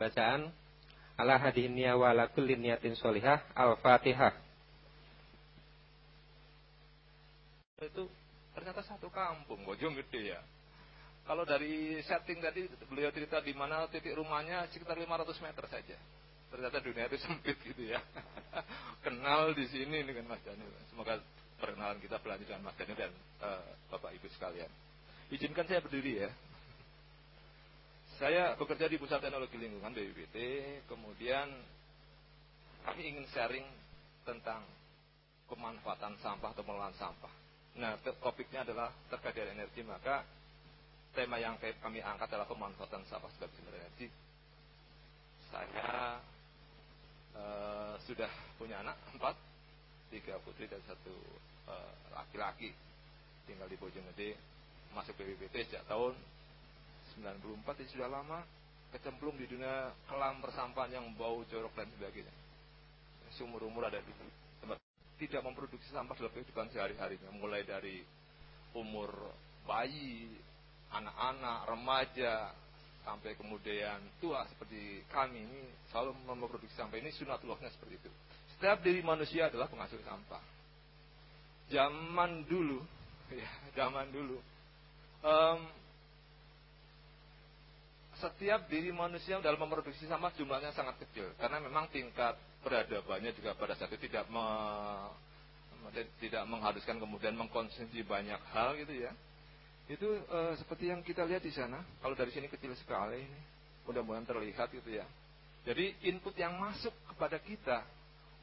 bacaan ala hadihinya wa ala kulli niyatin sholihah al-fatihah. Itu ternyata satu kampung Bojong gede ya. Kalau dari setting tadi beliau cerita di mana titik rumahnya sekitar 500 meter saja. Ternyata dunia itu sempit gitu ya. Kenal di sini dengan Mas Daniel. Semoga perkenalan kita berlanjut dengan Mas Daniel dan uh, Bapak Ibu sekalian. Izinkan saya berdiri ya saya bekerja di Pusat Teknologi Lingkungan BPPT, kemudian kami ingin sharing tentang pemanfaatan sampah atau pengelolaan sampah. Nah, topiknya adalah terkait dengan energi, maka tema yang kami angkat adalah pemanfaatan sampah sebagai sumber energi. Saya uh, sudah punya anak empat, tiga putri dan satu eh, laki-laki, uh, tinggal di Bojonggede, masuk BPPT sejak tahun 94 itu sudah lama kecemplung di dunia kelam persampahan yang bau jorok dan sebagainya. Seumur umur ada di tempat tidak memproduksi sampah dalam kehidupan sehari-harinya, mulai dari umur bayi, anak-anak, remaja, sampai kemudian tua seperti kami ini selalu memproduksi sampah ini sunatullahnya seperti itu. Setiap diri manusia adalah penghasil sampah. Zaman dulu, ya zaman dulu, um, setiap diri manusia dalam memproduksi sampah jumlahnya sangat kecil. Karena memang tingkat peradabannya juga pada saat itu tidak me, tidak mengharuskan kemudian mengkonsumsi banyak hal gitu ya. Itu e, seperti yang kita lihat di sana. Kalau dari sini kecil sekali ini. Mudah-mudahan terlihat gitu ya. Jadi input yang masuk kepada kita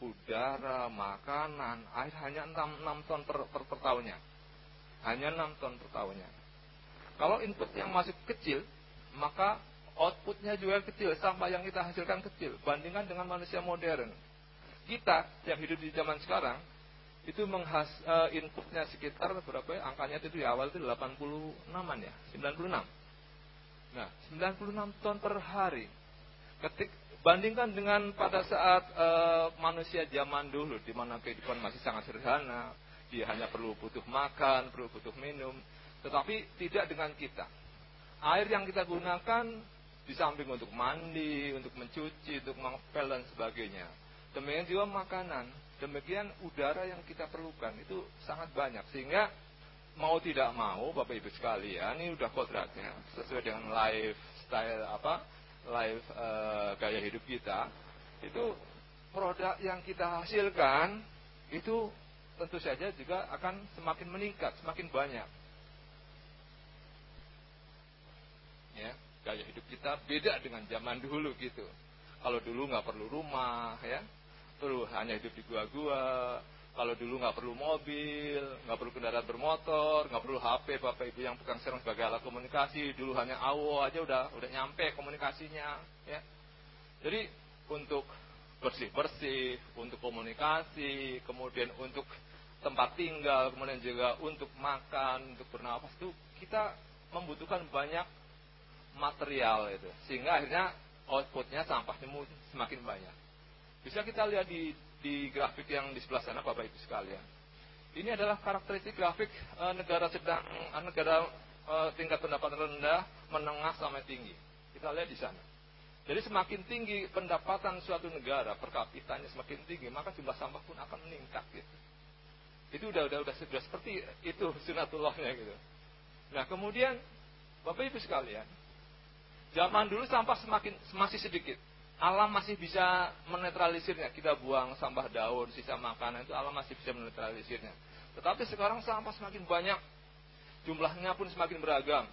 udara makanan air hanya 6, 6 ton per, per, per tahunnya. Hanya 6 ton per tahunnya. Kalau input yang masuk kecil maka outputnya juga kecil, sampah yang kita hasilkan kecil, bandingkan dengan manusia modern. Kita yang hidup di zaman sekarang, itu menghas, uh, inputnya sekitar berapa ya? Angkanya itu di awal itu 86an ya, 96. Nah, 96 ton per hari. Ketik bandingkan dengan pada saat uh, manusia zaman dulu di mana kehidupan masih sangat sederhana, dia hanya perlu butuh makan, perlu butuh minum, tetapi tidak dengan kita air yang kita gunakan di samping untuk mandi, untuk mencuci, untuk mengepel dan sebagainya. Demikian juga makanan, demikian udara yang kita perlukan. Itu sangat banyak. Sehingga mau tidak mau Bapak Ibu sekalian ini udah kodratnya. Sesuai dengan lifestyle apa life uh, gaya hidup kita. Itu produk yang kita hasilkan itu tentu saja juga akan semakin meningkat, semakin banyak. Ya gaya hidup kita beda dengan zaman dulu gitu. Kalau dulu nggak perlu rumah ya. Perlu hanya hidup di gua-gua. Kalau dulu nggak perlu mobil nggak perlu kendaraan bermotor nggak perlu HP bapak ibu yang pegang serang sebagai alat komunikasi. Dulu hanya awo aja udah udah nyampe komunikasinya ya. Jadi untuk bersih bersih untuk komunikasi kemudian untuk tempat tinggal kemudian juga untuk makan untuk bernafas itu kita membutuhkan banyak material itu. Sehingga akhirnya outputnya sampahnya semakin banyak. Bisa kita lihat di di grafik yang di sebelah sana bapak ibu sekalian. Ini adalah karakteristik grafik e, negara sedang e, negara e, tingkat pendapatan rendah menengah sampai tinggi. Kita lihat di sana. Jadi semakin tinggi pendapatan suatu negara per kapitanya semakin tinggi maka jumlah sampah pun akan meningkat gitu. Itu udah udah udah, sudah seperti itu sunatullahnya gitu. Nah kemudian bapak ibu sekalian Zaman dulu sampah semakin masih sedikit. Alam masih bisa menetralisirnya. Kita buang sampah daun, sisa makanan itu alam masih bisa menetralisirnya. Tetapi sekarang sampah semakin banyak. Jumlahnya pun semakin beragam.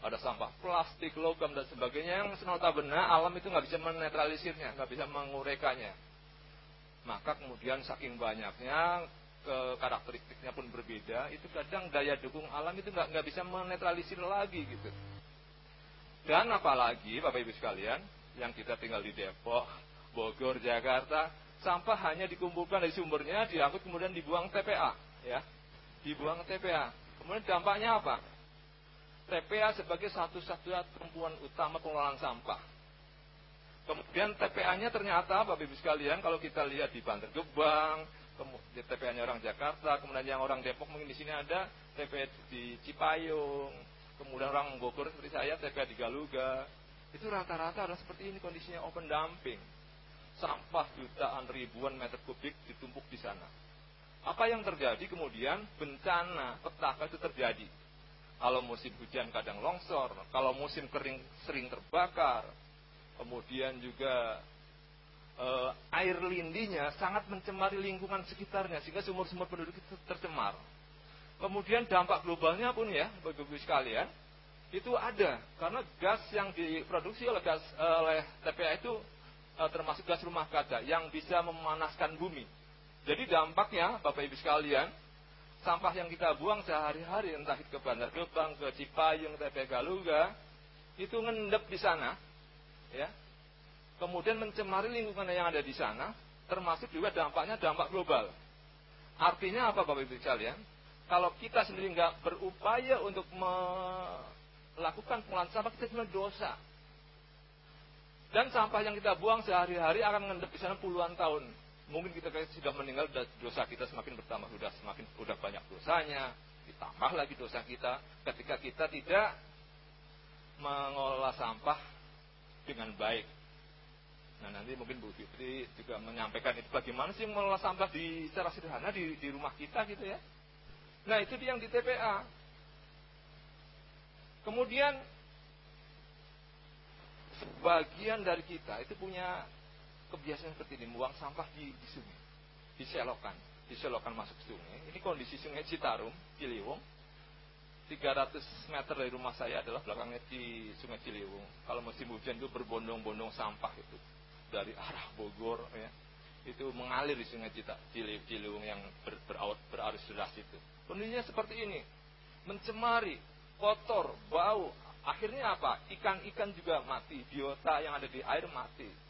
Ada sampah plastik, logam dan sebagainya yang benar alam itu nggak bisa menetralisirnya, nggak bisa mengurekannya. Maka kemudian saking banyaknya karakteristiknya pun berbeda, itu kadang daya dukung alam itu nggak bisa menetralisir lagi gitu. Dan apalagi Bapak Ibu sekalian, yang kita tinggal di Depok, Bogor, Jakarta, sampah hanya dikumpulkan dari sumbernya, diangkut kemudian dibuang TPA, ya. Dibuang TPA. Kemudian dampaknya apa? TPA sebagai satu-satunya tumpuan utama pengelolaan sampah. Kemudian TPA-nya ternyata Bapak Ibu sekalian kalau kita lihat di Bantar Gebang, TPA-nya orang Jakarta, kemudian yang orang Depok mungkin di sini ada TPA di Cipayung, kemudian orang Bogor seperti saya TPA di Galuga Itu rata-rata adalah seperti ini kondisinya open dumping. Sampah jutaan ribuan meter kubik ditumpuk di sana. Apa yang terjadi kemudian bencana petaka itu terjadi. Kalau musim hujan kadang longsor, kalau musim kering sering terbakar. Kemudian juga eh, air lindinya sangat mencemari lingkungan sekitarnya sehingga sumur-sumur penduduk itu tercemar. Kemudian dampak globalnya pun ya, bagi ibu sekalian, itu ada karena gas yang diproduksi oleh gas oleh TPA itu eh, termasuk gas rumah kaca yang bisa memanaskan bumi. Jadi dampaknya Bapak Ibu sekalian, sampah yang kita buang sehari-hari entah itu ke Bandar Gebang, ke Cipayung, TP Galuga, itu ngendep di sana, ya. Kemudian mencemari lingkungan yang ada di sana, termasuk juga dampaknya dampak global. Artinya apa Bapak Ibu sekalian? Kalau kita sendiri nggak berupaya untuk melakukan pengolahan sampah, kita cuma dosa. Dan sampah yang kita buang sehari-hari akan mengendap di sana puluhan tahun. Mungkin kita sudah meninggal dosa kita semakin bertambah sudah semakin sudah banyak dosanya. Ditambah lagi dosa kita ketika kita tidak mengelola sampah dengan baik. Nah nanti mungkin Bu Fitri juga menyampaikan itu bagaimana sih mengelola sampah di secara sederhana di, di rumah kita gitu ya nah itu yang di TPA kemudian sebagian dari kita itu punya kebiasaan seperti ini, membuang sampah di, di sungai, di selokan, di selokan masuk sungai. Ini kondisi sungai Citarum, Ciliwung. 300 meter dari rumah saya adalah belakangnya di sungai Ciliwung. Kalau musim hujan itu berbondong-bondong sampah itu dari arah Bogor ya. Itu mengalir di sungai Cita, Ciliwung yang ber, berarus deras itu. Kondisinya seperti ini. Mencemari, kotor, bau. Akhirnya apa? Ikan-ikan juga mati, biota yang ada di air mati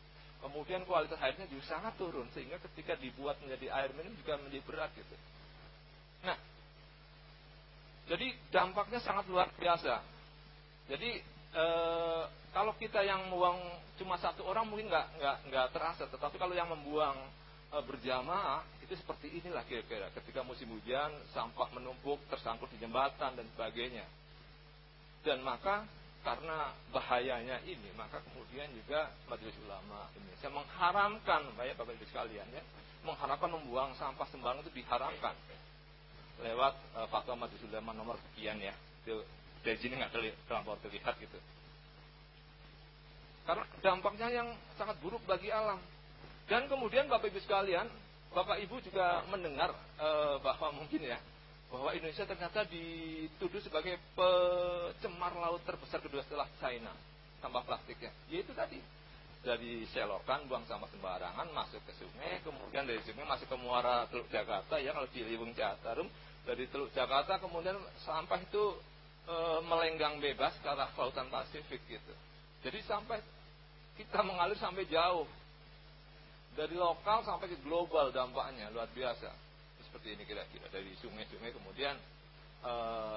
Kemudian kualitas airnya juga sangat turun sehingga ketika dibuat menjadi air minum juga menjadi berat gitu. Nah, jadi dampaknya sangat luar biasa. Jadi e, kalau kita yang membuang cuma satu orang mungkin nggak nggak nggak terasa, tetapi kalau yang membuang e, berjamaah itu seperti inilah kira-kira. Ketika musim hujan sampah menumpuk tersangkut di jembatan dan sebagainya. Dan maka karena bahayanya ini maka kemudian juga Majelis Ulama Indonesia mengharamkan baik Bapak Ibu sekalian ya mengharamkan membuang sampah sembarangan itu diharamkan lewat uh, fatwa Majelis Ulama nomor sekian ya itu dari sini nggak terlampau terlihat gitu karena dampaknya yang sangat buruk bagi alam dan kemudian Bapak Ibu sekalian Bapak Ibu juga mendengar uh, bahwa mungkin ya bahwa Indonesia ternyata dituduh sebagai pecemar laut terbesar kedua setelah China. Sampah plastiknya yaitu tadi. Dari selokan buang sampah sembarangan masuk ke sungai kemudian dari sungai masuk ke muara Teluk Jakarta ya kalau di Liwung Jatarum dari Teluk Jakarta kemudian sampah itu e, melenggang bebas ke arah lautan Pasifik gitu. Jadi sampai kita mengalir sampai jauh dari lokal sampai ke global dampaknya luar biasa. Seperti ini kira-kira dari sungai-sungai kemudian e,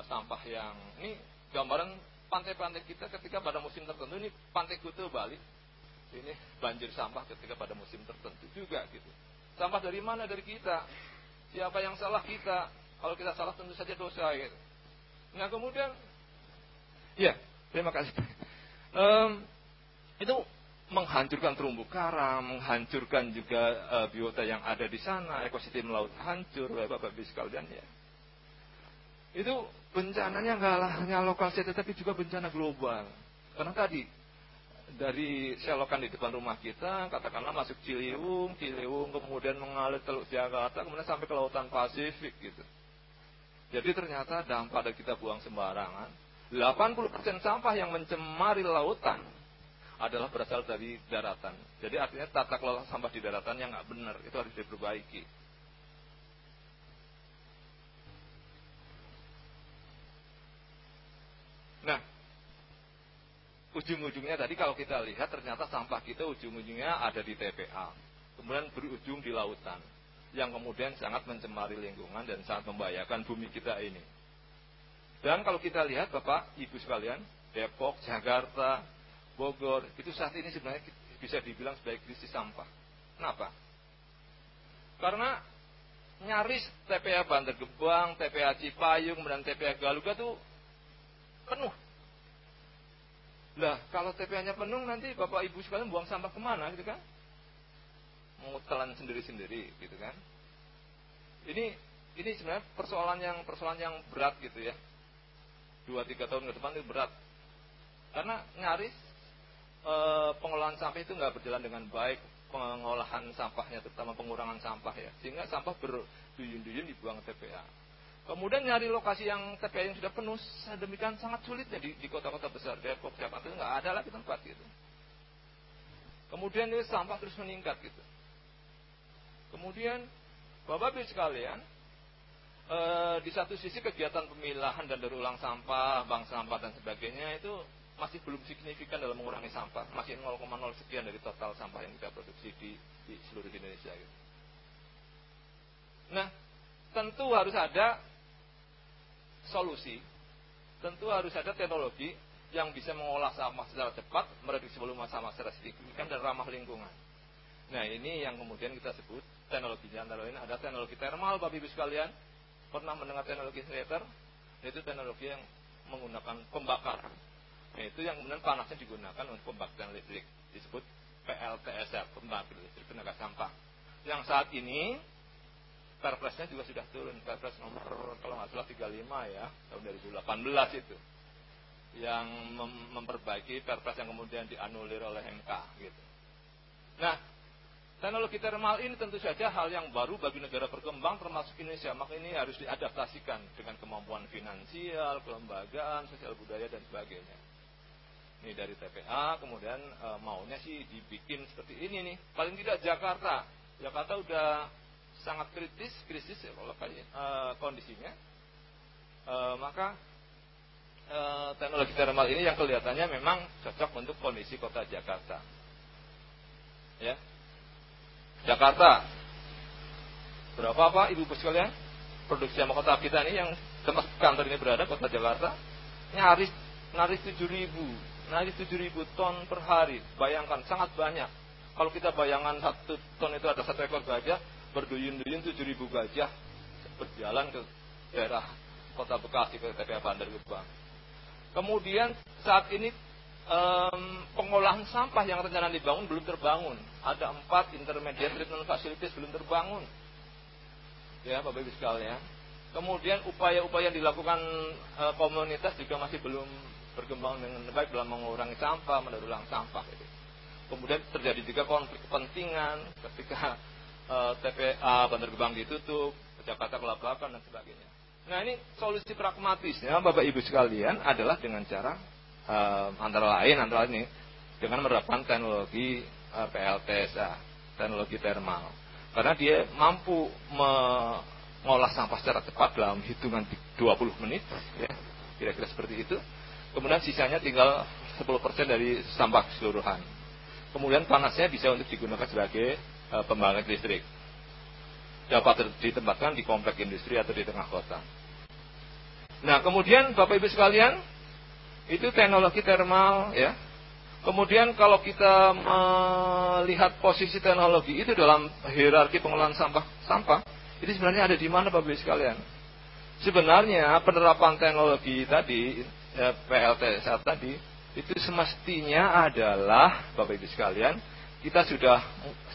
sampah yang ini gambaran pantai-pantai kita ketika pada musim tertentu ini pantai Kuta Bali. Ini banjir sampah ketika pada musim tertentu juga gitu. Sampah dari mana? Dari kita. Siapa yang salah? Kita. Kalau kita salah tentu saja dosa gitu. Nah kemudian ya terima kasih. Um, itu menghancurkan terumbu karang, menghancurkan juga uh, biota yang ada di sana, ekosistem laut hancur, Bapak Ibu sekalian ya. Itu bencananya nggak hanya lokal saja, tapi juga bencana global. Karena tadi dari selokan di depan rumah kita, katakanlah masuk Ciliwung, Ciliwung kemudian mengalir Teluk Jakarta, kemudian sampai ke lautan Pasifik gitu. Jadi ternyata dampak dari kita buang sembarangan, 80% sampah yang mencemari lautan adalah berasal dari daratan. Jadi artinya tata kelola sampah di daratan yang nggak benar itu harus diperbaiki. Nah, ujung-ujungnya tadi kalau kita lihat ternyata sampah kita ujung-ujungnya ada di TPA, kemudian berujung di lautan, yang kemudian sangat mencemari lingkungan dan sangat membahayakan bumi kita ini. Dan kalau kita lihat Bapak, Ibu sekalian, Depok, Jakarta, Bogor, itu saat ini sebenarnya bisa dibilang sebagai krisis sampah. Kenapa? Karena nyaris TPA Bantar Gebang, TPA Cipayung, dan TPA Galuga itu penuh. Lah, kalau TPA-nya penuh nanti Bapak Ibu sekalian buang sampah ke mana gitu kan? Mau telan sendiri-sendiri gitu kan? Ini ini sebenarnya persoalan yang persoalan yang berat gitu ya. Dua tiga tahun ke depan itu berat. Karena nyaris e, pengolahan sampah itu nggak berjalan dengan baik, pengolahan sampahnya terutama pengurangan sampah ya, sehingga sampah berduyun-duyun dibuang ke TPA. Kemudian nyari lokasi yang TPA yang sudah penuh, sedemikian sangat sulitnya di, di kota-kota besar. Depok, Jakarta itu nggak ada lagi tempat gitu. Kemudian ini sampah terus meningkat gitu. Kemudian Bapak Ibu sekalian, e, di satu sisi kegiatan pemilahan dan daur ulang sampah, bank sampah dan sebagainya itu masih belum signifikan dalam mengurangi sampah, masih 0,0 sekian dari total sampah yang kita produksi di, di seluruh Indonesia. Gitu. Nah, tentu harus ada solusi, tentu harus ada teknologi yang bisa mengolah sampah secara cepat, mereduksi volume sampah secara signifikan dan ramah lingkungan. Nah ini yang kemudian kita sebut teknologinya antara lain ada teknologi thermal, Bapak Ibu sekalian. Pernah mendengar teknologi smelter? Itu teknologi yang menggunakan pembakar. Nah, itu yang kemudian panasnya digunakan untuk pembakaran listrik. Disebut PLTSR, pembakar listrik tenaga sampah. Yang saat ini Perpresnya juga sudah turun, Perpres nomor kalau nggak salah 35 ya, tahun 2018 itu. Yang mem memperbaiki Perpres yang kemudian dianulir oleh MK gitu. Nah, teknologi thermal ini tentu saja hal yang baru bagi negara berkembang termasuk Indonesia. Maka ini harus diadaptasikan dengan kemampuan finansial, kelembagaan, sosial budaya dan sebagainya. Ini dari TPA, kemudian e, maunya sih dibikin seperti ini nih. Paling tidak Jakarta. Jakarta udah sangat kritis, krisis ya kalau e, kondisinya, e, maka e, teknologi thermal ini yang kelihatannya memang cocok untuk kondisi kota Jakarta. Ya, Jakarta berapa apa ibu sekalian? Produksi sama kota kita ini yang tempat kantor ini berada kota Jakarta nyaris nyaris tujuh ribu tujuh ribu ton per hari. Bayangkan sangat banyak. Kalau kita bayangan satu ton itu ada satu ekor gajah, berduyun-duyun tujuh ribu gajah berjalan ke daerah kota Bekasi ke TPA Bandar Gebang. Kemudian saat ini um, pengolahan sampah yang rencana dibangun belum terbangun. Ada empat intermediate treatment facilities belum terbangun. Ya, Bapak Ibu sekalian. Kemudian upaya-upaya yang dilakukan e, komunitas juga masih belum berkembang dengan baik dalam mengurangi sampah, mendaur ulang sampah. Gitu. Kemudian terjadi juga konflik kepentingan ketika Eh, TPA Bandar Gebang ditutup, Jakarta kelabakan dan sebagainya. Nah ini solusi pragmatisnya Bapak Ibu sekalian adalah dengan cara uh, antara lain antara ini dengan menerapkan teknologi uh, eh, PLTSA, teknologi thermal. Karena dia mampu mengolah sampah secara cepat dalam hitungan 20 menit, ya, kira-kira seperti itu. Kemudian sisanya tinggal 10% dari sampah keseluruhan. Kemudian panasnya bisa untuk digunakan sebagai uh, pembangkit listrik dapat ditempatkan di komplek industri atau di tengah kota. Nah, kemudian Bapak Ibu sekalian, itu teknologi thermal ya. Kemudian kalau kita melihat posisi teknologi itu dalam hierarki pengolahan sampah sampah, itu sebenarnya ada di mana Bapak Ibu sekalian? Sebenarnya penerapan teknologi tadi ya, PLT saat tadi itu semestinya adalah Bapak Ibu sekalian kita sudah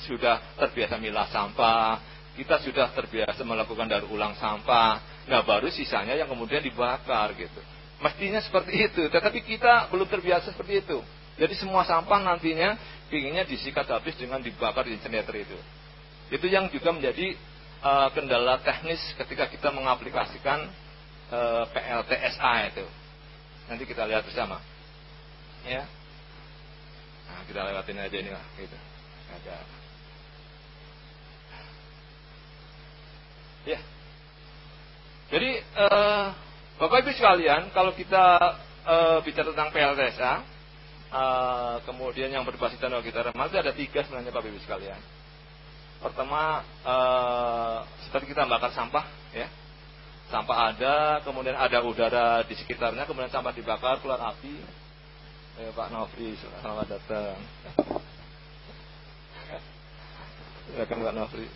sudah terbiasa milah sampah, kita sudah terbiasa melakukan daur ulang sampah, nah baru sisanya yang kemudian dibakar gitu. Mestinya seperti itu, tetapi kita belum terbiasa seperti itu. Jadi semua sampah nantinya inginnya disikat habis dengan dibakar di incinerator itu. Itu yang juga menjadi uh, kendala teknis ketika kita mengaplikasikan uh, PLTSA itu. Nanti kita lihat bersama. Ya, Nah, kita lewatin aja ini lah, gitu. Ada. Ya. Jadi uh, Bapak Ibu sekalian, kalau kita uh, bicara tentang PLTSA, eh, kemudian yang berbasis teknologi thermal itu ada tiga sebenarnya Bapak Ibu sekalian. Pertama, uh, seperti kita bakar sampah, ya. Sampah ada, kemudian ada udara di sekitarnya, kemudian sampah dibakar, keluar api, Eh, Pak Nofri, selamat datang. Silakan Pak Nofri.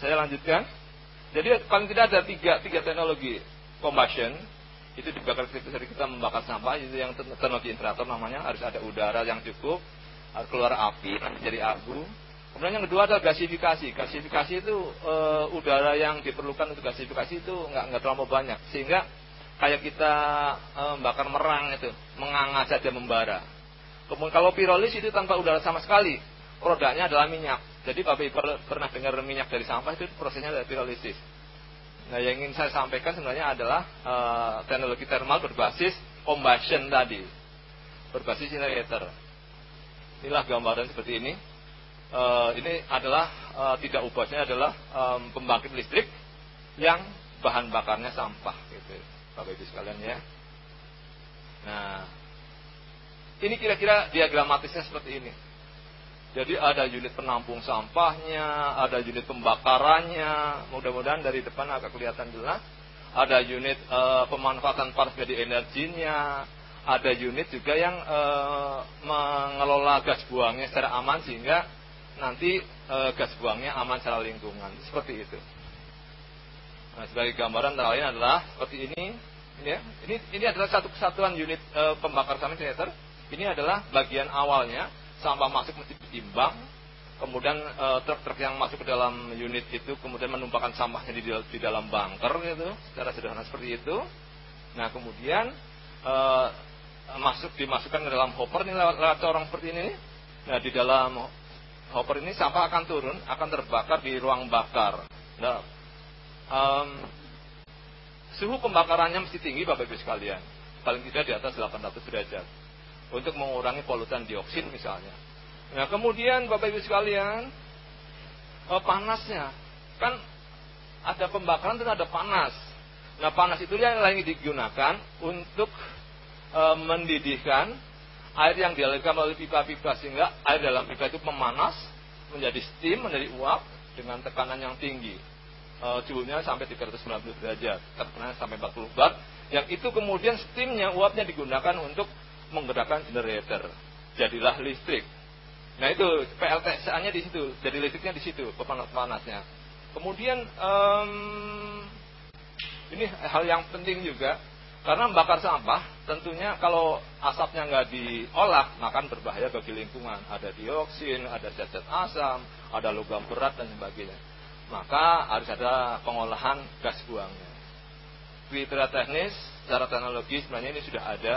saya lanjutkan. Jadi paling tidak ada tiga, tiga teknologi combustion itu dibakar ketika kita membakar sampah. Itu yang teknologi insinerator namanya. Harus ada udara yang cukup. Keluar api nanti jadi abu. Kemudian yang kedua adalah gasifikasi. Gasifikasi itu e, udara yang diperlukan untuk gasifikasi itu nggak nggak terlalu banyak. Sehingga kayak kita e, membakar merang itu menganga saja membara. Kemudian kalau pirolis itu tanpa udara sama sekali. Produknya adalah minyak. Jadi Bapak Ibu pernah dengar minyak dari sampah itu prosesnya adalah pirolisis Nah, yang ingin saya sampaikan sebenarnya adalah uh, teknologi thermal berbasis combustion tadi, berbasis incinerator. Inilah gambaran seperti ini. Uh, ini adalah uh, tidak ubahnya adalah um, pembangkit listrik yang bahan bakarnya sampah, gitu, Bapak Ibu sekalian ya. Nah, ini kira-kira diagramatisnya seperti ini. Jadi ada unit penampung sampahnya, ada unit pembakarannya, mudah-mudahan dari depan agak kelihatan jelas. Ada unit e, pemanfaatan panas jadi energinya, ada unit juga yang e, mengelola gas buangnya secara aman sehingga nanti e, gas buangnya aman secara lingkungan. Seperti itu. Nah, sebagai gambaran lain adalah seperti ini. Ini, ya. ini, ini adalah satu kesatuan unit e, pembakar sampah Ini adalah bagian awalnya sampah masuk mesti ditimbang, kemudian e, truk-truk yang masuk ke dalam unit itu kemudian menumpahkan sampahnya di, di dalam bunker gitu, secara sederhana seperti itu. Nah kemudian e, masuk dimasukkan ke dalam hopper ini lewat, lewat corong seperti ini. Nah di dalam hopper ini sampah akan turun, akan terbakar di ruang bakar. Nah, um, suhu pembakarannya mesti tinggi Bapak Ibu sekalian, paling tidak di atas 800 derajat untuk mengurangi polutan dioksin misalnya. Nah kemudian Bapak Ibu sekalian, oh, panasnya kan ada pembakaran dan ada panas. Nah panas itu yang lagi digunakan untuk e, mendidihkan air yang dialirkan melalui pipa-pipa sehingga air dalam pipa itu memanas menjadi steam, menjadi uap dengan tekanan yang tinggi. E, suhunya sampai 390 derajat, tekanannya sampai 40 bar. Yang itu kemudian steamnya, uapnya digunakan untuk menggerakkan generator. Jadilah listrik. Nah itu PLTSA-nya di situ, jadi listriknya di situ, panas-panasnya. Kemudian um, ini hal yang penting juga karena membakar sampah tentunya kalau asapnya nggak diolah maka berbahaya bagi lingkungan. Ada dioksin, ada zat-zat asam, ada logam berat dan sebagainya. Maka harus ada pengolahan gas buangnya. Kriteria teknis, secara teknologi sebenarnya ini sudah ada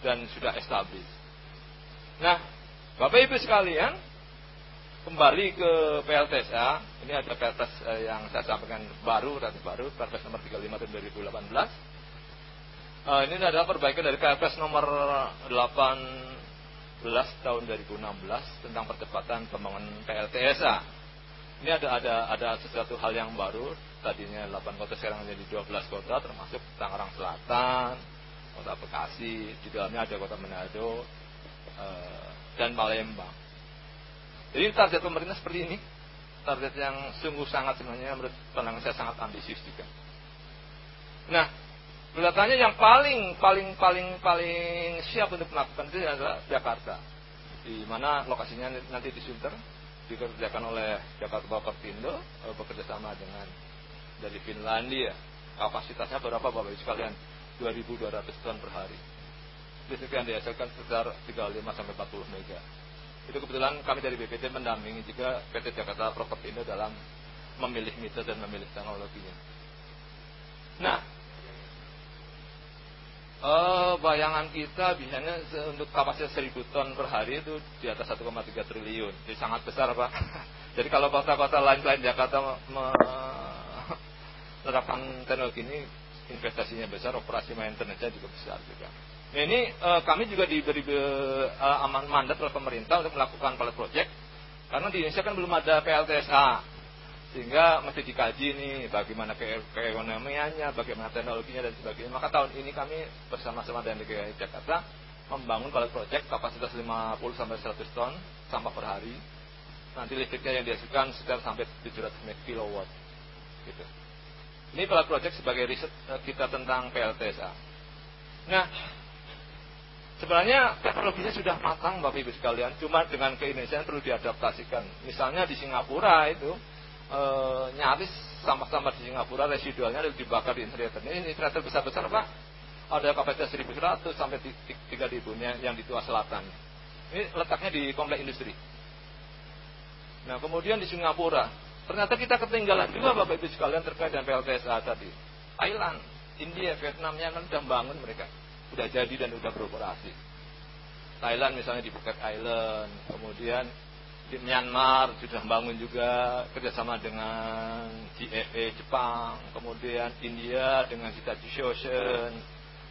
dan sudah establis. Nah, Bapak Ibu sekalian, kembali ke PLTSA, ini ada PLTS eh, yang saya sampaikan baru, relatif baru, PLTS nomor 35 tahun 2018. Uh, ini adalah perbaikan dari PLTS nomor 18 tahun 2016 tentang percepatan pembangunan PLTSA. Ini ada ada ada sesuatu hal yang baru. Tadinya 8 kota sekarang menjadi 12 kota termasuk Tangerang Selatan, kota Bekasi, di dalamnya ada kota Manado e, dan Palembang. Jadi target pemerintah seperti ini, target yang sungguh sangat sebenarnya menurut pandangan saya sangat ambisius juga. Nah, kelihatannya yang paling paling paling paling siap untuk melakukan itu adalah Jakarta, di mana lokasinya nanti di Sunter dikerjakan oleh Jakarta Bapertindo eh, bekerja sama dengan dari Finlandia. Kapasitasnya berapa Bapak Ibu sekalian? 2.200 ton per hari. Listrik yang dihasilkan sekitar 35 sampai 40 mega. Itu kebetulan kami dari BPT mendampingi juga PT Jakarta Propertindo dalam memilih meter dan memilih teknologinya. Nah, uh, bayangan kita biasanya untuk kapasitas 1000 ton per hari itu di atas 1,3 triliun. Jadi sangat besar Pak. Jadi kalau kota-kota lain selain Jakarta menerapkan teknologi ini investasinya besar, operasi maintenance-nya juga besar juga. Nah, ini e, kami juga diberi e, aman mandat oleh pemerintah untuk melakukan pilot project karena di Indonesia kan belum ada PLTSA sehingga mesti dikaji nih bagaimana ke keekonomiannya, bagaimana teknologinya dan sebagainya. Maka tahun ini kami bersama-sama dengan DKI Jakarta membangun pilot project kapasitas 50 sampai 100 ton sampah per hari. Nanti listriknya yang dihasilkan sekitar sampai 700 kW. Gitu. Ini pilot project sebagai riset eh, kita tentang PLTSA. Nah, sebenarnya teknologinya sudah matang Bapak Ibu sekalian, cuma dengan ke Indonesia perlu diadaptasikan. Misalnya di Singapura itu e, nyaris sampah-sampah di Singapura residualnya dibakar di incinerator. Ini incinerator besar-besar Pak. Ada kapasitas 1100 sampai 3000 yang di Tua Selatan. Ini letaknya di komplek industri. Nah, kemudian di Singapura, ternyata kita ketinggalan juga Bapak Ibu sekalian terkait dengan PLTSA tadi. Thailand, India, Vietnam yang kan sudah bangun mereka. Sudah jadi dan sudah beroperasi. Thailand misalnya di Phuket Island, kemudian di Myanmar sudah bangun juga kerjasama dengan GFA Jepang, kemudian India dengan Hitachi Shosen,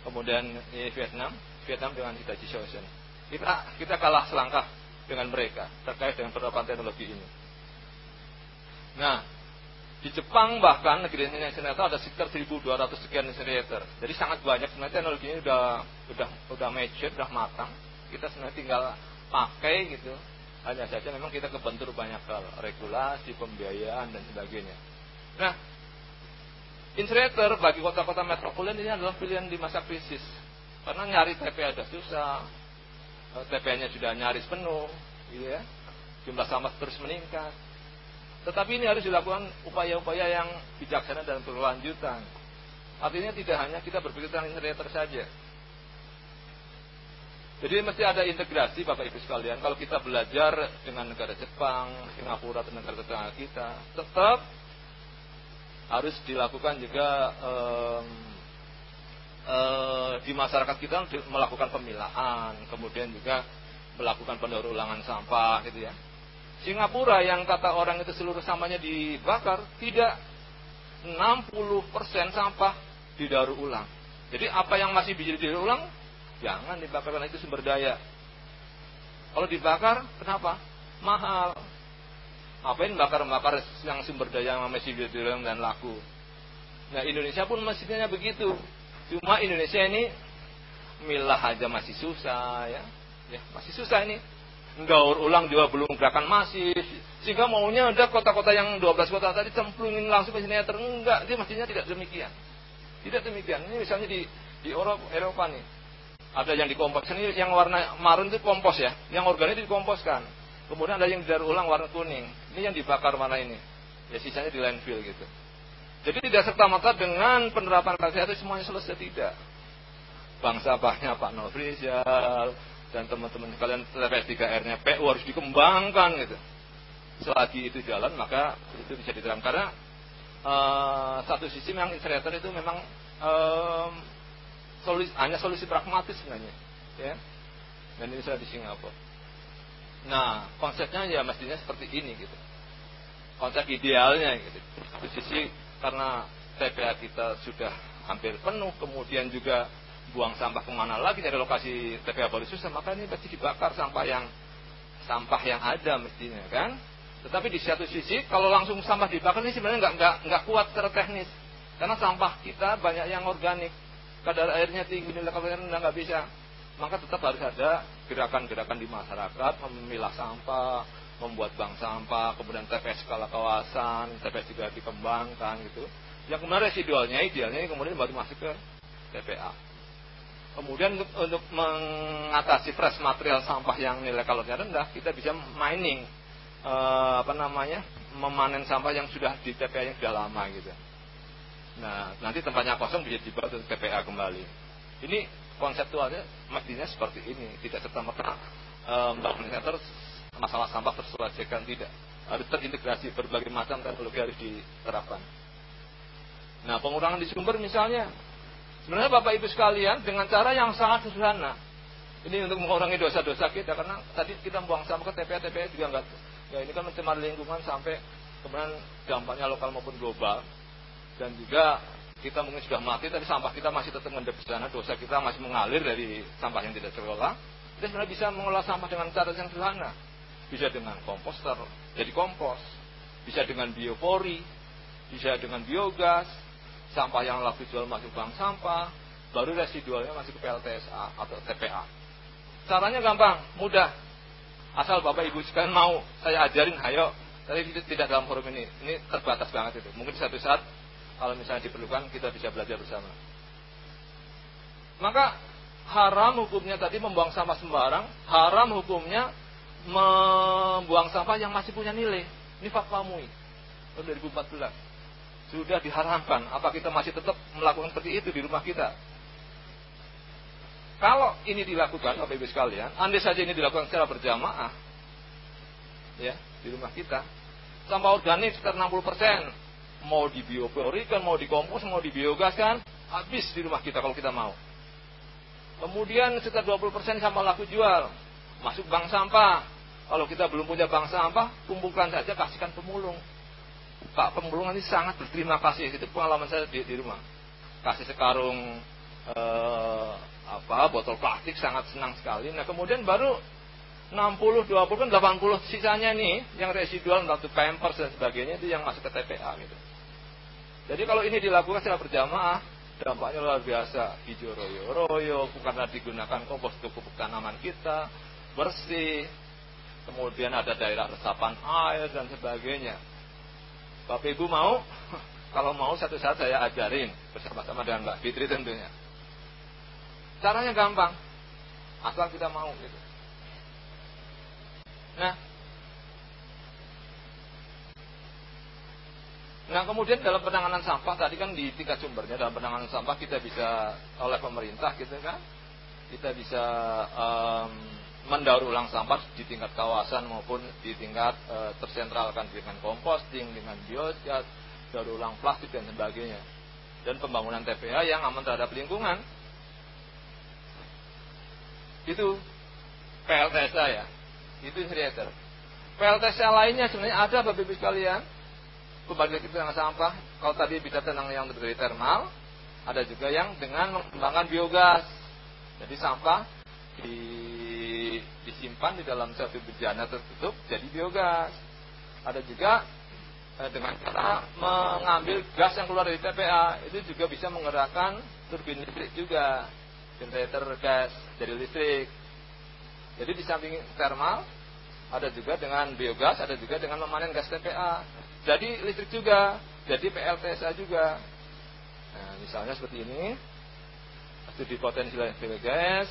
kemudian Vietnam, Vietnam dengan Hitachi Shosen. Kita kita kalah selangkah dengan mereka terkait dengan penerapan teknologi ini. Nah, di Jepang bahkan negeri insinerator ada sekitar 1.200 sekian insinerator. Jadi sangat banyak sebenarnya teknologinya udah udah udah mature, udah matang. Kita sebenarnya tinggal pakai gitu hanya saja memang kita kebentur banyak hal, regulasi, pembiayaan dan sebagainya. Nah, incinerator bagi kota-kota metropolitan ini adalah pilihan di masa krisis. Karena nyari TPA ada susah, TPA-nya sudah nyaris penuh, gitu ya. Jumlah sampah terus meningkat. Tetapi ini harus dilakukan upaya-upaya yang bijaksana dan berlanjutan. Artinya tidak hanya kita berpikir tentang incinerator saja, jadi mesti ada integrasi Bapak Ibu sekalian. Kalau kita belajar dengan negara Jepang, Singapura, dan negara tetangga kita, tetap harus dilakukan juga um, di masyarakat kita melakukan pemilaan, kemudian juga melakukan pendaur ulangan sampah, gitu ya. Singapura yang kata orang itu seluruh sampahnya dibakar, tidak 60% sampah didaur ulang. Jadi apa yang masih bisa didaur ulang Jangan dibakar karena itu sumber daya. Kalau dibakar, kenapa? Mahal. Ngapain bakar-bakar yang sumber daya yang masih biodegradable dan laku? Nah Indonesia pun mestinya begitu. Cuma Indonesia ini milah aja masih susah ya. Ya, masih susah ini. Gaur ulang juga belum gerakan masih. Sehingga maunya ada kota-kota yang 12 kota tadi cemplungin langsung ke sini enggak, dia mestinya tidak demikian. Tidak demikian. Ini misalnya di di Eropa, Eropa nih ada yang dikompos. Ini yang warna marun itu kompos ya. Yang organik dikomposkan. Kemudian ada yang didaur ulang warna kuning. Ini yang dibakar mana ini? Ya sisanya di landfill gitu. Jadi tidak serta merta dengan penerapan itu semuanya selesai tidak. Bangsa banyak Pak Nofrizal dan teman-teman sekalian TPS 3R-nya PU harus dikembangkan gitu. Selagi itu jalan maka itu bisa diterapkan. Karena uh, satu sisi memang incinerator itu memang uh, solusi, hanya solusi pragmatis sebenarnya ya. Dan ini saya di Singapura. Nah konsepnya ya mestinya seperti ini gitu. Konsep idealnya gitu. Di sisi karena TPA kita sudah hampir penuh kemudian juga buang sampah ke mana lagi dari lokasi TPA baru susah maka ini pasti dibakar sampah yang sampah yang ada mestinya kan tetapi di satu sisi kalau langsung sampah dibakar ini sebenarnya nggak nggak nggak kuat secara teknis karena sampah kita banyak yang organik kadar airnya tinggi, nilai kalorinya rendah nggak bisa. Maka tetap harus ada gerakan-gerakan di masyarakat, memilah sampah, membuat bank sampah, kemudian TPS skala kawasan, TPS juga dikembangkan gitu. Yang kemudian residualnya idealnya kemudian baru masuk ke TPA. Kemudian untuk, untuk mengatasi fresh material sampah yang nilai kalorinya rendah, kita bisa mining eh, apa namanya memanen sampah yang sudah di TPA yang sudah lama gitu. Nah, nanti tempatnya kosong bisa dibawa ke TPA kembali. Ini konseptualnya mestinya seperti ini, tidak serta merta um, masalah sampah terselesaikan tidak. Harus terintegrasi berbagai macam teknologi harus diterapkan. Nah, pengurangan di sumber misalnya, sebenarnya Bapak Ibu sekalian dengan cara yang sangat sederhana. Ini untuk mengurangi dosa-dosa kita karena tadi kita buang sampah ke TPA, TPA juga enggak. Ya ini kan mencemar lingkungan sampai kemudian dampaknya lokal maupun global. Dan juga kita mungkin sudah mati tapi sampah kita masih tetap mengendap di sana. Dosa kita masih mengalir dari sampah yang tidak terkelola. Kita sebenarnya bisa mengolah sampah dengan cara yang sederhana. Bisa dengan komposter jadi kompos. Bisa dengan biopori. Bisa dengan biogas sampah yang laku jual masuk bank sampah baru residualnya masih ke PLTSA atau TPA caranya gampang mudah asal bapak ibu sekalian mau saya ajarin ayo tapi tidak dalam forum ini ini terbatas banget itu mungkin satu saat kalau misalnya diperlukan kita bisa belajar bersama. Maka haram hukumnya tadi membuang sampah sembarang, haram hukumnya membuang sampah yang masih punya nilai. Ini fakta mui. tahun 2014. Sudah diharamkan. Apa kita masih tetap melakukan seperti itu di rumah kita? Kalau ini dilakukan, Bapak Ibu sekalian, andai saja ini dilakukan secara berjamaah, ya, di rumah kita, sampah organik sekitar 60 persen, mau dibioporikan, mau dikompos, mau dibiogaskan, habis di rumah kita kalau kita mau. Kemudian sekitar 20 persen sampah laku jual, masuk bank sampah. Kalau kita belum punya bank sampah, kumpulkan saja, kasihkan pemulung. Pak pemulung ini sangat berterima kasih, itu pengalaman saya di, di rumah. Kasih sekarung eh, apa botol plastik sangat senang sekali. Nah kemudian baru 60, 20 kan 80 sisanya nih yang residual untuk pampers dan sebagainya itu yang masuk ke TPA gitu. Jadi kalau ini dilakukan secara berjamaah dampaknya luar biasa. Hijau royo-royo karena digunakan kompos untuk tanaman kita bersih. Kemudian ada daerah resapan air dan sebagainya. Bapak Ibu mau? Kalau mau satu saat saya ajarin bersama-sama dengan Mbak Fitri tentunya. Caranya gampang. Asal kita mau gitu. Nah, Nah kemudian dalam penanganan sampah tadi kan di tingkat sumbernya dalam penanganan sampah kita bisa oleh pemerintah gitu kan kita bisa um, mendaur ulang sampah di tingkat kawasan maupun di tingkat uh, tersentralkan dengan komposting dengan biogas daur ulang plastik dan sebagainya dan pembangunan TPA yang aman terhadap lingkungan itu PLTSA ya. Itu insider. PLTSA lainnya sebenarnya ada Bapak Ibu sekalian. Kita dengan sampah. Kalau tadi bisa tentang yang dari termal, ada juga yang dengan mengembangkan biogas. Jadi sampah di, disimpan di dalam satu bejana tertutup jadi biogas. Ada juga eh, dengan cara mengambil gas yang keluar dari TPA itu juga bisa menggerakkan turbin listrik juga generator gas jadi listrik. Jadi di samping thermal ada juga dengan biogas, ada juga dengan memanen gas TPA. Jadi listrik juga, jadi PLTSA juga. Nah, misalnya seperti ini, studi potensi gas.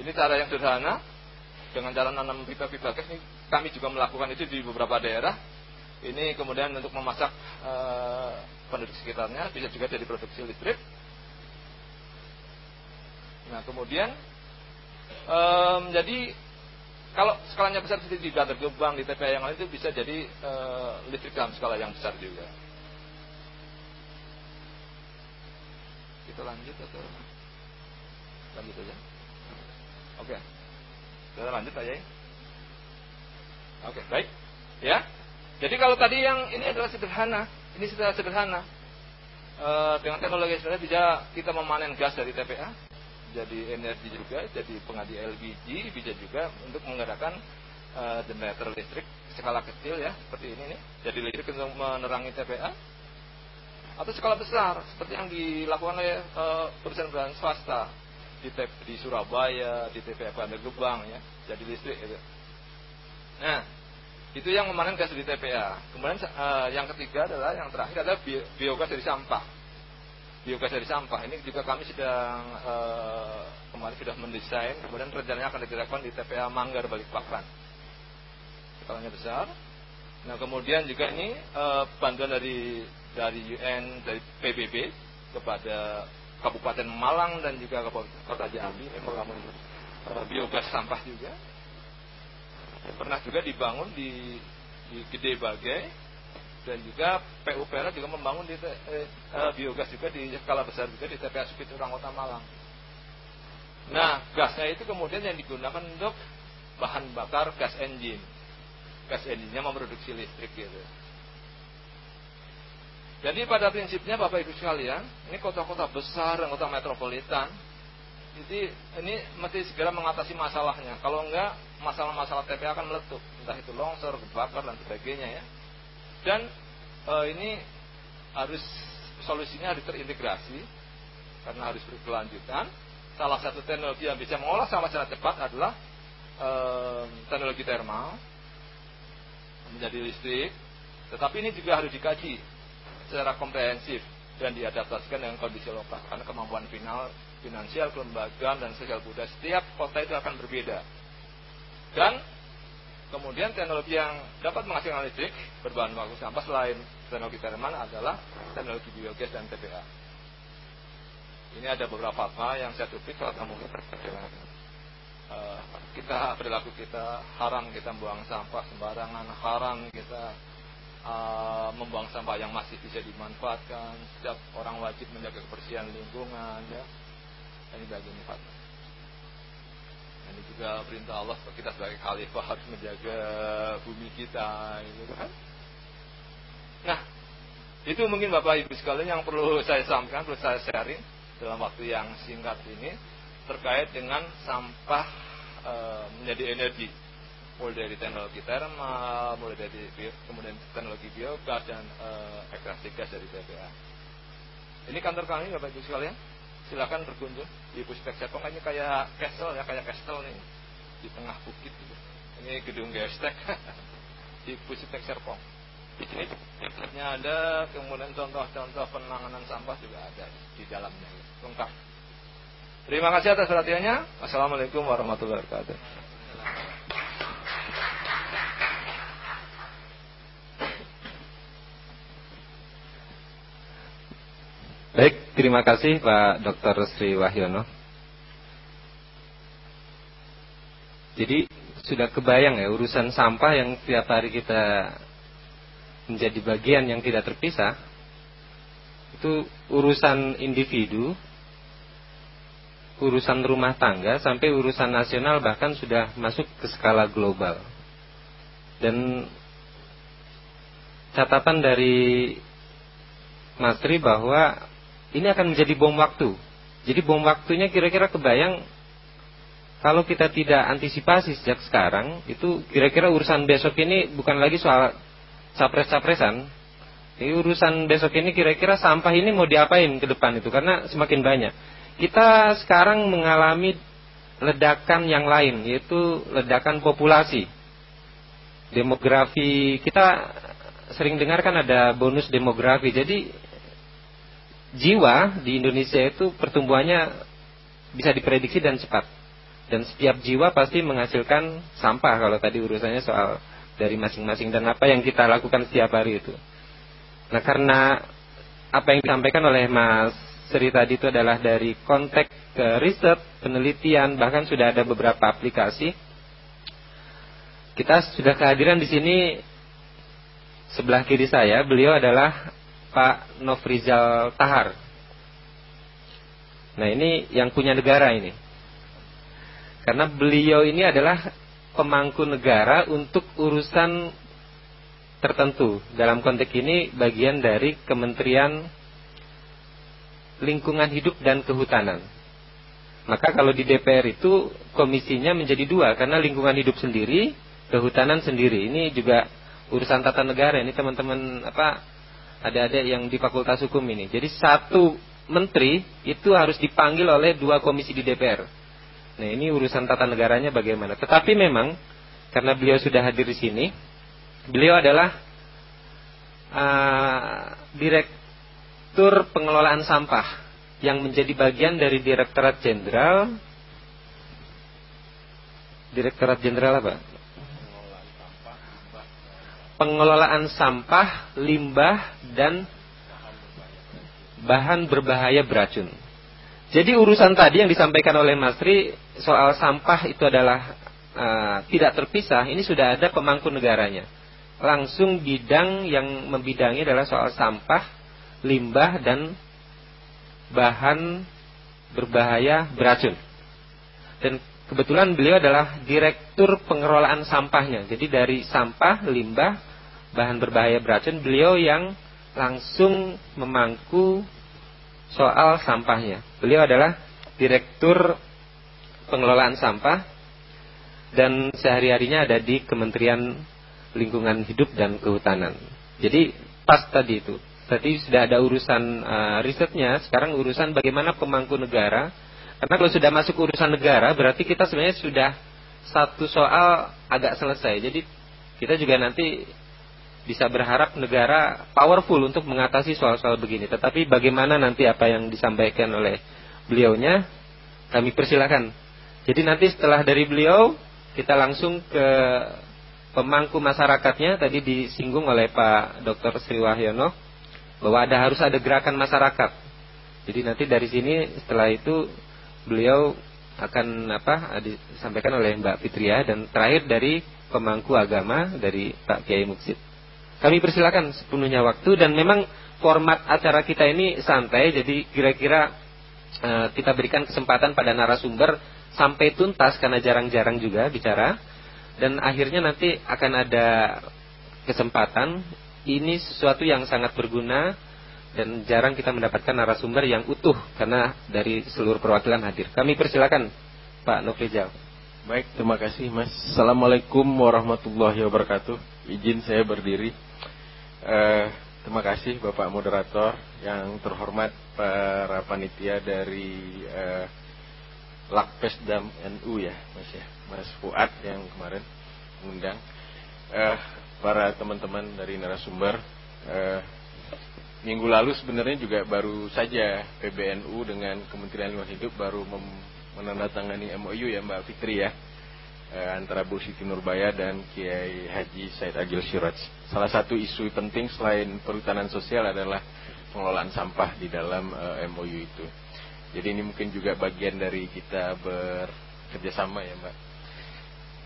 Ini cara yang sederhana, dengan cara nanam pipa-pipa gas kami juga melakukan itu di beberapa daerah. Ini kemudian untuk memasak e, penduduk sekitarnya, bisa juga jadi produksi listrik. Nah kemudian um, jadi kalau skalanya besar seperti di Bantar Gebang, di TPA yang lain itu bisa jadi uh, listrik dalam skala yang besar juga. Kita lanjut atau lanjut aja? Oke, okay. Kita lanjut aja. Ya. Oke, baik. Ya. Jadi kalau tadi yang ini adalah sederhana, ini sudah sederhana. E, dengan teknologi sebenarnya bisa kita memanen gas dari TPA, jadi energi juga, jadi pengadi LPG bisa juga untuk menggerakkan uh, generator listrik skala kecil ya, seperti ini nih. Jadi listrik untuk menerangi TPA atau skala besar seperti yang dilakukan oleh uh, perusahaan-perusahaan swasta di, di Surabaya, di TPA Bandar Gebang ya, jadi listrik itu. Nah, itu yang memanen gas di TPA. Kemudian uh, yang ketiga adalah yang terakhir adalah biogas dari sampah. Biogas dari sampah. Ini juga kami sedang uh, kemarin sudah mendesain. Kemudian rencananya akan digerakkan di TPA Manggar Balikpapan. Skalanya besar. Nah kemudian juga ini uh, bantuan dari dari UN dari PBB kepada Kabupaten Malang dan juga Kota Jambi uh, biogas sampah juga pernah juga dibangun di di Gede Bagai dan juga PUPR juga membangun di eh, eh, biogas juga di skala besar juga di TPA Sukit Urang Kota Malang. Nah, gasnya itu kemudian yang digunakan untuk bahan bakar gas engine. Gas engine-nya memproduksi listrik gitu. Jadi pada prinsipnya Bapak Ibu sekalian, ini kota-kota besar dan kota metropolitan, jadi ini mesti segera mengatasi masalahnya. Kalau enggak, masalah-masalah TPA akan meletup, entah itu longsor, kebakar dan sebagainya ya. Dan e, ini harus solusinya harus terintegrasi karena harus berkelanjutan. Salah satu teknologi yang bisa mengolah sampah secara cepat adalah e, teknologi termal menjadi listrik. Tetapi ini juga harus dikaji secara komprehensif dan diadaptasikan dengan kondisi lokal karena kemampuan final finansial, kelembagaan dan sosial budaya setiap kota itu akan berbeda. Dan Kemudian teknologi yang dapat menghasilkan listrik berbahan baku sampah selain teknologi thermal adalah teknologi biogas dan TBA. Ini ada beberapa hal yang saya tulis kalau kamu uh, kita perilaku kita haram kita buang sampah sembarangan, haram kita uh, membuang sampah yang masih bisa dimanfaatkan. Setiap orang wajib menjaga kebersihan lingkungan, ya. Ini bagian empat. Ini juga perintah Allah kita sebagai khalifah harus menjaga bumi kita, gitu kan? Nah, itu mungkin Bapak Ibu sekalian yang perlu saya sampaikan, perlu saya sharing dalam waktu yang singkat ini terkait dengan sampah e, menjadi energi mulai dari teknologi termal, mulai dari kemudian teknologi biogas dan e, ekstraksi gas dari BPA. Ini kantor kami Bapak Ibu sekalian. Silakan berkunjung di Puspek Serpong ini kayak castle ya kayak castle nih. Di tengah bukit gitu. ini gedung gestek. Di Puspek Serpong. Di sini ada kemudian contoh-contoh penanganan sampah juga ada di dalamnya. Lengkap. Terima kasih atas perhatiannya. Assalamualaikum warahmatullahi wabarakatuh Baik, terima kasih Pak Dr. Sri Wahyono. Jadi sudah kebayang ya urusan sampah yang setiap hari kita menjadi bagian yang tidak terpisah. Itu urusan individu, urusan rumah tangga sampai urusan nasional bahkan sudah masuk ke skala global. Dan catatan dari Mas Tri bahwa ini akan menjadi bom waktu. Jadi bom waktunya kira-kira kebayang kalau kita tidak antisipasi sejak sekarang, itu kira-kira urusan besok ini bukan lagi soal capres-capresan. Ini urusan besok ini kira-kira sampah ini mau diapain ke depan itu karena semakin banyak. Kita sekarang mengalami ledakan yang lain yaitu ledakan populasi. Demografi kita sering dengar kan ada bonus demografi. Jadi jiwa di Indonesia itu pertumbuhannya bisa diprediksi dan cepat. Dan setiap jiwa pasti menghasilkan sampah kalau tadi urusannya soal dari masing-masing dan apa yang kita lakukan setiap hari itu. Nah karena apa yang disampaikan oleh Mas Sri tadi itu adalah dari konteks ke riset, penelitian, bahkan sudah ada beberapa aplikasi. Kita sudah kehadiran di sini sebelah kiri saya, beliau adalah Pak Nofrizal Tahar. Nah ini yang punya negara ini. Karena beliau ini adalah pemangku negara untuk urusan tertentu. Dalam konteks ini bagian dari Kementerian Lingkungan Hidup dan Kehutanan. Maka kalau di DPR itu komisinya menjadi dua karena lingkungan hidup sendiri, kehutanan sendiri. Ini juga urusan tata negara. Ini teman-teman apa ada-ada yang di Fakultas Hukum ini. Jadi satu menteri itu harus dipanggil oleh dua komisi di DPR. Nah ini urusan tata negaranya bagaimana. Tetapi memang karena beliau sudah hadir di sini, beliau adalah uh, direktur pengelolaan sampah yang menjadi bagian dari Direktorat Jenderal Direktorat Jenderal apa? Pengelolaan sampah, limbah, dan bahan berbahaya beracun. Jadi urusan tadi yang disampaikan oleh Mas Tri soal sampah itu adalah uh, tidak terpisah. Ini sudah ada pemangku negaranya. Langsung bidang yang membidangi adalah soal sampah, limbah dan bahan berbahaya beracun. Dan kebetulan beliau adalah direktur pengelolaan sampahnya. Jadi dari sampah, limbah, bahan berbahaya beracun, beliau yang langsung memangku soal sampahnya. Beliau adalah direktur pengelolaan sampah dan sehari-harinya ada di Kementerian Lingkungan Hidup dan Kehutanan. Jadi pas tadi itu. Tadi sudah ada urusan uh, risetnya, sekarang urusan bagaimana pemangku negara. Karena kalau sudah masuk urusan negara, berarti kita sebenarnya sudah satu soal agak selesai. Jadi kita juga nanti bisa berharap negara powerful untuk mengatasi soal-soal begini. Tetapi bagaimana nanti apa yang disampaikan oleh beliaunya, kami persilakan. Jadi nanti setelah dari beliau, kita langsung ke pemangku masyarakatnya tadi disinggung oleh Pak Dr. Sri Wahyono bahwa ada harus ada gerakan masyarakat. Jadi nanti dari sini setelah itu beliau akan apa disampaikan oleh Mbak Fitria dan terakhir dari pemangku agama dari Pak Kiai Muksid. Kami persilakan sepenuhnya waktu dan memang format acara kita ini santai jadi kira-kira uh, kita berikan kesempatan pada narasumber sampai tuntas karena jarang-jarang juga bicara dan akhirnya nanti akan ada kesempatan ini sesuatu yang sangat berguna dan jarang kita mendapatkan narasumber yang utuh karena dari seluruh perwakilan hadir. Kami persilakan Pak Nofrijal. Baik, terima kasih Mas. Assalamualaikum warahmatullahi wabarakatuh. Izin saya berdiri. Uh, terima kasih Bapak moderator yang terhormat para panitia dari uh, Lakpes Dam NU ya, Mas ya. Mas Fuad yang kemarin mengundang. Uh, para teman-teman dari narasumber. Uh, minggu lalu sebenarnya juga baru saja PBNU dengan Kementerian Lingkungan Hidup baru menandatangani MOU ya Mbak Fitri ya eh, antara Bu Siti Nurbaya dan Kiai Haji Said Agil Siraj. Salah satu isu penting selain perhutanan sosial adalah pengelolaan sampah di dalam eh, MOU itu. Jadi ini mungkin juga bagian dari kita bekerjasama ya Mbak.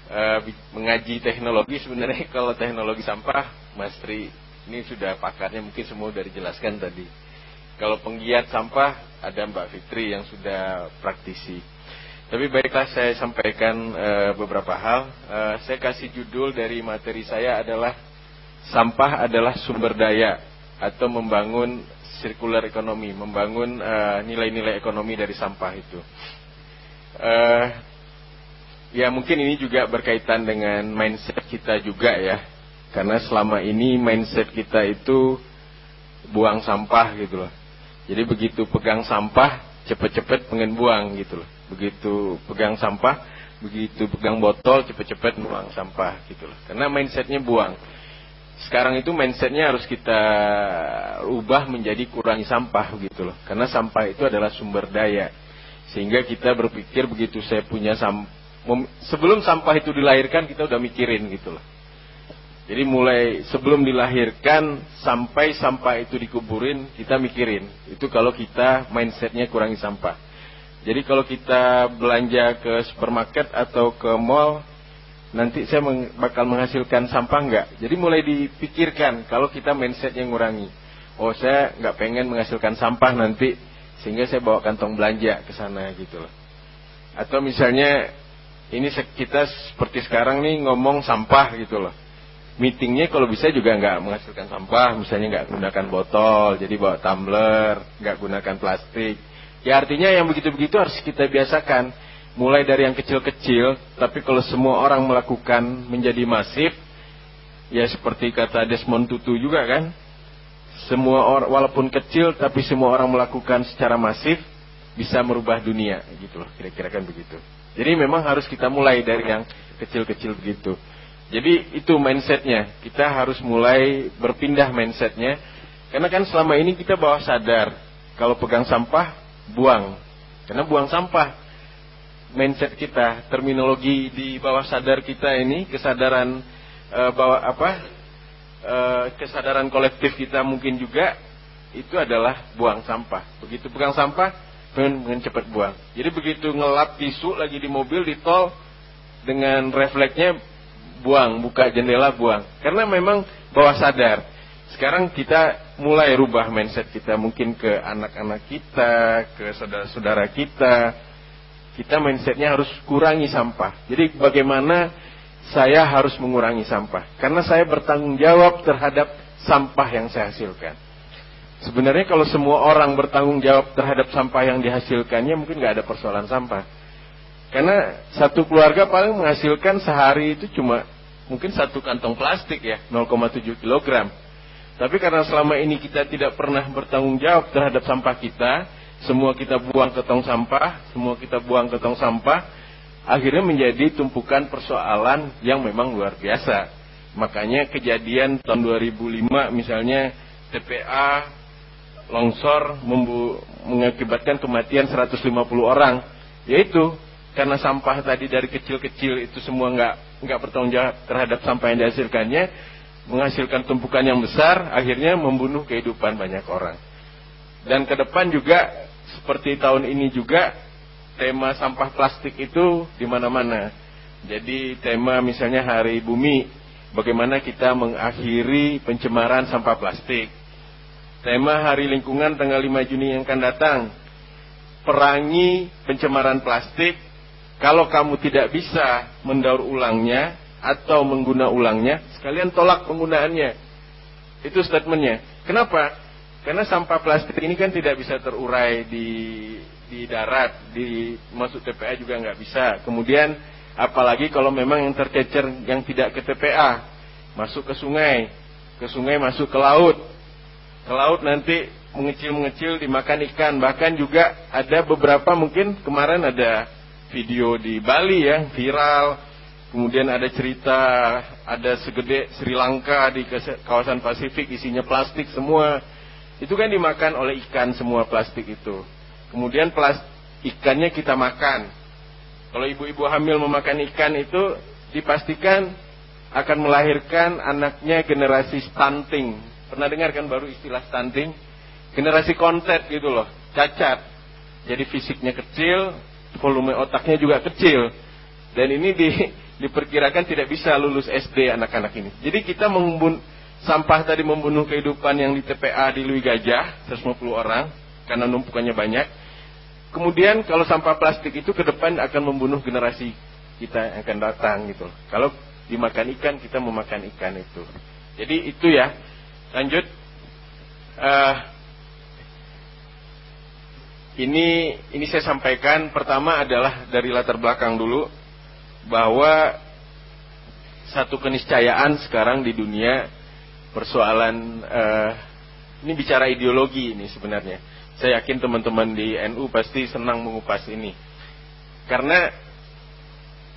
Eh, mengaji teknologi sebenarnya kalau teknologi sampah Mas Tri ini sudah pakarnya mungkin semua sudah dijelaskan tadi. Kalau penggiat sampah ada Mbak Fitri yang sudah praktisi. Tapi baiklah saya sampaikan e, beberapa hal. E, saya kasih judul dari materi saya adalah sampah adalah sumber daya atau membangun sirkular ekonomi, membangun eh, nilai-nilai ekonomi dari sampah itu. E, ya mungkin ini juga berkaitan dengan mindset kita juga ya karena selama ini mindset kita itu buang sampah gitu loh. Jadi begitu pegang sampah, cepet-cepet pengen buang gitu loh. Begitu pegang sampah, begitu pegang botol, cepet-cepet buang sampah gitu loh. Karena mindsetnya buang. Sekarang itu mindsetnya harus kita ubah menjadi kurangi sampah gitu loh. Karena sampah itu adalah sumber daya. Sehingga kita berpikir begitu saya punya sampah, sebelum sampah itu dilahirkan kita udah mikirin gitu loh jadi mulai sebelum dilahirkan sampai sampah itu dikuburin kita mikirin. Itu kalau kita mindsetnya kurangi sampah. Jadi kalau kita belanja ke supermarket atau ke mall nanti saya bakal menghasilkan sampah enggak. Jadi mulai dipikirkan kalau kita mindsetnya ngurangi. Oh saya nggak pengen menghasilkan sampah nanti sehingga saya bawa kantong belanja ke sana gitu loh. Atau misalnya ini kita seperti sekarang nih ngomong sampah gitu loh meetingnya kalau bisa juga nggak menghasilkan sampah, misalnya nggak gunakan botol, jadi bawa tumbler, nggak gunakan plastik. Ya artinya yang begitu-begitu harus kita biasakan. Mulai dari yang kecil-kecil, tapi kalau semua orang melakukan menjadi masif, ya seperti kata Desmond Tutu juga kan, semua orang walaupun kecil tapi semua orang melakukan secara masif bisa merubah dunia gitu loh kira-kira kan begitu. Jadi memang harus kita mulai dari yang kecil-kecil begitu. Jadi itu mindsetnya. Kita harus mulai berpindah mindsetnya. Karena kan selama ini kita bawa sadar. Kalau pegang sampah, buang. Karena buang sampah. Mindset kita, terminologi di bawah sadar kita ini, kesadaran e, apa? E, kesadaran kolektif kita mungkin juga itu adalah buang sampah. Begitu pegang sampah, pengen, cepat buang. Jadi begitu ngelap tisu lagi di mobil di tol dengan refleksnya buang, buka jendela buang. Karena memang bawah sadar. Sekarang kita mulai rubah mindset kita mungkin ke anak-anak kita, ke saudara-saudara kita. Kita mindsetnya harus kurangi sampah. Jadi bagaimana saya harus mengurangi sampah? Karena saya bertanggung jawab terhadap sampah yang saya hasilkan. Sebenarnya kalau semua orang bertanggung jawab terhadap sampah yang dihasilkannya mungkin nggak ada persoalan sampah. Karena satu keluarga paling menghasilkan sehari itu cuma mungkin satu kantong plastik ya 0,7 kg. Tapi karena selama ini kita tidak pernah bertanggung jawab terhadap sampah kita, semua kita buang ke tong sampah, semua kita buang ke tong sampah, akhirnya menjadi tumpukan persoalan yang memang luar biasa. Makanya kejadian tahun 2005 misalnya TPA longsor mengakibatkan kematian 150 orang, yaitu karena sampah tadi dari kecil-kecil itu semua nggak nggak bertanggung jawab terhadap sampah yang dihasilkannya, menghasilkan tumpukan yang besar, akhirnya membunuh kehidupan banyak orang. Dan ke depan juga seperti tahun ini juga tema sampah plastik itu di mana-mana. Jadi tema misalnya Hari Bumi, bagaimana kita mengakhiri pencemaran sampah plastik. Tema Hari Lingkungan tanggal 5 Juni yang akan datang, perangi pencemaran plastik. Kalau kamu tidak bisa mendaur ulangnya atau mengguna ulangnya, sekalian tolak penggunaannya. Itu statementnya. Kenapa? Karena sampah plastik ini kan tidak bisa terurai di di darat, di masuk TPA juga nggak bisa. Kemudian apalagi kalau memang yang tercecer yang tidak ke TPA, masuk ke sungai, ke sungai masuk ke laut, ke laut nanti mengecil-mengecil dimakan ikan. Bahkan juga ada beberapa mungkin kemarin ada video di Bali ya viral. Kemudian ada cerita ada segede Sri Lanka di kawasan Pasifik isinya plastik semua itu kan dimakan oleh ikan semua plastik itu. Kemudian plastik ikannya kita makan. Kalau ibu-ibu hamil memakan ikan itu dipastikan akan melahirkan anaknya generasi stunting. Pernah dengar kan baru istilah stunting? Generasi kontet gitu loh, cacat. Jadi fisiknya kecil, volume otaknya juga kecil. Dan ini di, diperkirakan tidak bisa lulus SD anak-anak ini. Jadi kita mengumpul Sampah tadi membunuh kehidupan yang di TPA di Lui Gajah, 150 orang, karena numpukannya banyak. Kemudian kalau sampah plastik itu ke depan akan membunuh generasi kita yang akan datang gitu. Kalau dimakan ikan, kita memakan ikan itu. Jadi itu ya. Lanjut. Uh, ini ini saya sampaikan pertama adalah dari latar belakang dulu bahwa satu keniscayaan sekarang di dunia persoalan uh, ini bicara ideologi ini sebenarnya. Saya yakin teman-teman di NU pasti senang mengupas ini. Karena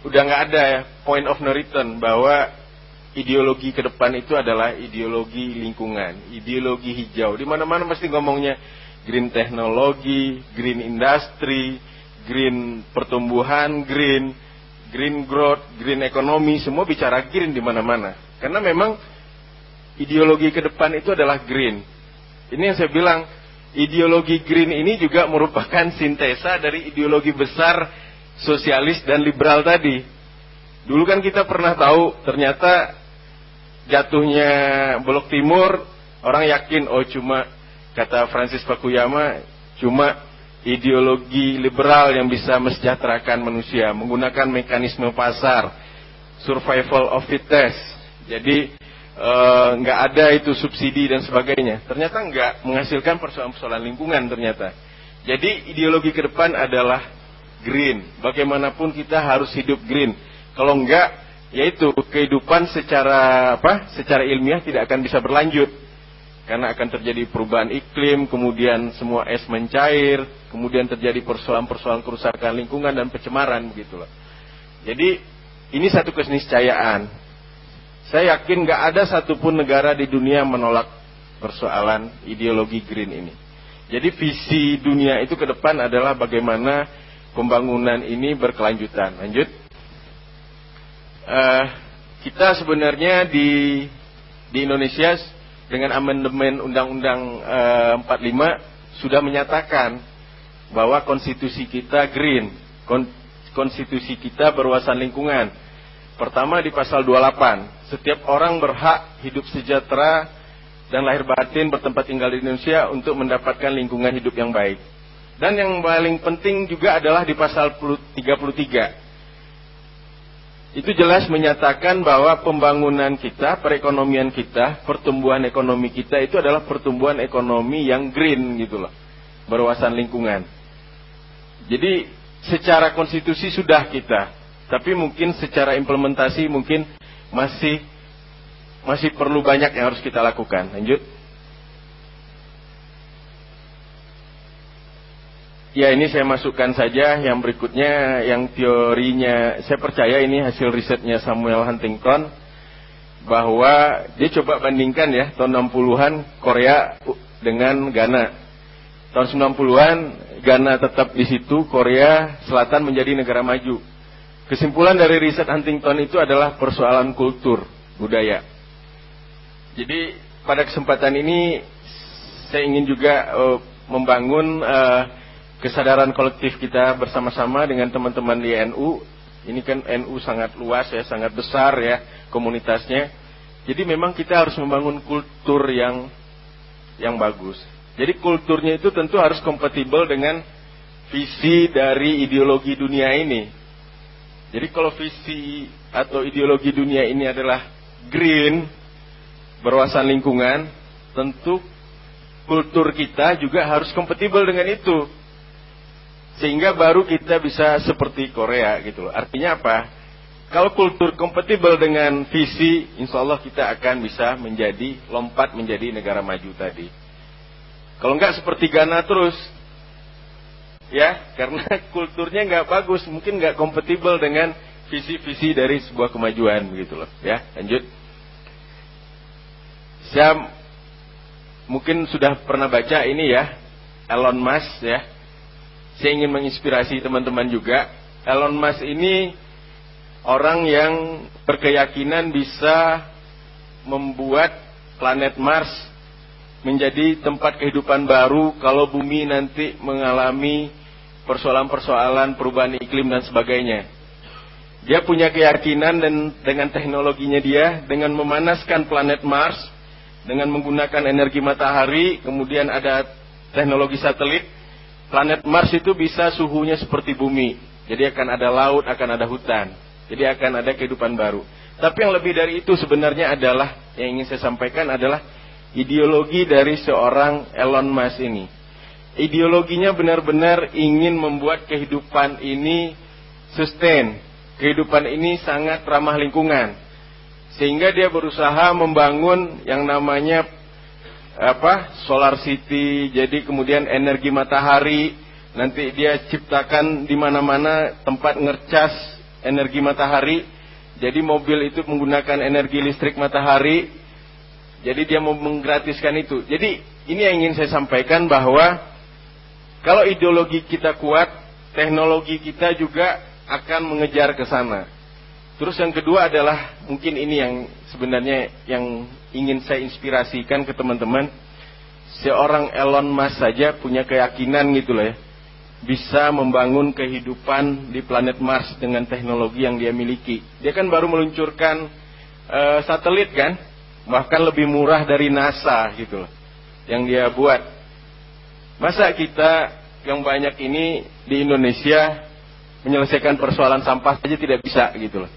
udah nggak ada ya point of no return bahwa ideologi ke depan itu adalah ideologi lingkungan, ideologi hijau. Di mana-mana pasti ngomongnya green teknologi, green industry, green pertumbuhan, green green growth, green economy, semua bicara green di mana-mana. Karena memang ideologi ke depan itu adalah green. Ini yang saya bilang, ideologi green ini juga merupakan sintesa dari ideologi besar sosialis dan liberal tadi. Dulu kan kita pernah tahu ternyata jatuhnya Blok Timur orang yakin oh cuma kata Francis Fukuyama cuma ideologi liberal yang bisa mesejahterakan manusia menggunakan mekanisme pasar survival of fittest. Jadi Eh, nggak uh, ada itu subsidi dan sebagainya. Ternyata nggak menghasilkan persoalan-persoalan lingkungan ternyata. Jadi ideologi ke depan adalah green. Bagaimanapun kita harus hidup green. Kalau enggak, yaitu kehidupan secara apa? Secara ilmiah tidak akan bisa berlanjut. Karena akan terjadi perubahan iklim, kemudian semua es mencair, kemudian terjadi persoalan-persoalan kerusakan lingkungan dan pencemaran begitulah. Jadi ini satu keniscayaan saya yakin nggak ada satupun negara di dunia menolak persoalan ideologi green ini. Jadi visi dunia itu ke depan adalah bagaimana pembangunan ini berkelanjutan. Lanjut. Uh, kita sebenarnya di di Indonesia dengan amandemen Undang-Undang uh, eh, 45 sudah menyatakan bahwa konstitusi kita green, konstitusi kita berwawasan lingkungan. Pertama di pasal 28, setiap orang berhak hidup sejahtera dan lahir batin bertempat tinggal di Indonesia untuk mendapatkan lingkungan hidup yang baik. Dan yang paling penting juga adalah di pasal 33. Itu jelas menyatakan bahwa pembangunan kita, perekonomian kita, pertumbuhan ekonomi kita itu adalah pertumbuhan ekonomi yang green gitu loh. Berwawasan lingkungan. Jadi secara konstitusi sudah kita, tapi mungkin secara implementasi mungkin masih masih perlu banyak yang harus kita lakukan. Lanjut. Ya ini saya masukkan saja yang berikutnya yang teorinya saya percaya ini hasil risetnya Samuel Huntington bahwa dia coba bandingkan ya tahun 60-an Korea dengan Ghana. Tahun 90-an Ghana tetap di situ, Korea Selatan menjadi negara maju. Kesimpulan dari riset Huntington itu adalah persoalan kultur, budaya. Jadi pada kesempatan ini saya ingin juga uh, membangun uh, kesadaran kolektif kita bersama-sama dengan teman-teman di NU. Ini kan NU sangat luas ya, sangat besar ya komunitasnya. Jadi memang kita harus membangun kultur yang yang bagus. Jadi kulturnya itu tentu harus kompatibel dengan visi dari ideologi dunia ini. Jadi kalau visi atau ideologi dunia ini adalah green, berwawasan lingkungan, tentu kultur kita juga harus kompatibel dengan itu. Sehingga baru kita bisa seperti Korea gitu loh. Artinya apa? Kalau kultur kompatibel dengan visi, insya Allah kita akan bisa menjadi lompat menjadi negara maju tadi. Kalau enggak seperti Ghana terus, ya karena kulturnya nggak bagus mungkin nggak kompatibel dengan visi-visi dari sebuah kemajuan begitu loh ya lanjut saya mungkin sudah pernah baca ini ya Elon Musk ya saya ingin menginspirasi teman-teman juga Elon Musk ini orang yang berkeyakinan bisa membuat planet Mars menjadi tempat kehidupan baru kalau bumi nanti mengalami persoalan-persoalan perubahan iklim dan sebagainya. Dia punya keyakinan dan dengan teknologinya dia dengan memanaskan planet Mars dengan menggunakan energi matahari, kemudian ada teknologi satelit, planet Mars itu bisa suhunya seperti bumi. Jadi akan ada laut, akan ada hutan. Jadi akan ada kehidupan baru. Tapi yang lebih dari itu sebenarnya adalah yang ingin saya sampaikan adalah ideologi dari seorang Elon Musk ini ideologinya benar-benar ingin membuat kehidupan ini sustain. Kehidupan ini sangat ramah lingkungan. Sehingga dia berusaha membangun yang namanya apa? Solar city, jadi kemudian energi matahari, nanti dia ciptakan di mana-mana tempat ngercas energi matahari. Jadi mobil itu menggunakan energi listrik matahari. Jadi dia mau menggratiskan itu. Jadi ini yang ingin saya sampaikan bahwa kalau ideologi kita kuat, teknologi kita juga akan mengejar ke sana. Terus yang kedua adalah mungkin ini yang sebenarnya yang ingin saya inspirasikan ke teman-teman. Seorang Elon Musk saja punya keyakinan gitu loh ya. Bisa membangun kehidupan di planet Mars dengan teknologi yang dia miliki. Dia kan baru meluncurkan uh, satelit kan. Bahkan lebih murah dari NASA gitu loh. Yang dia buat Masa kita yang banyak ini di Indonesia menyelesaikan persoalan sampah saja tidak bisa gitu loh.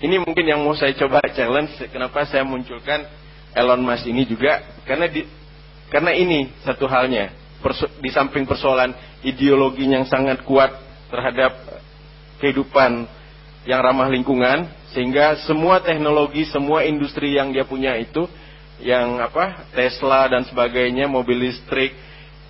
Ini mungkin yang mau saya coba challenge kenapa saya munculkan Elon Musk ini juga? Karena di, karena ini satu halnya. Perso, di samping persoalan ideologi yang sangat kuat terhadap kehidupan yang ramah lingkungan sehingga semua teknologi semua industri yang dia punya itu yang apa Tesla dan sebagainya mobil listrik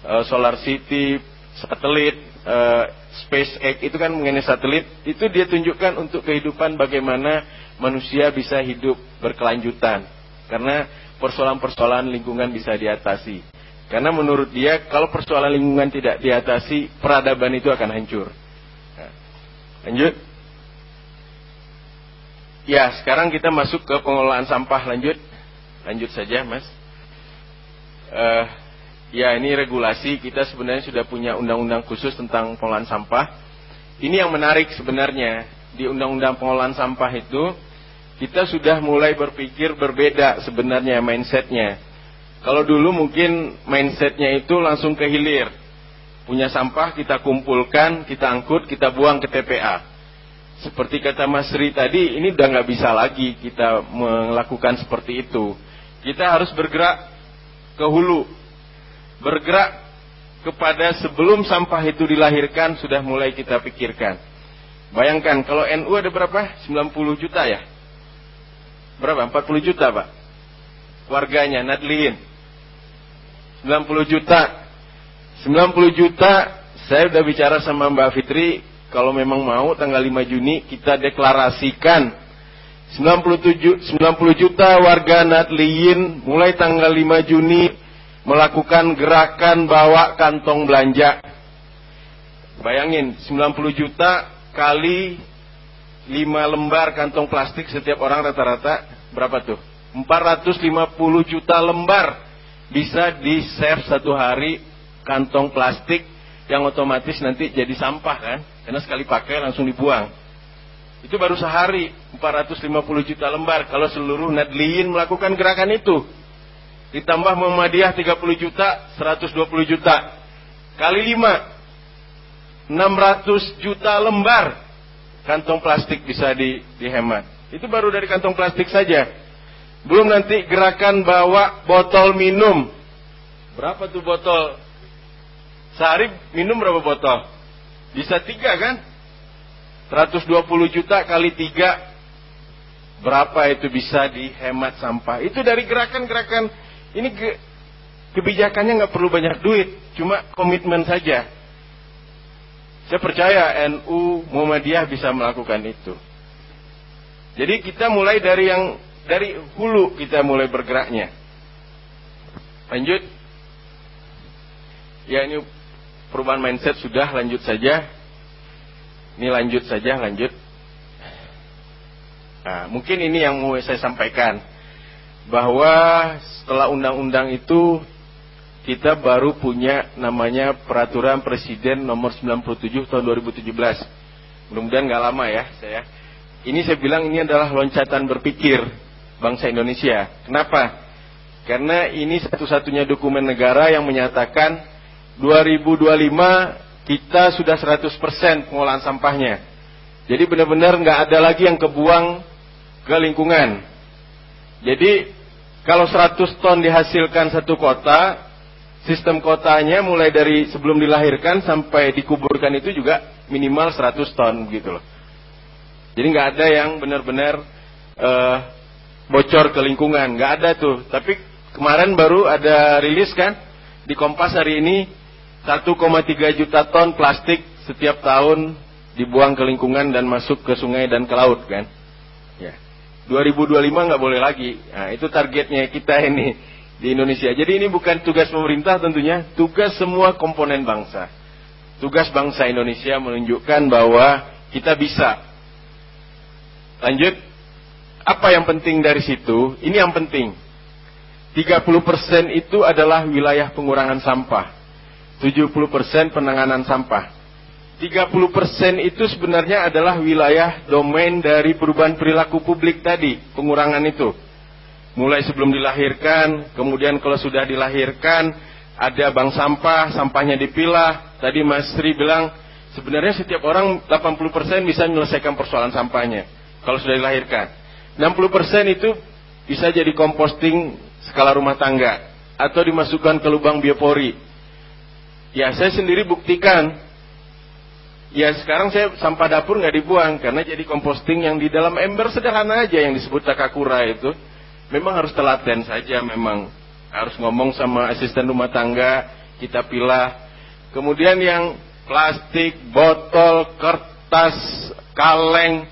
uh, Solar City, satelit, uh, SpaceX itu kan mengenai satelit, itu dia tunjukkan untuk kehidupan bagaimana manusia bisa hidup berkelanjutan. Karena persoalan-persoalan lingkungan bisa diatasi. Karena menurut dia kalau persoalan lingkungan tidak diatasi, peradaban itu akan hancur. Nah, lanjut. Ya, sekarang kita masuk ke pengelolaan sampah. Lanjut. Lanjut saja, Mas. Uh, Ya ini regulasi kita sebenarnya sudah punya undang-undang khusus tentang pengelolaan sampah. Ini yang menarik sebenarnya di undang-undang pengelolaan sampah itu kita sudah mulai berpikir berbeda sebenarnya mindsetnya. Kalau dulu mungkin mindsetnya itu langsung ke hilir. Punya sampah kita kumpulkan, kita angkut, kita buang ke TPA. Seperti kata Mas Ri tadi, ini udah nggak bisa lagi kita melakukan seperti itu. Kita harus bergerak ke hulu, bergerak kepada sebelum sampah itu dilahirkan sudah mulai kita pikirkan. Bayangkan kalau NU ada berapa? 90 juta ya? Berapa? 40 juta Pak? Warganya, Nadlin. 90 juta. 90 juta, saya udah bicara sama Mbak Fitri, kalau memang mau tanggal 5 Juni kita deklarasikan 97, 90 juta warga Nadlin mulai tanggal 5 Juni melakukan gerakan bawa kantong belanja. Bayangin 90 juta kali 5 lembar kantong plastik setiap orang rata-rata berapa tuh? 450 juta lembar bisa di save satu hari kantong plastik yang otomatis nanti jadi sampah kan karena sekali pakai langsung dibuang itu baru sehari 450 juta lembar kalau seluruh Nadliyin melakukan gerakan itu ditambah Muhammadiyah 30 juta 120 juta kali 5 600 juta lembar kantong plastik bisa di, dihemat itu baru dari kantong plastik saja belum nanti gerakan bawa botol minum. Berapa tuh botol? Sehari minum berapa botol? Bisa tiga kan? 120 juta kali tiga. Berapa itu bisa dihemat sampah? Itu dari gerakan-gerakan. Ini ke, kebijakannya nggak perlu banyak duit. Cuma komitmen saja. Saya percaya NU Muhammadiyah bisa melakukan itu. Jadi kita mulai dari yang dari hulu kita mulai bergeraknya. Lanjut. Ya ini perubahan mindset sudah lanjut saja. Ini lanjut saja, lanjut. Nah, mungkin ini yang mau saya sampaikan bahwa setelah undang-undang itu kita baru punya namanya peraturan presiden nomor 97 tahun 2017. Mudah-mudahan nggak lama ya saya. Ini saya bilang ini adalah loncatan berpikir bangsa Indonesia. Kenapa? Karena ini satu-satunya dokumen negara yang menyatakan 2025 kita sudah 100% pengolahan sampahnya. Jadi benar-benar nggak ada lagi yang kebuang ke lingkungan. Jadi kalau 100 ton dihasilkan satu kota, sistem kotanya mulai dari sebelum dilahirkan sampai dikuburkan itu juga minimal 100 ton gitu loh. Jadi nggak ada yang benar-benar uh, bocor ke lingkungan, nggak ada tuh. Tapi kemarin baru ada rilis kan di Kompas hari ini 1,3 juta ton plastik setiap tahun dibuang ke lingkungan dan masuk ke sungai dan ke laut kan. Ya. 2025 nggak boleh lagi. Nah, itu targetnya kita ini di Indonesia. Jadi ini bukan tugas pemerintah tentunya, tugas semua komponen bangsa. Tugas bangsa Indonesia menunjukkan bahwa kita bisa. Lanjut. Apa yang penting dari situ? Ini yang penting. 30% itu adalah wilayah pengurangan sampah. 70% penanganan sampah. 30% itu sebenarnya adalah wilayah domain dari perubahan perilaku publik tadi, pengurangan itu. Mulai sebelum dilahirkan, kemudian kalau sudah dilahirkan, ada bank sampah, sampahnya dipilah. Tadi Mas Sri bilang, sebenarnya setiap orang 80% bisa menyelesaikan persoalan sampahnya. Kalau sudah dilahirkan. 60% itu bisa jadi composting skala rumah tangga atau dimasukkan ke lubang biopori. Ya, saya sendiri buktikan. Ya, sekarang saya sampah dapur nggak dibuang karena jadi composting yang di dalam ember sederhana aja yang disebut takakura itu. Memang harus telaten saja, memang harus ngomong sama asisten rumah tangga, kita pilah. Kemudian yang plastik, botol, kertas, kaleng,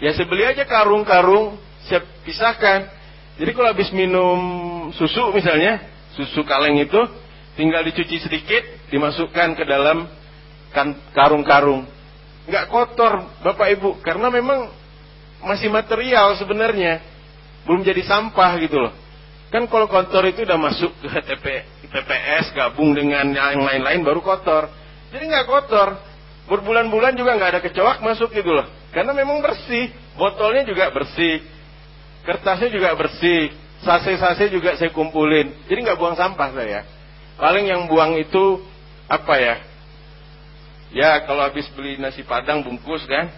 Ya saya beli aja karung-karung, saya pisahkan. Jadi kalau habis minum susu misalnya, susu kaleng itu tinggal dicuci sedikit, dimasukkan ke dalam karung-karung. Nggak kotor Bapak Ibu, karena memang masih material sebenarnya. Belum jadi sampah gitu loh. Kan kalau kotor itu udah masuk ke TP, TPS, gabung dengan yang lain-lain baru kotor. Jadi nggak kotor. Berbulan-bulan juga nggak ada kecoak masuk gitu loh. Karena memang bersih, botolnya juga bersih, kertasnya juga bersih, sase-sase juga saya kumpulin. Jadi nggak buang sampah saya. Paling yang buang itu apa ya? Ya kalau habis beli nasi padang bungkus kan,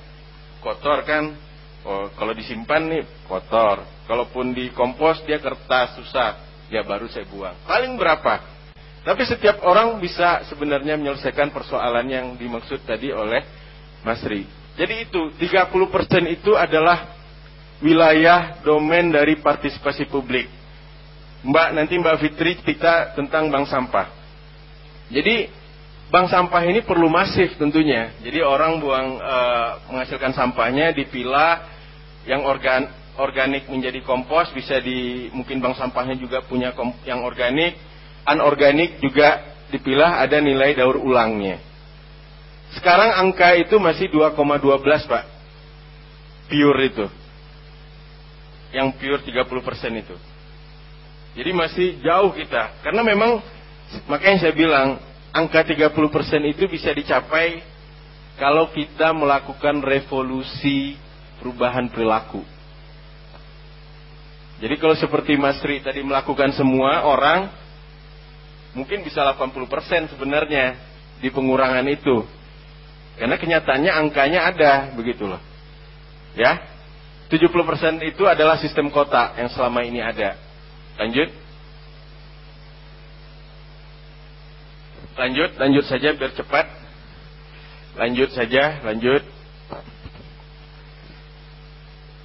kotor kan. Oh, kalau disimpan nih kotor. Kalaupun dikompos dia kertas susah. Ya baru saya buang. Paling berapa? Tapi setiap orang bisa sebenarnya menyelesaikan persoalan yang dimaksud tadi oleh Mas Ri. Jadi itu 30% itu adalah wilayah domain dari partisipasi publik. Mbak nanti Mbak Fitri cerita tentang bank sampah. Jadi bank sampah ini perlu masif tentunya. Jadi orang buang e, menghasilkan sampahnya dipilah yang organ organik menjadi kompos bisa di mungkin bank sampahnya juga punya yang organik anorganik juga dipilah ada nilai daur ulangnya. Sekarang angka itu masih 2,12 Pak. pure itu. Yang pure 30% itu. Jadi masih jauh kita. Karena memang makanya saya bilang angka 30% itu bisa dicapai kalau kita melakukan revolusi perubahan perilaku. Jadi kalau seperti Mas Tri tadi melakukan semua orang mungkin bisa 80% sebenarnya di pengurangan itu. Karena kenyataannya angkanya ada begitu loh. Ya. 70% itu adalah sistem kota yang selama ini ada. Lanjut. Lanjut, lanjut saja biar cepat. Lanjut saja, lanjut.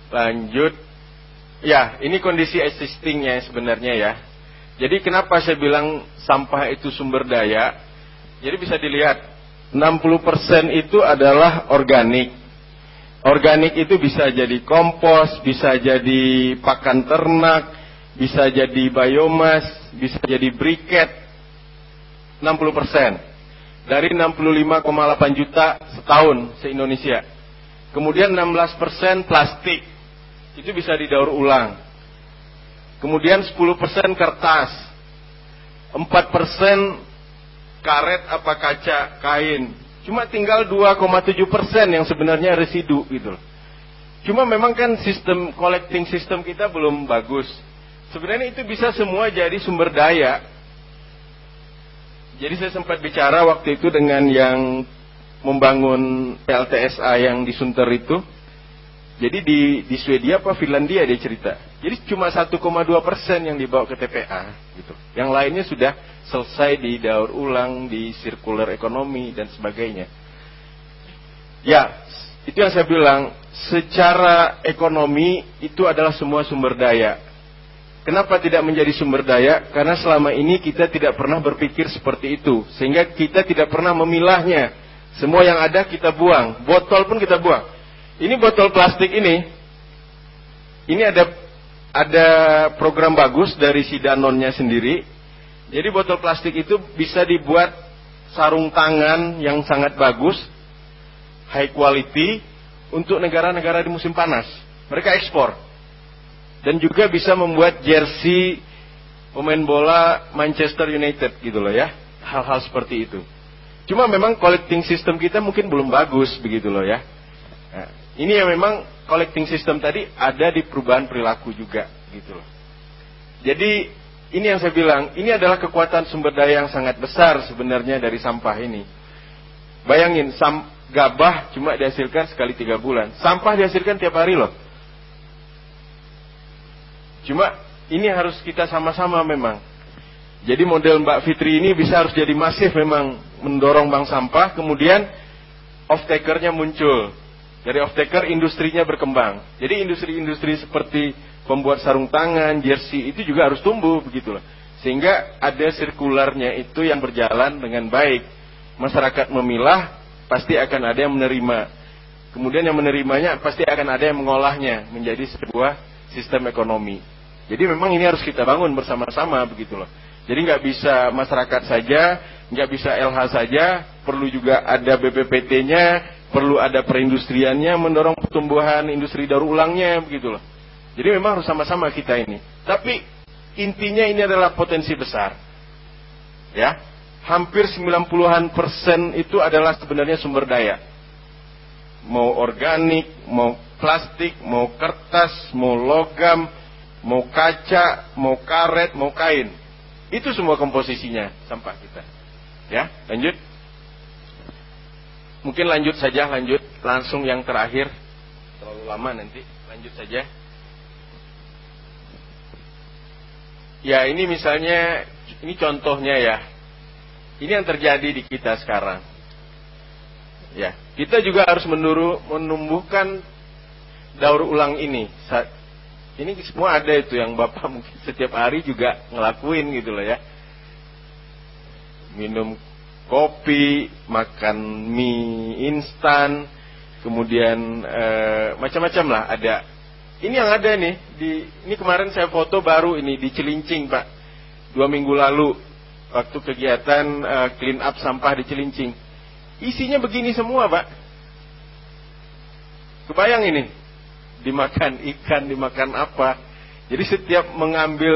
Lanjut. Ya, ini kondisi existingnya sebenarnya ya. Jadi kenapa saya bilang sampah itu sumber daya? Jadi bisa dilihat 60% itu adalah organik. Organik itu bisa jadi kompos, bisa jadi pakan ternak, bisa jadi biomas, bisa jadi briket. 60%. Dari 65,8 juta setahun se-Indonesia. Kemudian 16% plastik. Itu bisa didaur ulang. Kemudian 10% kertas. 4% karet apa kaca, kain. Cuma tinggal 2,7 persen yang sebenarnya residu gitu Cuma memang kan sistem collecting sistem kita belum bagus. Sebenarnya itu bisa semua jadi sumber daya. Jadi saya sempat bicara waktu itu dengan yang membangun PLTSA yang di Sunter itu. Jadi di, di Swedia apa Finlandia dia cerita. Jadi cuma 1,2 persen yang dibawa ke TPA gitu. Yang lainnya sudah selesai di daur ulang, di circular ekonomi dan sebagainya. Ya, itu yang saya bilang. Secara ekonomi itu adalah semua sumber daya. Kenapa tidak menjadi sumber daya? Karena selama ini kita tidak pernah berpikir seperti itu, sehingga kita tidak pernah memilahnya. Semua yang ada kita buang, botol pun kita buang. Ini botol plastik ini, ini ada ada program bagus dari si Danonnya sendiri. Jadi botol plastik itu bisa dibuat sarung tangan yang sangat bagus, high quality untuk negara-negara di musim panas. Mereka ekspor. Dan juga bisa membuat jersey pemain bola Manchester United gitu loh ya. Hal-hal seperti itu. Cuma memang collecting system kita mungkin belum bagus begitu loh ya. Nah, ini yang memang collecting system tadi ada di perubahan perilaku juga gitu loh. Jadi ini yang saya bilang, ini adalah kekuatan sumber daya yang sangat besar sebenarnya dari sampah ini. Bayangin, sam, gabah cuma dihasilkan sekali tiga bulan. Sampah dihasilkan tiap hari loh. Cuma ini harus kita sama-sama memang. Jadi model Mbak Fitri ini bisa harus jadi masif memang mendorong bank sampah, kemudian off takernya muncul. Dari off-taker industrinya berkembang. Jadi industri-industri seperti pembuat sarung tangan, jersey itu juga harus tumbuh begitu loh. Sehingga ada sirkularnya itu yang berjalan dengan baik. Masyarakat memilah, pasti akan ada yang menerima. Kemudian yang menerimanya pasti akan ada yang mengolahnya menjadi sebuah sistem ekonomi. Jadi memang ini harus kita bangun bersama-sama begitu loh. Jadi nggak bisa masyarakat saja, nggak bisa LH saja, perlu juga ada BPPT-nya, perlu ada perindustriannya mendorong pertumbuhan industri daur ulangnya begitu loh. Jadi memang harus sama-sama kita ini. Tapi intinya ini adalah potensi besar. Ya. Hampir 90-an persen itu adalah sebenarnya sumber daya. Mau organik, mau plastik, mau kertas, mau logam, mau kaca, mau karet, mau kain. Itu semua komposisinya sampah kita. Ya, lanjut. Mungkin lanjut saja, lanjut langsung yang terakhir. Terlalu lama nanti, lanjut saja. Ya, ini misalnya ini contohnya ya. Ini yang terjadi di kita sekarang. Ya, kita juga harus menuru, menumbuhkan daur ulang ini. Ini semua ada itu yang Bapak mungkin setiap hari juga ngelakuin gitu loh ya. Minum kopi, makan mie instan, kemudian e, macam-macam lah ada. Ini yang ada nih di ini kemarin saya foto baru ini di Cilincing Pak, dua minggu lalu waktu kegiatan e, clean up sampah di Cilincing. Isinya begini semua Pak. Kebayang ini, dimakan ikan, dimakan apa. Jadi setiap mengambil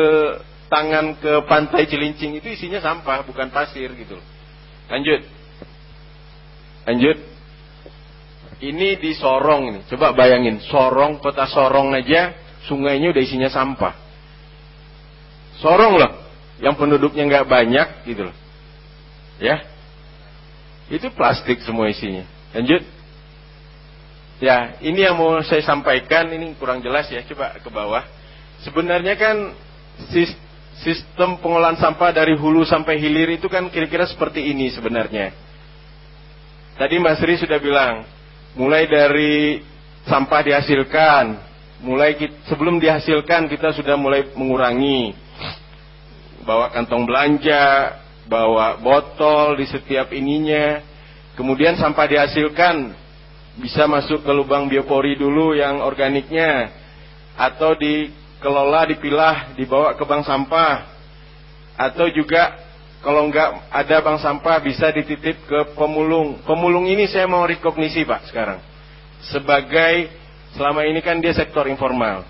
tangan ke pantai Cilincing itu isinya sampah, bukan pasir gitu. Lanjut. Lanjut. Ini di Sorong ini. Coba bayangin, Sorong, kota Sorong aja sungainya udah isinya sampah. Sorong loh, yang penduduknya nggak banyak gitu loh. Ya. Itu plastik semua isinya. Lanjut. Ya, ini yang mau saya sampaikan ini kurang jelas ya, coba ke bawah. Sebenarnya kan sistem pengolahan sampah dari hulu sampai hilir itu kan kira-kira seperti ini sebenarnya. Tadi Mas Ri sudah bilang, mulai dari sampah dihasilkan, mulai sebelum dihasilkan kita sudah mulai mengurangi. Bawa kantong belanja, bawa botol di setiap ininya. Kemudian sampah dihasilkan bisa masuk ke lubang biopori dulu yang organiknya atau di kelola dipilah dibawa ke bank sampah atau juga kalau nggak ada bank sampah bisa dititip ke pemulung. Pemulung ini saya mau rekognisi Pak sekarang. Sebagai selama ini kan dia sektor informal.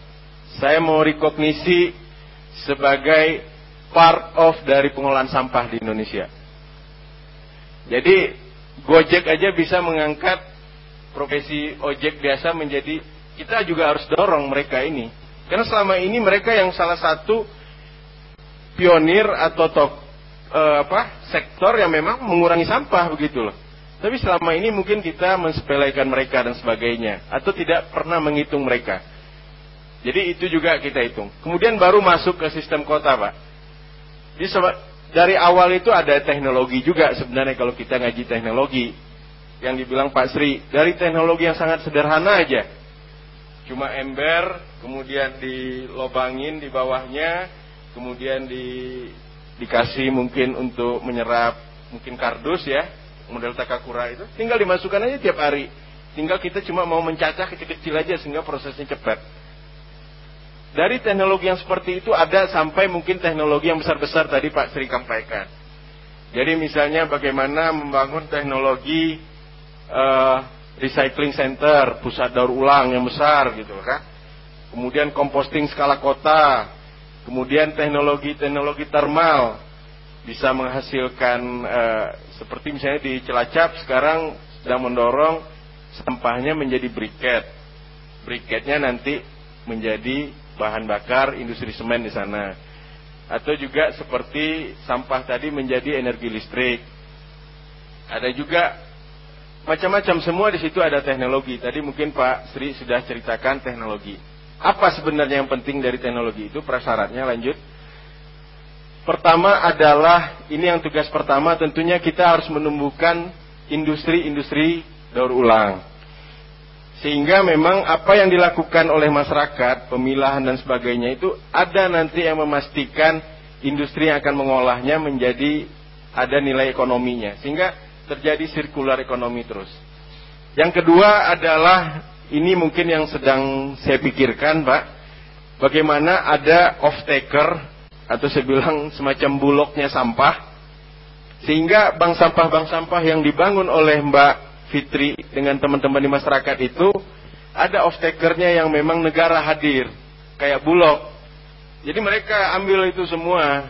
Saya mau rekognisi sebagai part of dari pengolahan sampah di Indonesia. Jadi Gojek aja bisa mengangkat profesi ojek biasa menjadi kita juga harus dorong mereka ini karena selama ini mereka yang salah satu pionir atau top eh, apa sektor yang memang mengurangi sampah begitu loh. Tapi selama ini mungkin kita mensepelekan mereka dan sebagainya atau tidak pernah menghitung mereka. Jadi itu juga kita hitung. Kemudian baru masuk ke sistem kota, Pak. Jadi dari awal itu ada teknologi juga sebenarnya kalau kita ngaji teknologi yang dibilang Pak Sri dari teknologi yang sangat sederhana aja cuma ember, kemudian dilobangin di bawahnya, kemudian di, dikasih mungkin untuk menyerap mungkin kardus ya, model takakura itu, tinggal dimasukkan aja tiap hari. Tinggal kita cuma mau mencacah kecil-kecil aja sehingga prosesnya cepat. Dari teknologi yang seperti itu ada sampai mungkin teknologi yang besar-besar tadi Pak Sri sampaikan. Jadi misalnya bagaimana membangun teknologi uh, recycling center, pusat daur ulang yang besar gitu kan. Kemudian composting skala kota, kemudian teknologi-teknologi termal bisa menghasilkan eh, seperti misalnya di Cilacap sekarang sedang mendorong sampahnya menjadi briket. Briketnya nanti menjadi bahan bakar industri semen di sana. Atau juga seperti sampah tadi menjadi energi listrik. Ada juga Macam-macam semua di situ ada teknologi. Tadi mungkin Pak Sri sudah ceritakan teknologi. Apa sebenarnya yang penting dari teknologi itu? Prasyaratnya lanjut. Pertama adalah ini yang tugas pertama tentunya kita harus menumbuhkan industri-industri daur ulang. Sehingga memang apa yang dilakukan oleh masyarakat, pemilahan dan sebagainya itu ada nanti yang memastikan industri yang akan mengolahnya menjadi ada nilai ekonominya. Sehingga terjadi sirkular ekonomi terus. Yang kedua adalah ini mungkin yang sedang saya pikirkan, Pak. Bagaimana ada off taker atau saya bilang semacam bulognya sampah sehingga bank sampah-bank sampah yang dibangun oleh Mbak Fitri dengan teman-teman di masyarakat itu ada off takernya yang memang negara hadir kayak bulog. Jadi mereka ambil itu semua,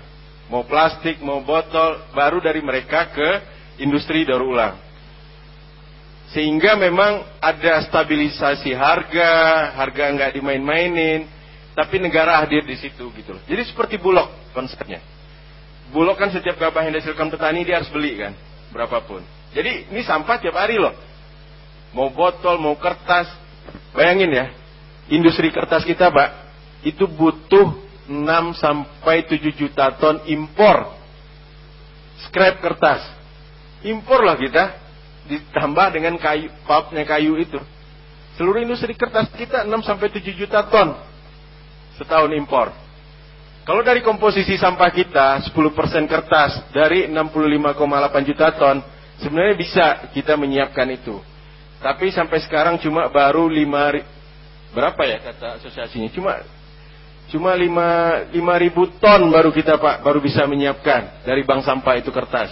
mau plastik, mau botol, baru dari mereka ke industri daur ulang. Sehingga memang ada stabilisasi harga, harga nggak dimain-mainin, tapi negara hadir di situ gitu loh. Jadi seperti bulog konsepnya. Bulog kan setiap gabah yang dihasilkan petani dia harus beli kan, berapapun. Jadi ini sampah tiap hari loh. Mau botol, mau kertas. Bayangin ya, industri kertas kita, Pak, itu butuh 6 sampai 7 juta ton impor scrap kertas impor lah kita. Ditambah dengan kayu pulpnya kayu itu. Seluruh industri kertas kita 6 sampai 7 juta ton setahun impor. Kalau dari komposisi sampah kita 10% kertas dari 65,8 juta ton sebenarnya bisa kita menyiapkan itu. Tapi sampai sekarang cuma baru 5 berapa ya kata asosiasinya? Cuma cuma 5, 5 ribu ton baru kita pak baru bisa menyiapkan dari bank sampah itu kertas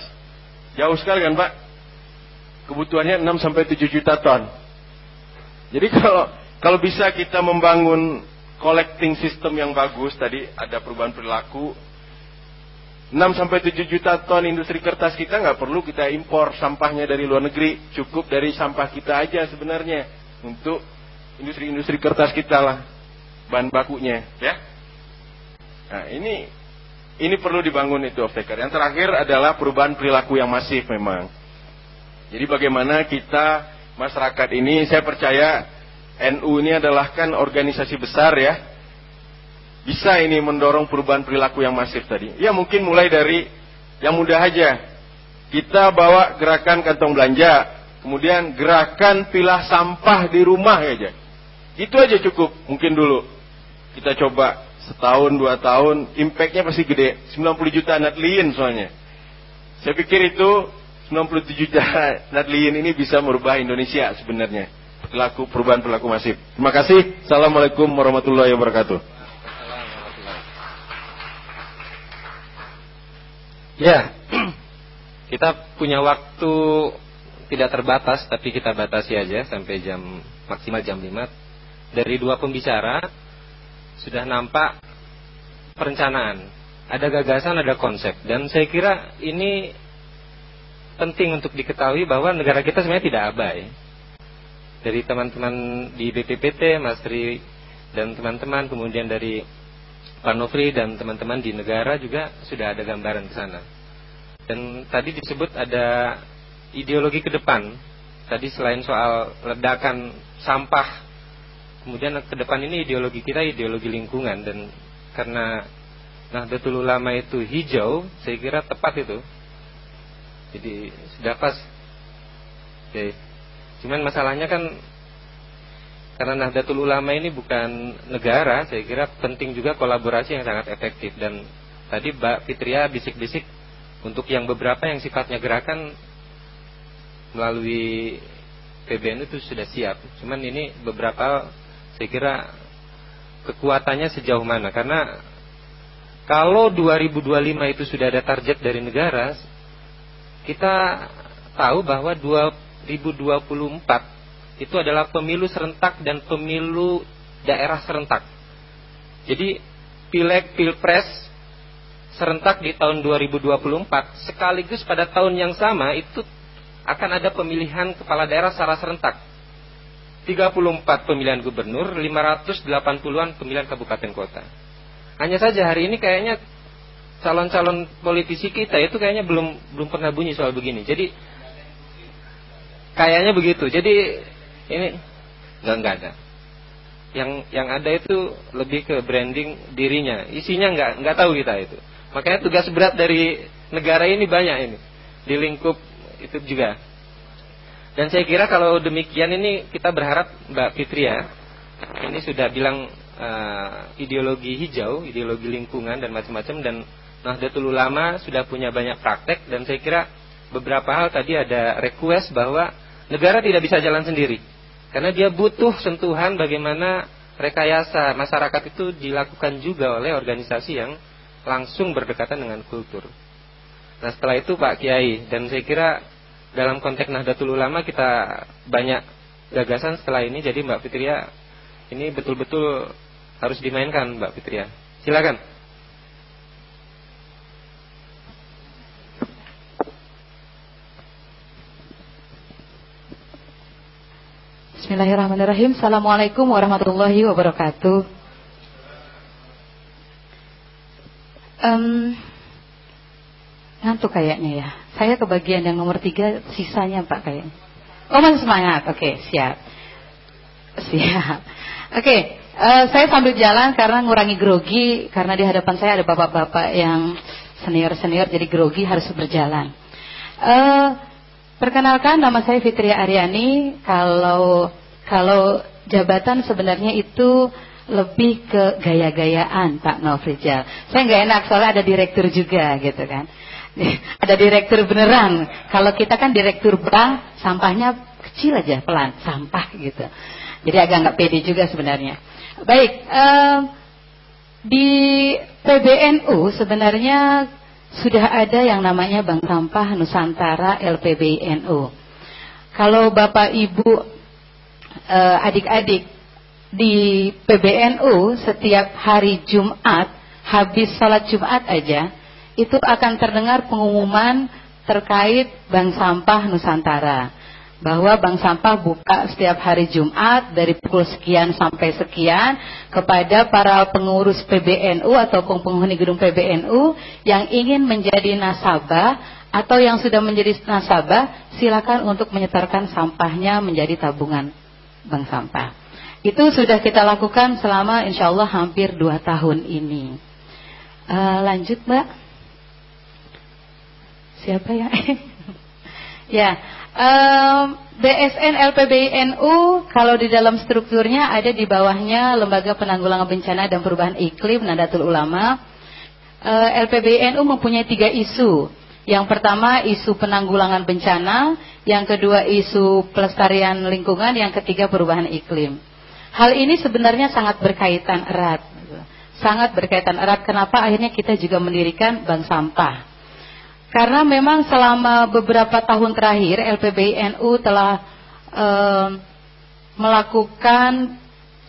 Jauh sekali kan Pak? Kebutuhannya 6 sampai 7 juta ton. Jadi kalau Kalau bisa kita membangun collecting system yang bagus, tadi ada perubahan perilaku, 6 sampai 7 juta ton industri kertas kita nggak perlu kita impor sampahnya dari luar negeri, cukup dari sampah kita aja sebenarnya untuk industri-industri kertas kita lah bahan bakunya, ya. Nah, ini ini perlu dibangun itu off taker. Yang terakhir adalah perubahan perilaku yang masif memang. Jadi bagaimana kita masyarakat ini saya percaya NU ini adalah kan organisasi besar ya. Bisa ini mendorong perubahan perilaku yang masif tadi. Ya mungkin mulai dari yang mudah aja. Kita bawa gerakan kantong belanja, kemudian gerakan pilah sampah di rumah aja. Itu aja cukup mungkin dulu. Kita coba setahun dua tahun, impactnya pasti gede. 90 juta nadliin soalnya. Saya pikir itu 97 juta nadliin ini bisa merubah Indonesia sebenarnya. Perilaku perubahan perilaku masif. Terima kasih. Assalamualaikum warahmatullahi wabarakatuh. Ya, kita punya waktu tidak terbatas, tapi kita batasi aja sampai jam maksimal jam 5. Dari dua pembicara sudah nampak perencanaan, ada gagasan, ada konsep, dan saya kira ini penting untuk diketahui bahwa negara kita sebenarnya tidak abai. Dari teman-teman di BPPT, Mas Tri dan teman-teman, kemudian dari Pak Nofri dan teman-teman di negara juga sudah ada gambaran ke sana. Dan tadi disebut ada ideologi ke depan. Tadi selain soal ledakan sampah, kemudian ke depan ini ideologi kita ideologi lingkungan dan karena Nahdlatul Ulama itu hijau, saya kira tepat itu jadi sudah pas. Oke. Cuman masalahnya kan karena Nahdlatul Ulama ini bukan negara, saya kira penting juga kolaborasi yang sangat efektif dan tadi Mbak Fitria bisik-bisik untuk yang beberapa yang sifatnya gerakan melalui PBN itu sudah siap. Cuman ini beberapa saya kira kekuatannya sejauh mana karena kalau 2025 itu sudah ada target dari negara, kita tahu bahwa 2024 itu adalah pemilu serentak dan pemilu daerah serentak. Jadi pileg pilpres serentak di tahun 2024 sekaligus pada tahun yang sama itu akan ada pemilihan kepala daerah secara serentak. 34 pemilihan gubernur, 580-an pemilihan kabupaten kota. Hanya saja hari ini kayaknya calon-calon politisi kita itu kayaknya belum belum pernah bunyi soal begini. Jadi kayaknya begitu. Jadi ini nggak nggak ada. Yang yang ada itu lebih ke branding dirinya. Isinya nggak nggak tahu kita itu. Makanya tugas berat dari negara ini banyak ini di lingkup itu juga. Dan saya kira kalau demikian ini kita berharap Mbak Fitria ini sudah bilang uh, ideologi hijau, ideologi lingkungan dan macam-macam dan Nahdlatul Ulama sudah punya banyak praktek dan saya kira beberapa hal tadi ada request bahwa negara tidak bisa jalan sendiri. Karena dia butuh sentuhan bagaimana rekayasa masyarakat itu dilakukan juga oleh organisasi yang langsung berdekatan dengan kultur. Nah setelah itu Pak Kiai dan saya kira dalam konteks Nahdlatul Ulama kita banyak gagasan setelah ini jadi Mbak Fitria ini betul-betul harus dimainkan Mbak Fitria. Silakan. Bismillahirrahmanirrahim. Assalamualaikum warahmatullahi wabarakatuh. Um, ngantuk kayaknya ya. Saya ke bagian yang nomor tiga, sisanya Pak kayaknya. Oh masih semangat. Oke, okay, siap. Siap. Oke, okay, uh, eh, saya sambil jalan karena ngurangi grogi karena di hadapan saya ada bapak-bapak yang senior-senior jadi grogi harus berjalan. Uh, perkenalkan nama saya Fitria Aryani. Kalau kalau jabatan sebenarnya itu lebih ke gaya-gayaan Pak Nofrijal. Saya nggak enak soalnya ada direktur juga gitu kan. ada direktur beneran. Kalau kita kan direktur bank, sampahnya kecil aja pelan, sampah gitu. Jadi agak nggak pede juga sebenarnya. Baik, eh, di PBNU sebenarnya sudah ada yang namanya Bank Sampah Nusantara LPBNU. Kalau Bapak Ibu Eh, adik-adik di PBNU setiap hari Jumat habis sholat Jumat aja itu akan terdengar pengumuman terkait bank sampah Nusantara bahwa bank sampah buka setiap hari Jumat dari pukul sekian sampai sekian kepada para pengurus PBNU atau penghuni gedung PBNU yang ingin menjadi nasabah atau yang sudah menjadi nasabah silakan untuk menyetorkan sampahnya menjadi tabungan bank sampah. Itu sudah kita lakukan selama insya Allah hampir dua tahun ini. Uh, lanjut Mbak. Siapa ya? ya, um, BSN LPBNU kalau di dalam strukturnya ada di bawahnya Lembaga Penanggulangan Bencana dan Perubahan Iklim Nadatul Ulama. Uh, LPBNU mempunyai tiga isu. Yang pertama isu penanggulangan bencana, yang kedua isu pelestarian lingkungan, yang ketiga perubahan iklim. Hal ini sebenarnya sangat berkaitan erat. Sangat berkaitan erat. Kenapa akhirnya kita juga mendirikan bank sampah? Karena memang selama beberapa tahun terakhir LPBNU telah melakukan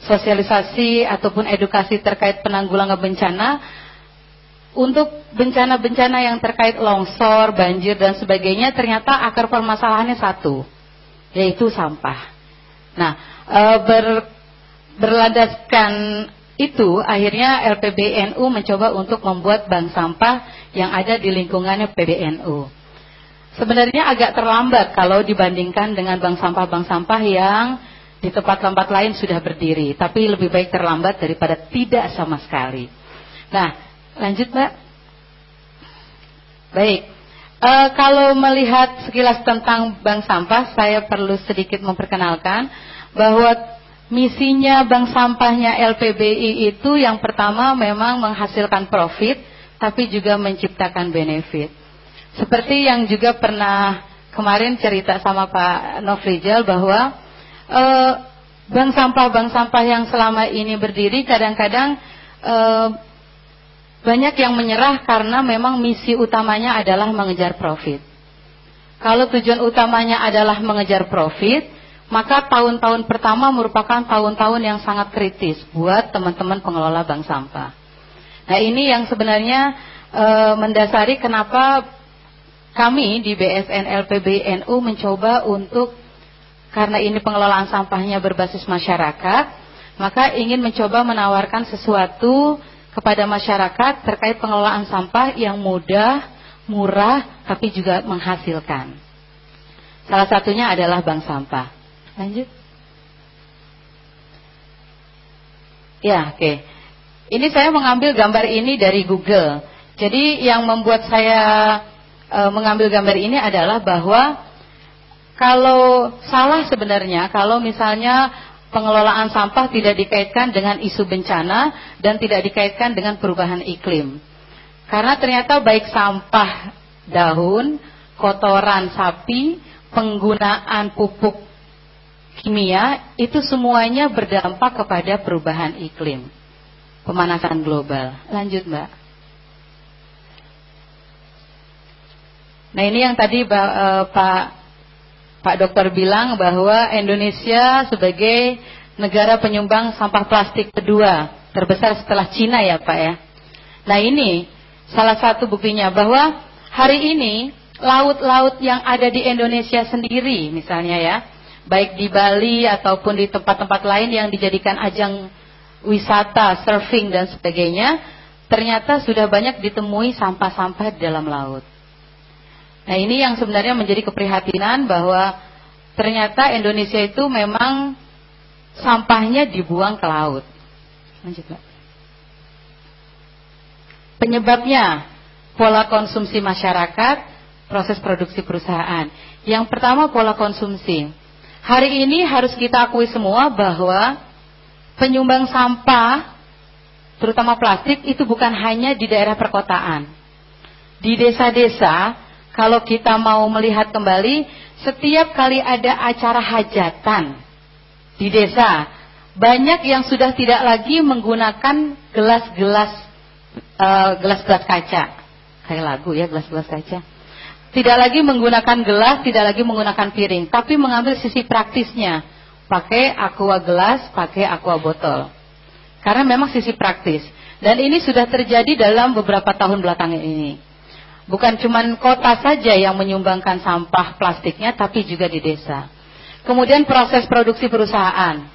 sosialisasi ataupun edukasi terkait penanggulangan bencana untuk bencana-bencana yang terkait longsor, banjir dan sebagainya ternyata akar permasalahannya satu, yaitu sampah. Nah, e, ber, berlandaskan itu akhirnya LPBNU mencoba untuk membuat bank sampah yang ada di lingkungannya PBNU. Sebenarnya agak terlambat kalau dibandingkan dengan bank sampah-bank sampah yang di tempat-tempat lain sudah berdiri, tapi lebih baik terlambat daripada tidak sama sekali. Nah, lanjut Mbak. Baik, e, kalau melihat sekilas tentang bank sampah, saya perlu sedikit memperkenalkan bahwa Misinya bank sampahnya LPBI itu yang pertama memang menghasilkan profit, tapi juga menciptakan benefit. Seperti yang juga pernah kemarin cerita sama Pak Nofrijal bahwa e, bank sampah-bank sampah yang selama ini berdiri kadang-kadang e, banyak yang menyerah karena memang misi utamanya adalah mengejar profit. Kalau tujuan utamanya adalah mengejar profit, maka tahun-tahun pertama merupakan tahun-tahun yang sangat kritis buat teman-teman pengelola bank sampah. Nah ini yang sebenarnya e, mendasari kenapa kami di BSN LPBNU mencoba untuk karena ini pengelolaan sampahnya berbasis masyarakat, maka ingin mencoba menawarkan sesuatu kepada masyarakat terkait pengelolaan sampah yang mudah, murah, tapi juga menghasilkan. Salah satunya adalah bank sampah. Lanjut. Ya, oke. Okay. Ini saya mengambil gambar ini dari Google. Jadi yang membuat saya e, mengambil gambar ini adalah bahwa kalau salah sebenarnya kalau misalnya pengelolaan sampah tidak dikaitkan dengan isu bencana dan tidak dikaitkan dengan perubahan iklim. Karena ternyata baik sampah daun, kotoran sapi, penggunaan pupuk kimia itu semuanya berdampak kepada perubahan iklim, pemanasan global. Lanjut, Mbak. Nah, ini yang tadi uh, Pak Pak Dokter bilang bahwa Indonesia sebagai negara penyumbang sampah plastik kedua terbesar setelah Cina ya, Pak ya. Nah, ini salah satu buktinya bahwa hari ini laut-laut yang ada di Indonesia sendiri misalnya ya, baik di Bali ataupun di tempat-tempat lain yang dijadikan ajang wisata, surfing dan sebagainya, ternyata sudah banyak ditemui sampah-sampah di dalam laut. Nah ini yang sebenarnya menjadi keprihatinan bahwa ternyata Indonesia itu memang sampahnya dibuang ke laut. Lanjut, Mbak. Penyebabnya pola konsumsi masyarakat, proses produksi perusahaan. Yang pertama pola konsumsi. Hari ini harus kita akui semua bahwa penyumbang sampah, terutama plastik, itu bukan hanya di daerah perkotaan. Di desa-desa, kalau kita mau melihat kembali, setiap kali ada acara hajatan di desa, banyak yang sudah tidak lagi menggunakan gelas-gelas uh, gelas-gelas kaca. Kayak lagu ya, gelas-gelas kaca tidak lagi menggunakan gelas, tidak lagi menggunakan piring, tapi mengambil sisi praktisnya. Pakai aqua gelas, pakai aqua botol. Karena memang sisi praktis. Dan ini sudah terjadi dalam beberapa tahun belakangan ini. Bukan cuma kota saja yang menyumbangkan sampah plastiknya, tapi juga di desa. Kemudian proses produksi perusahaan.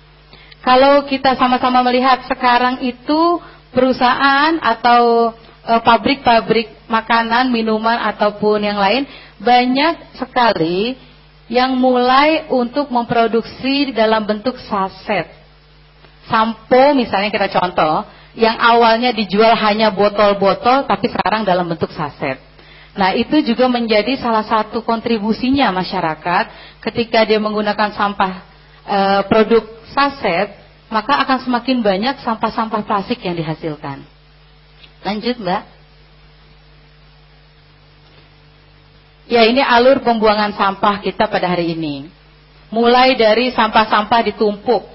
Kalau kita sama-sama melihat sekarang itu perusahaan atau eh, pabrik-pabrik makanan, minuman ataupun yang lain banyak sekali yang mulai untuk memproduksi dalam bentuk saset. Sampo misalnya kita contoh, yang awalnya dijual hanya botol-botol tapi sekarang dalam bentuk saset. Nah, itu juga menjadi salah satu kontribusinya masyarakat ketika dia menggunakan sampah e, produk saset, maka akan semakin banyak sampah-sampah plastik yang dihasilkan. Lanjut, Mbak. Ya, ini alur pembuangan sampah kita pada hari ini. Mulai dari sampah-sampah ditumpuk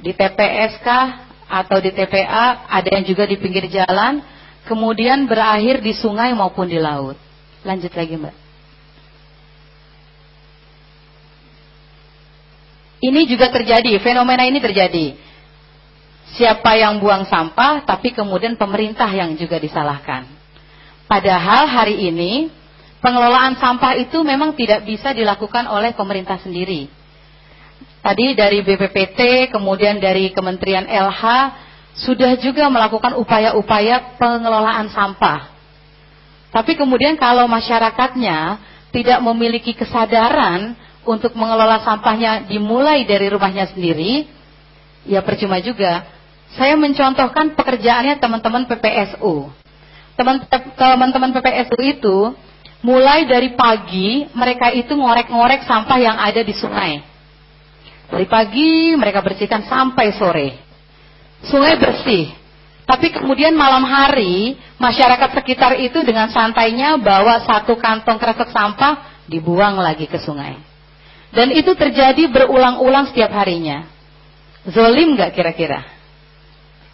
di TPS kah atau di TPA, ada yang juga di pinggir jalan, kemudian berakhir di sungai maupun di laut. Lanjut lagi Mbak. Ini juga terjadi, fenomena ini terjadi. Siapa yang buang sampah, tapi kemudian pemerintah yang juga disalahkan. Padahal hari ini, pengelolaan sampah itu memang tidak bisa dilakukan oleh pemerintah sendiri. Tadi dari BPPT, kemudian dari Kementerian LH, sudah juga melakukan upaya-upaya pengelolaan sampah. Tapi kemudian kalau masyarakatnya tidak memiliki kesadaran untuk mengelola sampahnya dimulai dari rumahnya sendiri, ya percuma juga. Saya mencontohkan pekerjaannya teman-teman PPSU. Teman-teman PPSU itu mulai dari pagi mereka itu ngorek-ngorek sampah yang ada di sungai. Dari pagi mereka bersihkan sampai sore sungai bersih. Tapi kemudian malam hari, masyarakat sekitar itu dengan santainya bawa satu kantong kresek sampah, dibuang lagi ke sungai. Dan itu terjadi berulang-ulang setiap harinya. Zolim gak kira-kira?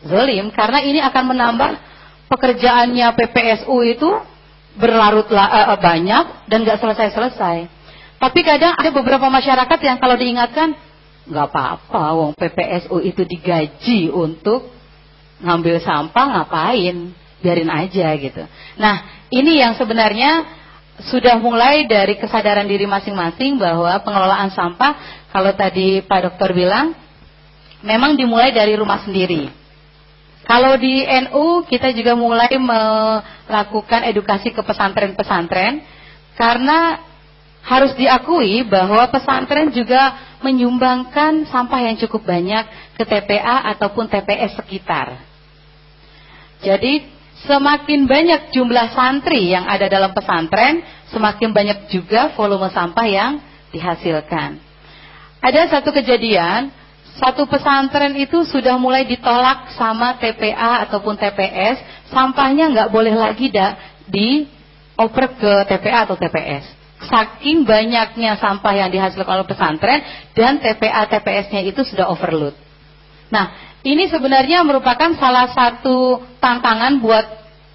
Zolim, karena ini akan menambah pekerjaannya PPSU itu berlarut uh, banyak dan gak selesai-selesai. Tapi kadang ada beberapa masyarakat yang kalau diingatkan, nggak apa-apa wong PPSU itu digaji untuk ngambil sampah ngapain? Biarin aja gitu. Nah ini yang sebenarnya sudah mulai dari kesadaran diri masing-masing bahwa pengelolaan sampah kalau tadi Pak Dokter bilang memang dimulai dari rumah sendiri kalau di NU kita juga mulai melakukan edukasi ke pesantren-pesantren karena harus diakui bahwa pesantren juga menyumbangkan sampah yang cukup banyak ke TPA ataupun TPS sekitar. Jadi semakin banyak jumlah santri yang ada dalam pesantren, semakin banyak juga volume sampah yang dihasilkan. Ada satu kejadian, satu pesantren itu sudah mulai ditolak sama TPA ataupun TPS, sampahnya nggak boleh lagi da, dioper ke TPA atau TPS saking banyaknya sampah yang dihasilkan oleh pesantren dan TPA TPS-nya itu sudah overload. Nah, ini sebenarnya merupakan salah satu tantangan buat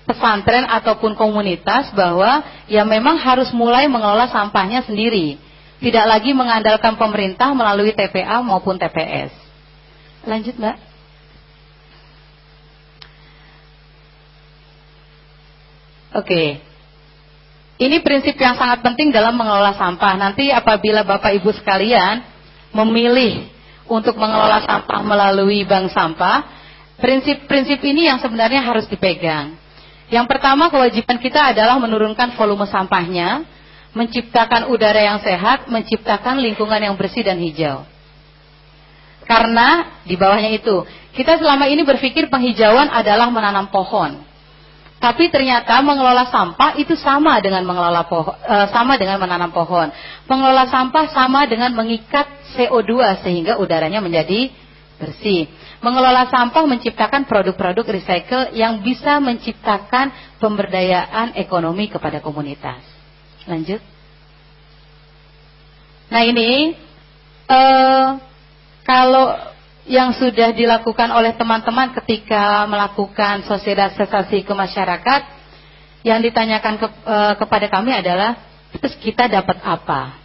pesantren ataupun komunitas bahwa ya memang harus mulai mengelola sampahnya sendiri. Tidak lagi mengandalkan pemerintah melalui TPA maupun TPS. Lanjut, Mbak. Oke. Okay. Ini prinsip yang sangat penting dalam mengelola sampah. Nanti apabila Bapak Ibu sekalian memilih untuk mengelola sampah melalui bank sampah, prinsip-prinsip ini yang sebenarnya harus dipegang. Yang pertama kewajiban kita adalah menurunkan volume sampahnya, menciptakan udara yang sehat, menciptakan lingkungan yang bersih dan hijau. Karena di bawahnya itu, kita selama ini berpikir penghijauan adalah menanam pohon. Tapi ternyata mengelola sampah itu sama dengan mengelola pohon, e, sama dengan menanam pohon. Mengelola sampah sama dengan mengikat CO2 sehingga udaranya menjadi bersih. Mengelola sampah menciptakan produk-produk recycle yang bisa menciptakan pemberdayaan ekonomi kepada komunitas. Lanjut. Nah ini e, kalau yang sudah dilakukan oleh teman-teman ketika melakukan sosialisasi ke masyarakat yang ditanyakan ke, e, kepada kami adalah terus kita dapat apa?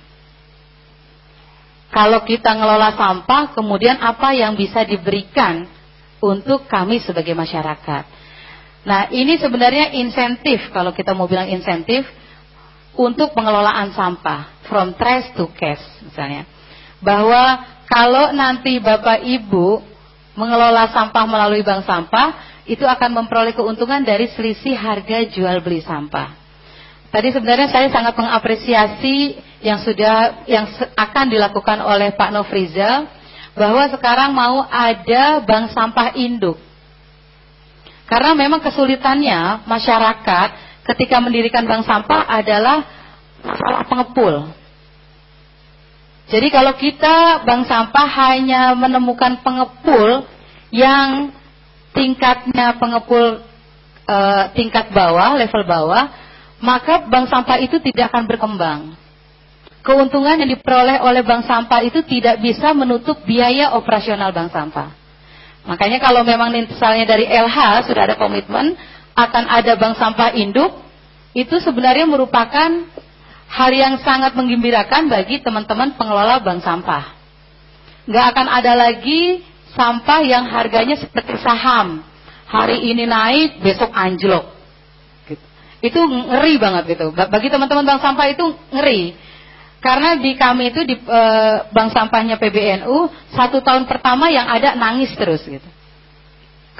Kalau kita ngelola sampah, kemudian apa yang bisa diberikan untuk kami sebagai masyarakat. Nah, ini sebenarnya insentif kalau kita mau bilang insentif untuk pengelolaan sampah from trash to cash misalnya. Bahwa kalau nanti Bapak Ibu mengelola sampah melalui bank sampah, itu akan memperoleh keuntungan dari selisih harga jual beli sampah. Tadi sebenarnya saya sangat mengapresiasi yang sudah yang akan dilakukan oleh Pak Nofriza bahwa sekarang mau ada bank sampah induk. Karena memang kesulitannya masyarakat ketika mendirikan bank sampah adalah masalah pengepul. Jadi kalau kita bank sampah hanya menemukan pengepul yang tingkatnya pengepul e, tingkat bawah, level bawah, maka bank sampah itu tidak akan berkembang. Keuntungan yang diperoleh oleh bank sampah itu tidak bisa menutup biaya operasional bank sampah. Makanya kalau memang misalnya dari LH sudah ada komitmen akan ada bank sampah induk, itu sebenarnya merupakan hal yang sangat menggembirakan bagi teman-teman pengelola bank sampah. Nggak akan ada lagi sampah yang harganya seperti saham. Hari ini naik, besok anjlok. Itu ngeri banget gitu. Bagi teman-teman bank sampah itu ngeri. Karena di kami itu di e, bank sampahnya PBNU satu tahun pertama yang ada nangis terus gitu.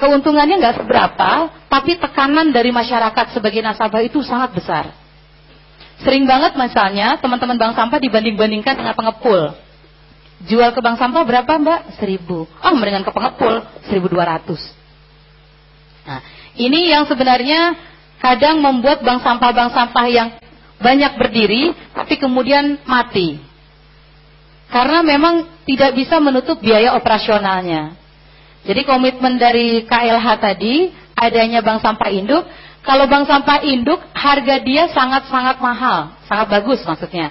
Keuntungannya nggak seberapa, tapi tekanan dari masyarakat sebagai nasabah itu sangat besar. Sering banget misalnya teman-teman bank sampah dibanding-bandingkan dengan pengepul. Jual ke bank sampah berapa mbak? Seribu. Oh mendingan ke pengepul seribu dua ratus. Nah ini yang sebenarnya kadang membuat bank sampah-bank sampah yang banyak berdiri tapi kemudian mati. Karena memang tidak bisa menutup biaya operasionalnya. Jadi komitmen dari KLH tadi adanya bank sampah induk, kalau bank sampah induk harga dia sangat-sangat mahal, sangat bagus maksudnya.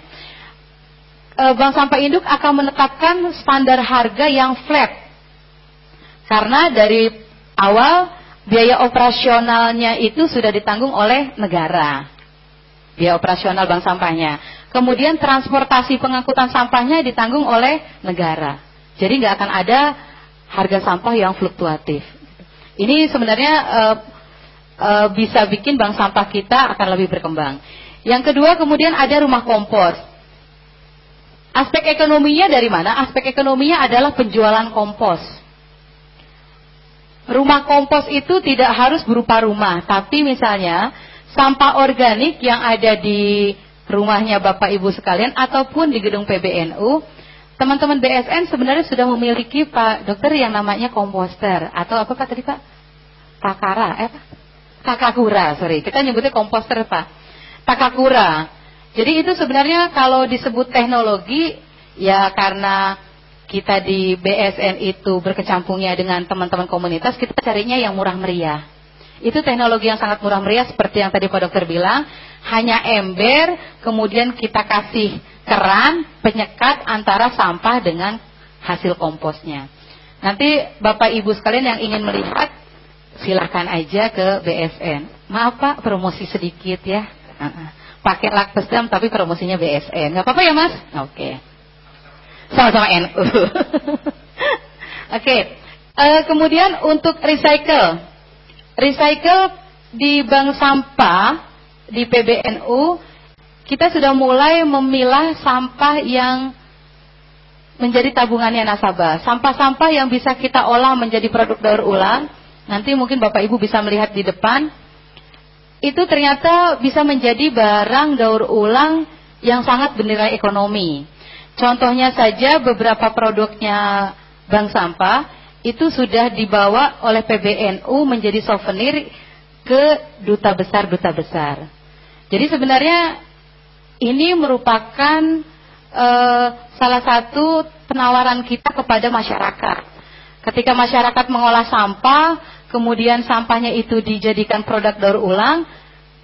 E, bank sampah induk akan menetapkan standar harga yang flat. Karena dari awal biaya operasionalnya itu sudah ditanggung oleh negara. Biaya operasional bank sampahnya. Kemudian transportasi pengangkutan sampahnya ditanggung oleh negara. Jadi nggak akan ada harga sampah yang fluktuatif. Ini sebenarnya e, e, bisa bikin bank sampah kita akan lebih berkembang. Yang kedua kemudian ada rumah kompos. Aspek ekonominya dari mana? Aspek ekonominya adalah penjualan kompos. Rumah kompos itu tidak harus berupa rumah, tapi misalnya sampah organik yang ada di rumahnya Bapak Ibu sekalian ataupun di gedung PBNU, teman-teman BSN sebenarnya sudah memiliki Pak dokter yang namanya komposter atau apa Pak tadi Pak? Takara, eh? Takakura, sorry. Kita nyebutnya komposter Pak. Takakura. Jadi itu sebenarnya kalau disebut teknologi ya karena kita di BSN itu berkecampungnya dengan teman-teman komunitas, kita carinya yang murah meriah. Itu teknologi yang sangat murah meriah seperti yang tadi Pak Dokter bilang, hanya ember, kemudian kita kasih keran penyekat antara sampah dengan hasil komposnya. Nanti Bapak Ibu sekalian yang ingin melihat, silahkan aja ke BSN. Maaf Pak, promosi sedikit ya. Pakai lak pesdam tapi promosinya BSN. Gak apa-apa ya Mas? Oke. Okay sama-sama NU. Oke, okay. uh, eh, kemudian untuk recycle, recycle di bank sampah di PBNU kita sudah mulai memilah sampah yang menjadi tabungannya nasabah. Sampah-sampah yang bisa kita olah menjadi produk daur ulang. Nanti mungkin Bapak Ibu bisa melihat di depan. Itu ternyata bisa menjadi barang daur ulang yang sangat bernilai ekonomi. Contohnya saja beberapa produknya bank sampah itu sudah dibawa oleh PBNU menjadi souvenir ke duta besar-duta besar. Jadi sebenarnya ini merupakan uh, salah satu penawaran kita kepada masyarakat. Ketika masyarakat mengolah sampah, kemudian sampahnya itu dijadikan produk daur ulang,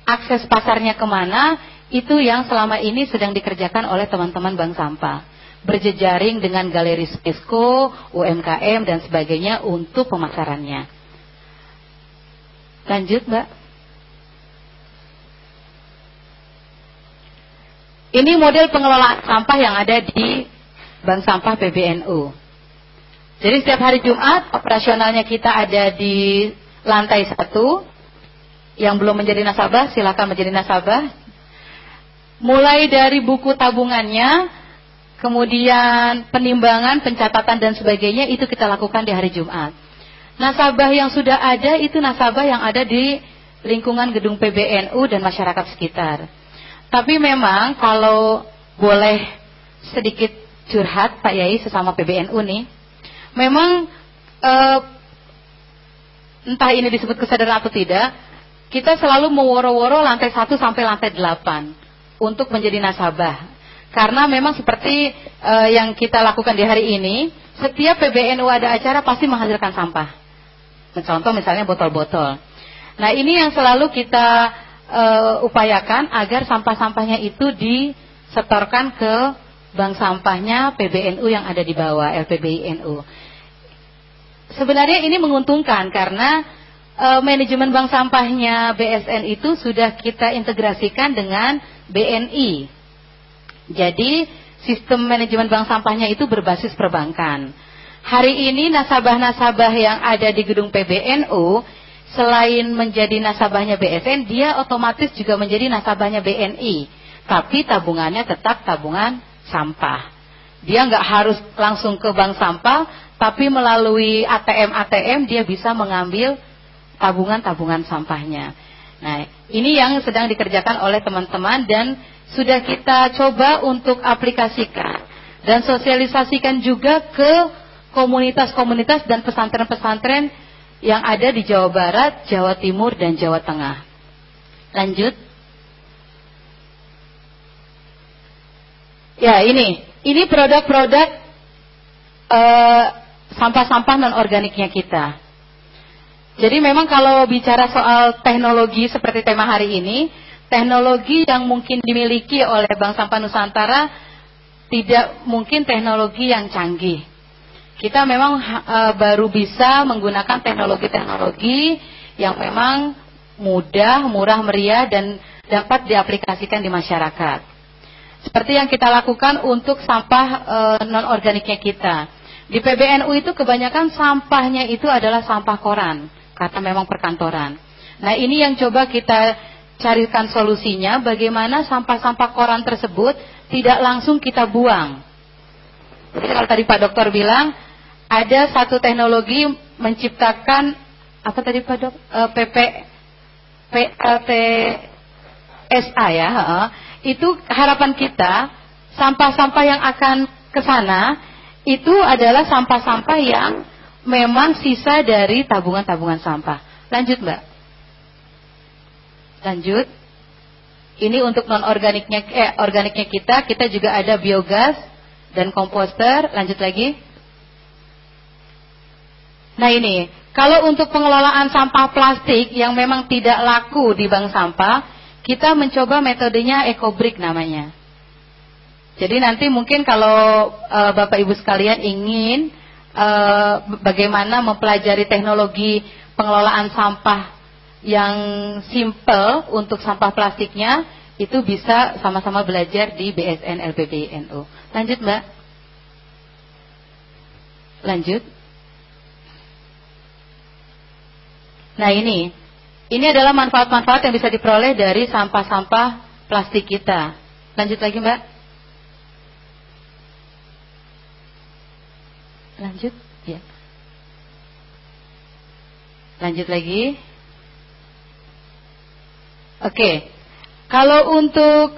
akses pasarnya ke mana, itu yang selama ini sedang dikerjakan oleh teman-teman bank sampah. Berjejaring dengan galeri Spesko, UMKM dan sebagainya untuk pemasarannya. Lanjut Mbak. Ini model pengelolaan sampah yang ada di Bank Sampah PBNU. Jadi setiap hari Jumat operasionalnya kita ada di lantai satu. Yang belum menjadi nasabah silakan menjadi nasabah. Mulai dari buku tabungannya, kemudian penimbangan, pencatatan dan sebagainya itu kita lakukan di hari Jumat. Nasabah yang sudah ada itu nasabah yang ada di lingkungan gedung PBNU dan masyarakat sekitar. Tapi memang kalau boleh sedikit curhat Pak Yai sesama PBNU nih, memang eh, entah ini disebut kesadaran atau tidak, kita selalu meworo-woro lantai 1 sampai lantai 8 untuk menjadi nasabah. Karena memang seperti eh, yang kita lakukan di hari ini, setiap PBNU ada acara pasti menghasilkan sampah. Contoh misalnya botol-botol. Nah ini yang selalu kita uh, upayakan agar sampah-sampahnya itu disetorkan ke bank sampahnya PBNU yang ada di bawah LPBINU. Sebenarnya ini menguntungkan karena uh, manajemen bank sampahnya BSN itu sudah kita integrasikan dengan BNI. Jadi sistem manajemen bank sampahnya itu berbasis perbankan. Hari ini nasabah-nasabah yang ada di gedung PBNU selain menjadi nasabahnya BSN, dia otomatis juga menjadi nasabahnya BNI. Tapi tabungannya tetap tabungan sampah. Dia nggak harus langsung ke bank sampah, tapi melalui ATM-ATM dia bisa mengambil tabungan-tabungan sampahnya. Nah, ini yang sedang dikerjakan oleh teman-teman dan sudah kita coba untuk aplikasikan dan sosialisasikan juga ke komunitas-komunitas dan pesantren-pesantren yang ada di Jawa Barat, Jawa Timur, dan Jawa Tengah. Lanjut. Ya ini, ini produk-produk uh, sampah-sampah non organiknya kita. Jadi memang kalau bicara soal teknologi seperti tema hari ini, teknologi yang mungkin dimiliki oleh Bank Sampah Nusantara tidak mungkin teknologi yang canggih kita memang uh, baru bisa menggunakan teknologi-teknologi yang memang mudah, murah, meriah dan dapat diaplikasikan di masyarakat. Seperti yang kita lakukan untuk sampah e, non organiknya kita. Di PBNU itu kebanyakan sampahnya itu adalah sampah koran karena memang perkantoran. Nah, ini yang coba kita carikan solusinya bagaimana sampah-sampah koran tersebut tidak langsung kita buang. Jadi kalau tadi Pak Dokter bilang ada satu teknologi menciptakan apa tadi Pak Dok? E, PP PLTSA ya, itu harapan kita sampah-sampah yang akan ke sana itu adalah sampah-sampah yang memang sisa dari tabungan-tabungan sampah. Lanjut Mbak. Lanjut. Ini untuk non organiknya eh organiknya kita, kita juga ada biogas dan komposter. Lanjut lagi. Nah ini, kalau untuk pengelolaan sampah plastik yang memang tidak laku di bank sampah, kita mencoba metodenya EcoBrick namanya. Jadi nanti mungkin kalau e, Bapak Ibu sekalian ingin e, bagaimana mempelajari teknologi pengelolaan sampah yang simple untuk sampah plastiknya, itu bisa sama-sama belajar di BSN LPBNU. Lanjut Mbak. Lanjut. Nah ini, ini adalah manfaat-manfaat yang bisa diperoleh dari sampah-sampah plastik kita. Lanjut lagi Mbak. Lanjut, ya. Lanjut lagi. Oke. Kalau untuk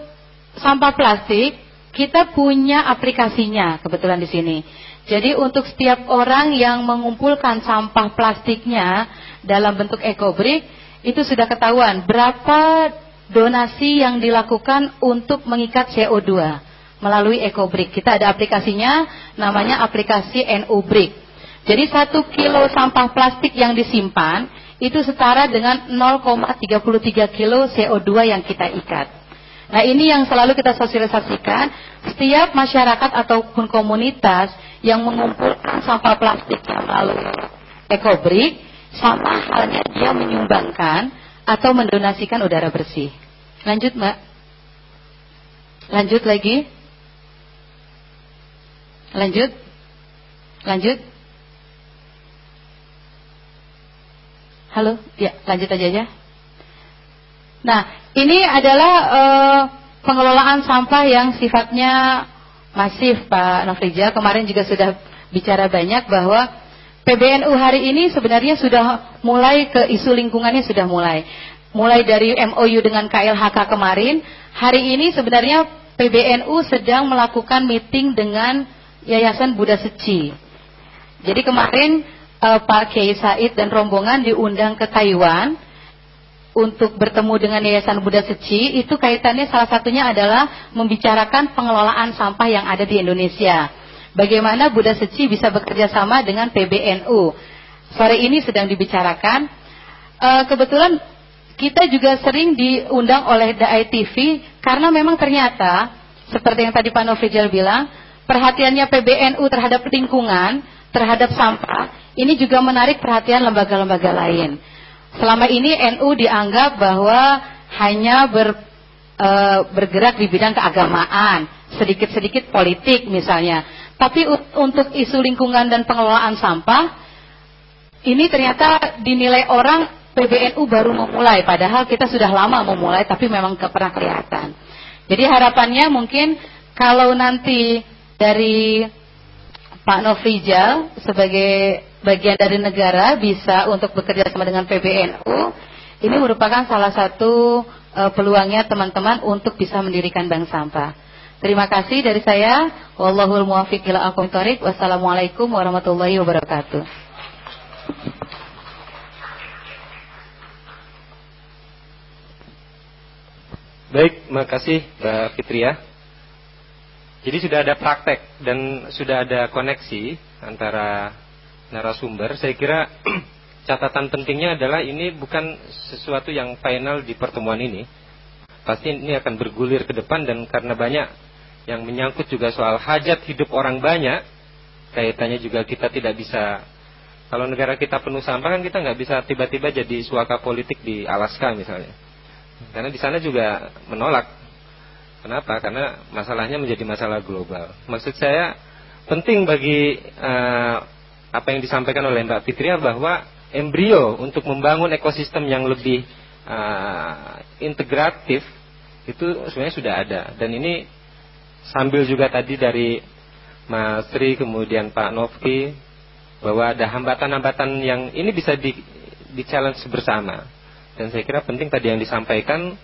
sampah plastik, kita punya aplikasinya kebetulan di sini. Jadi untuk setiap orang yang mengumpulkan sampah plastiknya dalam bentuk ekobrik itu sudah ketahuan berapa donasi yang dilakukan untuk mengikat CO2 melalui ekobrik. Kita ada aplikasinya namanya aplikasi NU Brick. Jadi satu kilo sampah plastik yang disimpan itu setara dengan 0,33 kilo CO2 yang kita ikat. Nah ini yang selalu kita sosialisasikan. Setiap masyarakat ataupun komunitas yang mengumpulkan sampah plastik melalui ekobrik sama halnya dia menyumbangkan atau mendonasikan udara bersih. Lanjut Mbak. Lanjut lagi. Lanjut. Lanjut. Halo, ya lanjut aja ya. Nah, ini adalah uh, pengelolaan sampah yang sifatnya masif Pak Nofrija. Kemarin juga sudah bicara banyak bahwa PBNU hari ini sebenarnya sudah mulai ke isu lingkungannya sudah mulai. Mulai dari MOU dengan KLHK kemarin, hari ini sebenarnya PBNU sedang melakukan meeting dengan Yayasan Buddha Seci. Jadi kemarin uh, Pak Kiai Said dan rombongan diundang ke Taiwan untuk bertemu dengan Yayasan Buddha Seci itu kaitannya salah satunya adalah membicarakan pengelolaan sampah yang ada di Indonesia. Bagaimana Buddha Seci bisa bekerja sama dengan PBNU. Sore ini sedang dibicarakan. Uh, kebetulan kita juga sering diundang oleh DAI TV karena memang ternyata seperti yang tadi Pak Novijal bilang, perhatiannya PBNU terhadap lingkungan, terhadap sampah ini juga menarik perhatian lembaga-lembaga lain. Selama ini NU dianggap bahwa hanya ber, e, bergerak di bidang keagamaan, sedikit-sedikit politik misalnya. Tapi untuk isu lingkungan dan pengelolaan sampah, ini ternyata dinilai orang PBNU baru memulai, padahal kita sudah lama memulai, tapi memang ke pernah kelihatan. Jadi harapannya mungkin kalau nanti dari Pak Nofrijal sebagai bagian dari negara bisa untuk bekerja sama dengan PBNU, ini merupakan salah satu uh, peluangnya teman-teman untuk bisa mendirikan bank sampah. Terima kasih dari saya. Wallahul muwaffiq ila aqwamit thoriq. Wassalamualaikum warahmatullahi wabarakatuh. Baik, makasih Mbak Fitria. Jadi sudah ada praktek dan sudah ada koneksi antara narasumber, saya kira catatan pentingnya adalah ini bukan sesuatu yang final di pertemuan ini. Pasti ini akan bergulir ke depan dan karena banyak yang menyangkut juga soal hajat hidup orang banyak, kaitannya juga kita tidak bisa kalau negara kita penuh sampah kan kita nggak bisa tiba-tiba jadi suaka politik di Alaska misalnya. Karena di sana juga menolak. Kenapa? Karena masalahnya menjadi masalah global. Maksud saya penting bagi uh, apa yang disampaikan oleh Mbak Fitria bahwa embrio untuk membangun ekosistem yang lebih uh, integratif itu sebenarnya sudah ada dan ini sambil juga tadi dari Mas Tri kemudian Pak Novki bahwa ada hambatan-hambatan yang ini bisa di, di challenge bersama. Dan saya kira penting tadi yang disampaikan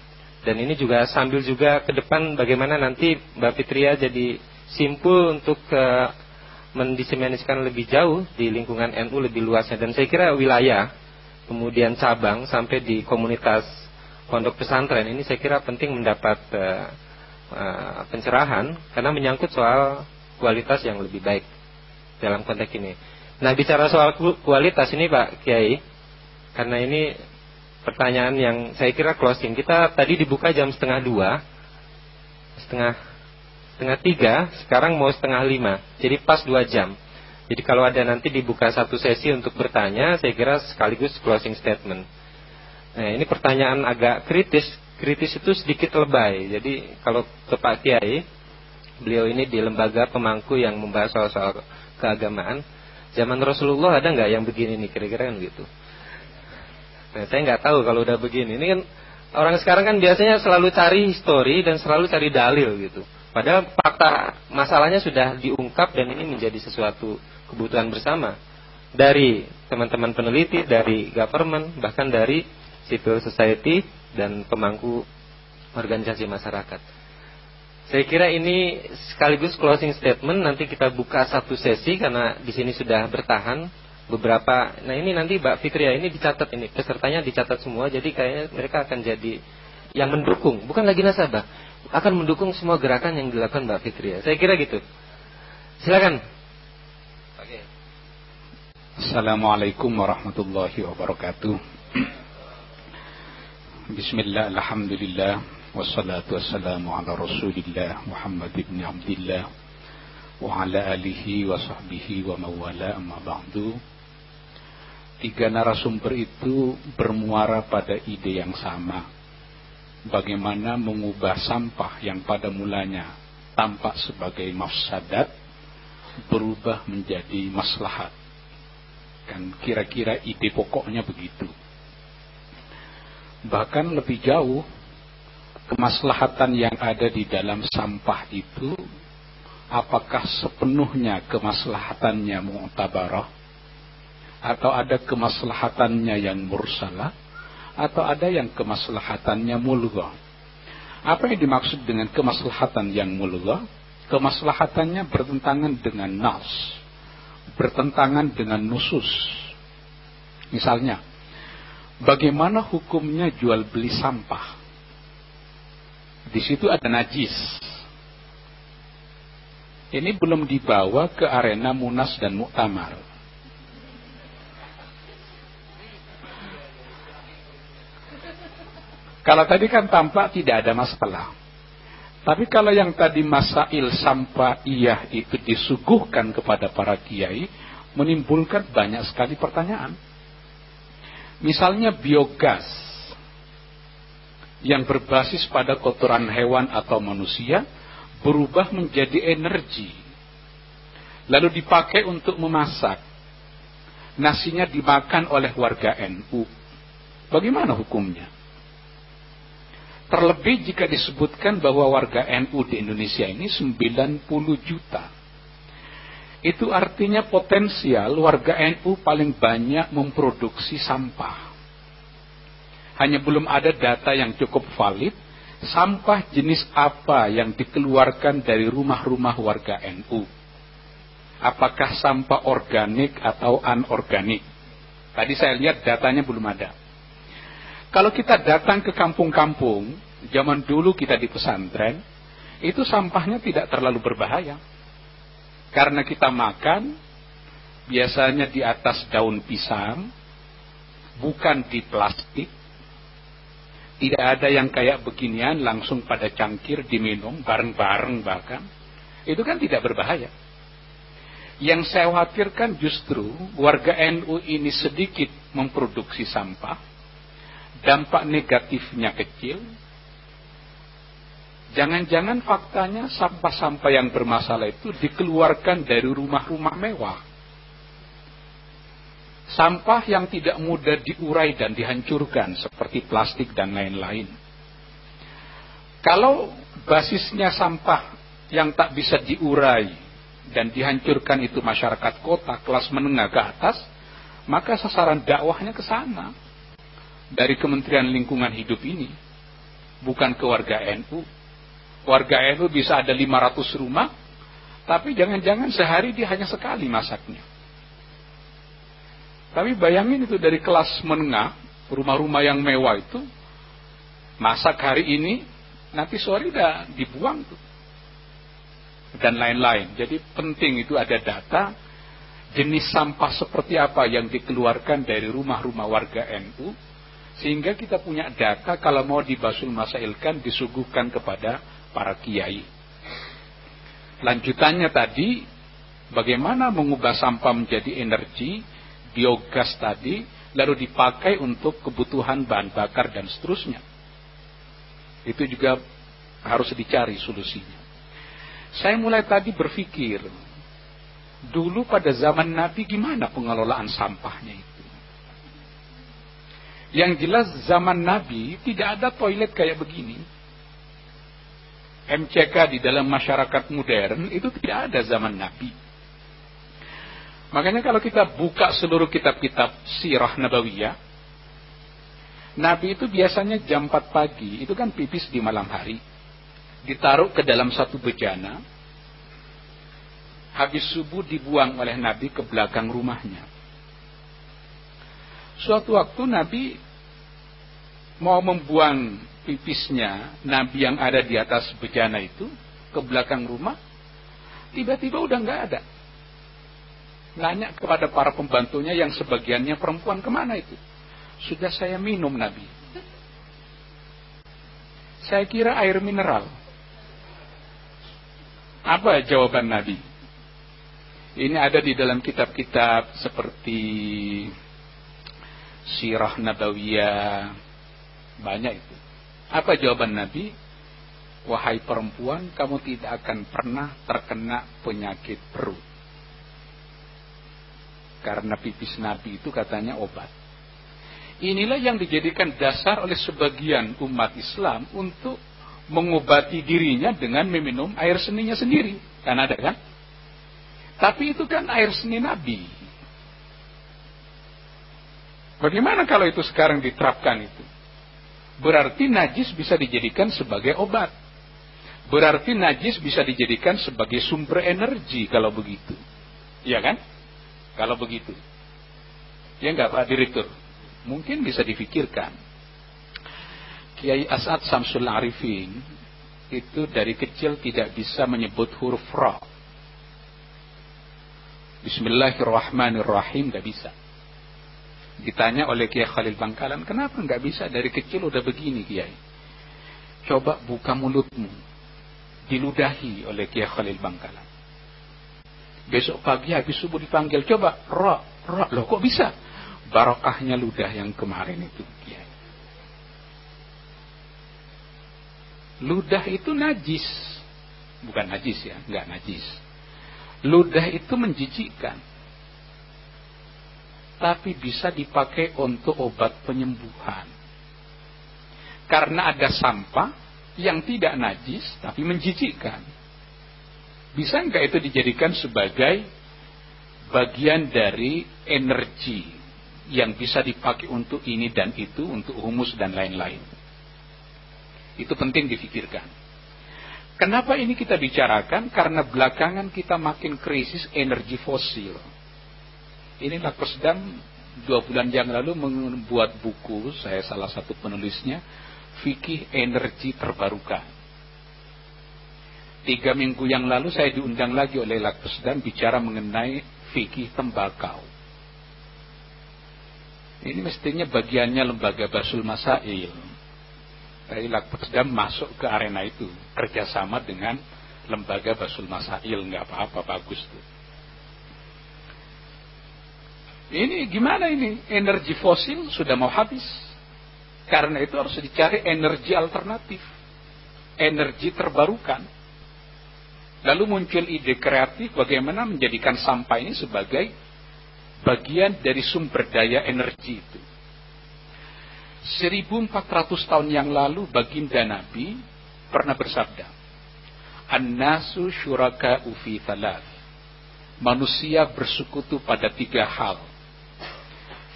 dan ini juga sambil juga ke depan bagaimana nanti Mbak Fitria jadi simpul untuk uh, mendiseminasikan lebih jauh di lingkungan NU lebih luasnya. Dan saya kira wilayah kemudian cabang sampai di komunitas pondok pesantren ini saya kira penting mendapat uh, uh, pencerahan karena menyangkut soal kualitas yang lebih baik dalam konteks ini. Nah bicara soal kualitas ini Pak Kiai karena ini pertanyaan yang saya kira closing kita tadi dibuka jam setengah dua setengah setengah tiga, sekarang mau setengah lima. Jadi pas dua jam. Jadi kalau ada nanti dibuka satu sesi untuk bertanya, saya kira sekaligus closing statement. Nah ini pertanyaan agak kritis. Kritis itu sedikit lebay. Jadi kalau ke Pak Kiai, beliau ini di lembaga pemangku yang membahas soal-soal keagamaan. Zaman Rasulullah ada nggak yang begini nih kira-kira kan gitu. Nah, saya nggak tahu kalau udah begini. Ini kan orang sekarang kan biasanya selalu cari histori dan selalu cari dalil gitu. Padahal fakta masalahnya sudah diungkap dan ini menjadi sesuatu kebutuhan bersama dari teman-teman peneliti, dari government, bahkan dari civil society dan pemangku organisasi masyarakat. Saya kira ini sekaligus closing statement. Nanti kita buka satu sesi karena di sini sudah bertahan beberapa. Nah ini nanti Mbak Fitria ini dicatat ini pesertanya dicatat semua. Jadi kayaknya mereka akan jadi yang mendukung, bukan lagi nasabah akan mendukung semua gerakan yang dilakukan Mbak Fitria. Saya kira gitu. Silakan. Assalamualaikum warahmatullahi wabarakatuh. Bismillah, alhamdulillah, wassalatu wassalamu ala rasulillah Muhammad ibn Abdullah wa ala alihi wa sahbihi wa mawala amma ba'du. Tiga narasumber itu bermuara pada ide yang sama bagaimana mengubah sampah yang pada mulanya tampak sebagai mafsadat berubah menjadi maslahat. Kan kira-kira ide pokoknya begitu. Bahkan lebih jauh, kemaslahatan yang ada di dalam sampah itu apakah sepenuhnya kemaslahatannya mu'tabarah atau ada kemaslahatannya yang mursalah atau ada yang kemaslahatannya mulghah. Apa yang dimaksud dengan kemaslahatan yang mulghah? Kemaslahatannya bertentangan dengan nas, bertentangan dengan nusus. Misalnya, bagaimana hukumnya jual beli sampah? Di situ ada najis. Ini belum dibawa ke arena Munas dan Muktamar. Kalau tadi kan tampak tidak ada masalah. Tapi kalau yang tadi masail sampah iya itu disuguhkan kepada para kiai, menimbulkan banyak sekali pertanyaan. Misalnya biogas yang berbasis pada kotoran hewan atau manusia berubah menjadi energi. Lalu dipakai untuk memasak. Nasinya dimakan oleh warga NU. Bagaimana hukumnya? Terlebih jika disebutkan bahwa warga NU di Indonesia ini 90 juta. Itu artinya potensial warga NU paling banyak memproduksi sampah. Hanya belum ada data yang cukup valid sampah jenis apa yang dikeluarkan dari rumah-rumah warga NU. Apakah sampah organik atau anorganik? Tadi saya lihat datanya belum ada. Kalau kita datang ke kampung-kampung, zaman dulu kita di pesantren, itu sampahnya tidak terlalu berbahaya. Karena kita makan, biasanya di atas daun pisang, bukan di plastik. Tidak ada yang kayak beginian langsung pada cangkir diminum bareng-bareng bahkan. Itu kan tidak berbahaya. Yang saya khawatirkan justru warga NU ini sedikit memproduksi sampah, dampak negatifnya kecil. Jangan-jangan faktanya sampah-sampah yang bermasalah itu dikeluarkan dari rumah-rumah mewah. Sampah yang tidak mudah diurai dan dihancurkan seperti plastik dan lain-lain. Kalau basisnya sampah yang tak bisa diurai dan dihancurkan itu masyarakat kota kelas menengah ke atas, maka sasaran dakwahnya ke sana dari Kementerian Lingkungan Hidup ini bukan ke warga NU. Warga NU bisa ada 500 rumah, tapi jangan-jangan sehari dia hanya sekali masaknya. Tapi bayangin itu dari kelas menengah, rumah-rumah yang mewah itu, masak hari ini, nanti sore udah dibuang tuh. Dan lain-lain. Jadi penting itu ada data, jenis sampah seperti apa yang dikeluarkan dari rumah-rumah warga NU, sehingga kita punya data kalau mau dibasul masailkan disuguhkan kepada para kiai. Lanjutannya tadi, bagaimana mengubah sampah menjadi energi, biogas tadi, lalu dipakai untuk kebutuhan bahan bakar dan seterusnya. Itu juga harus dicari solusinya. Saya mulai tadi berpikir, dulu pada zaman Nabi gimana pengelolaan sampahnya itu? Yang jelas zaman Nabi tidak ada toilet kayak begini. MCK di dalam masyarakat modern itu tidak ada zaman Nabi. Makanya kalau kita buka seluruh kitab-kitab sirah nabawiyah, Nabi itu biasanya jam 4 pagi, itu kan pipis di malam hari. Ditaruh ke dalam satu bejana, habis subuh dibuang oleh Nabi ke belakang rumahnya. Suatu waktu Nabi mau membuang pipisnya Nabi yang ada di atas bejana itu ke belakang rumah. Tiba-tiba udah nggak ada. Nanya kepada para pembantunya yang sebagiannya perempuan ke mana itu? Sudah saya minum Nabi. Saya kira air mineral. Apa jawaban Nabi? Ini ada di dalam kitab-kitab seperti sirah nabawiyah banyak itu apa jawaban Nabi wahai perempuan kamu tidak akan pernah terkena penyakit perut Karena pipis Nabi itu katanya obat. Inilah yang dijadikan dasar oleh sebagian umat Islam untuk mengobati dirinya dengan meminum air seninya sendiri. Kan ada kan? Tapi itu kan air seni Nabi. Bagaimana kalau itu sekarang diterapkan itu? Berarti najis bisa dijadikan sebagai obat. Berarti najis bisa dijadikan sebagai sumber energi kalau begitu. Iya kan? Kalau begitu. Ya enggak Pak Direktur? Mungkin bisa difikirkan. Kiai As'ad Samsul Arifin itu dari kecil tidak bisa menyebut huruf ra. Bismillahirrahmanirrahim nggak bisa. Ditanya oleh Kiai Khalil Bangkalan, kenapa nggak bisa dari kecil udah begini Kiai? Coba buka mulutmu. Diludahi oleh Kiai Khalil Bangkalan. Besok pagi habis subuh dipanggil, coba ra, ra, loh kok bisa? Barokahnya ludah yang kemarin itu Kiai. Ludah itu najis. Bukan najis ya, nggak najis. Ludah itu menjijikkan tapi bisa dipakai untuk obat penyembuhan. Karena ada sampah yang tidak najis tapi menjijikkan. Bisa nggak itu dijadikan sebagai bagian dari energi yang bisa dipakai untuk ini dan itu, untuk humus dan lain-lain. Itu penting difikirkan. Kenapa ini kita bicarakan? Karena belakangan kita makin krisis energi fosil ini Lakosdam dua bulan yang lalu membuat buku, saya salah satu penulisnya, Fikih Energi Terbarukan. Tiga minggu yang lalu saya diundang lagi oleh Lakosdam bicara mengenai fikih tembakau. Ini mestinya bagiannya lembaga Basul Masail. Tapi Lakosdam masuk ke arena itu, kerjasama dengan lembaga Basul Masail, nggak apa-apa, bagus tuh. Ini gimana ini? Energi fosil sudah mau habis. Karena itu harus dicari energi alternatif. Energi terbarukan. Lalu muncul ide kreatif bagaimana menjadikan sampah ini sebagai bagian dari sumber daya energi itu. 1400 tahun yang lalu baginda Nabi pernah bersabda, An-nasu syuraka ufi thalath. Manusia bersekutu pada tiga hal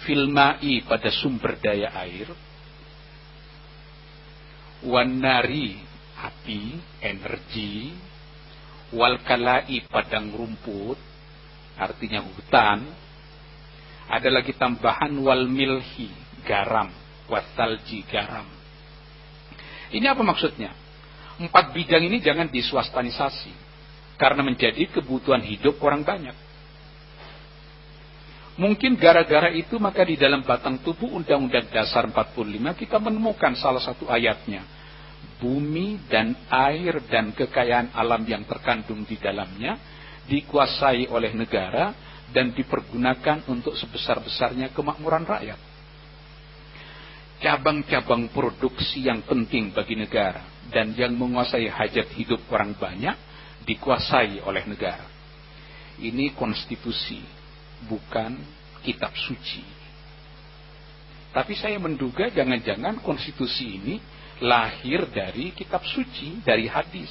filmai pada sumber daya air, wanari api, energi, walkalai padang rumput, artinya hutan, ada lagi tambahan wal milhi, garam, watalji garam. Ini apa maksudnya? Empat bidang ini jangan diswastanisasi, karena menjadi kebutuhan hidup orang banyak. Mungkin gara-gara itu maka di dalam batang tubuh Undang-Undang Dasar 45 kita menemukan salah satu ayatnya. Bumi dan air dan kekayaan alam yang terkandung di dalamnya dikuasai oleh negara dan dipergunakan untuk sebesar-besarnya kemakmuran rakyat. Cabang-cabang produksi yang penting bagi negara dan yang menguasai hajat hidup orang banyak dikuasai oleh negara. Ini konstitusi bukan kitab suci. Tapi saya menduga jangan-jangan konstitusi ini lahir dari kitab suci, dari hadis.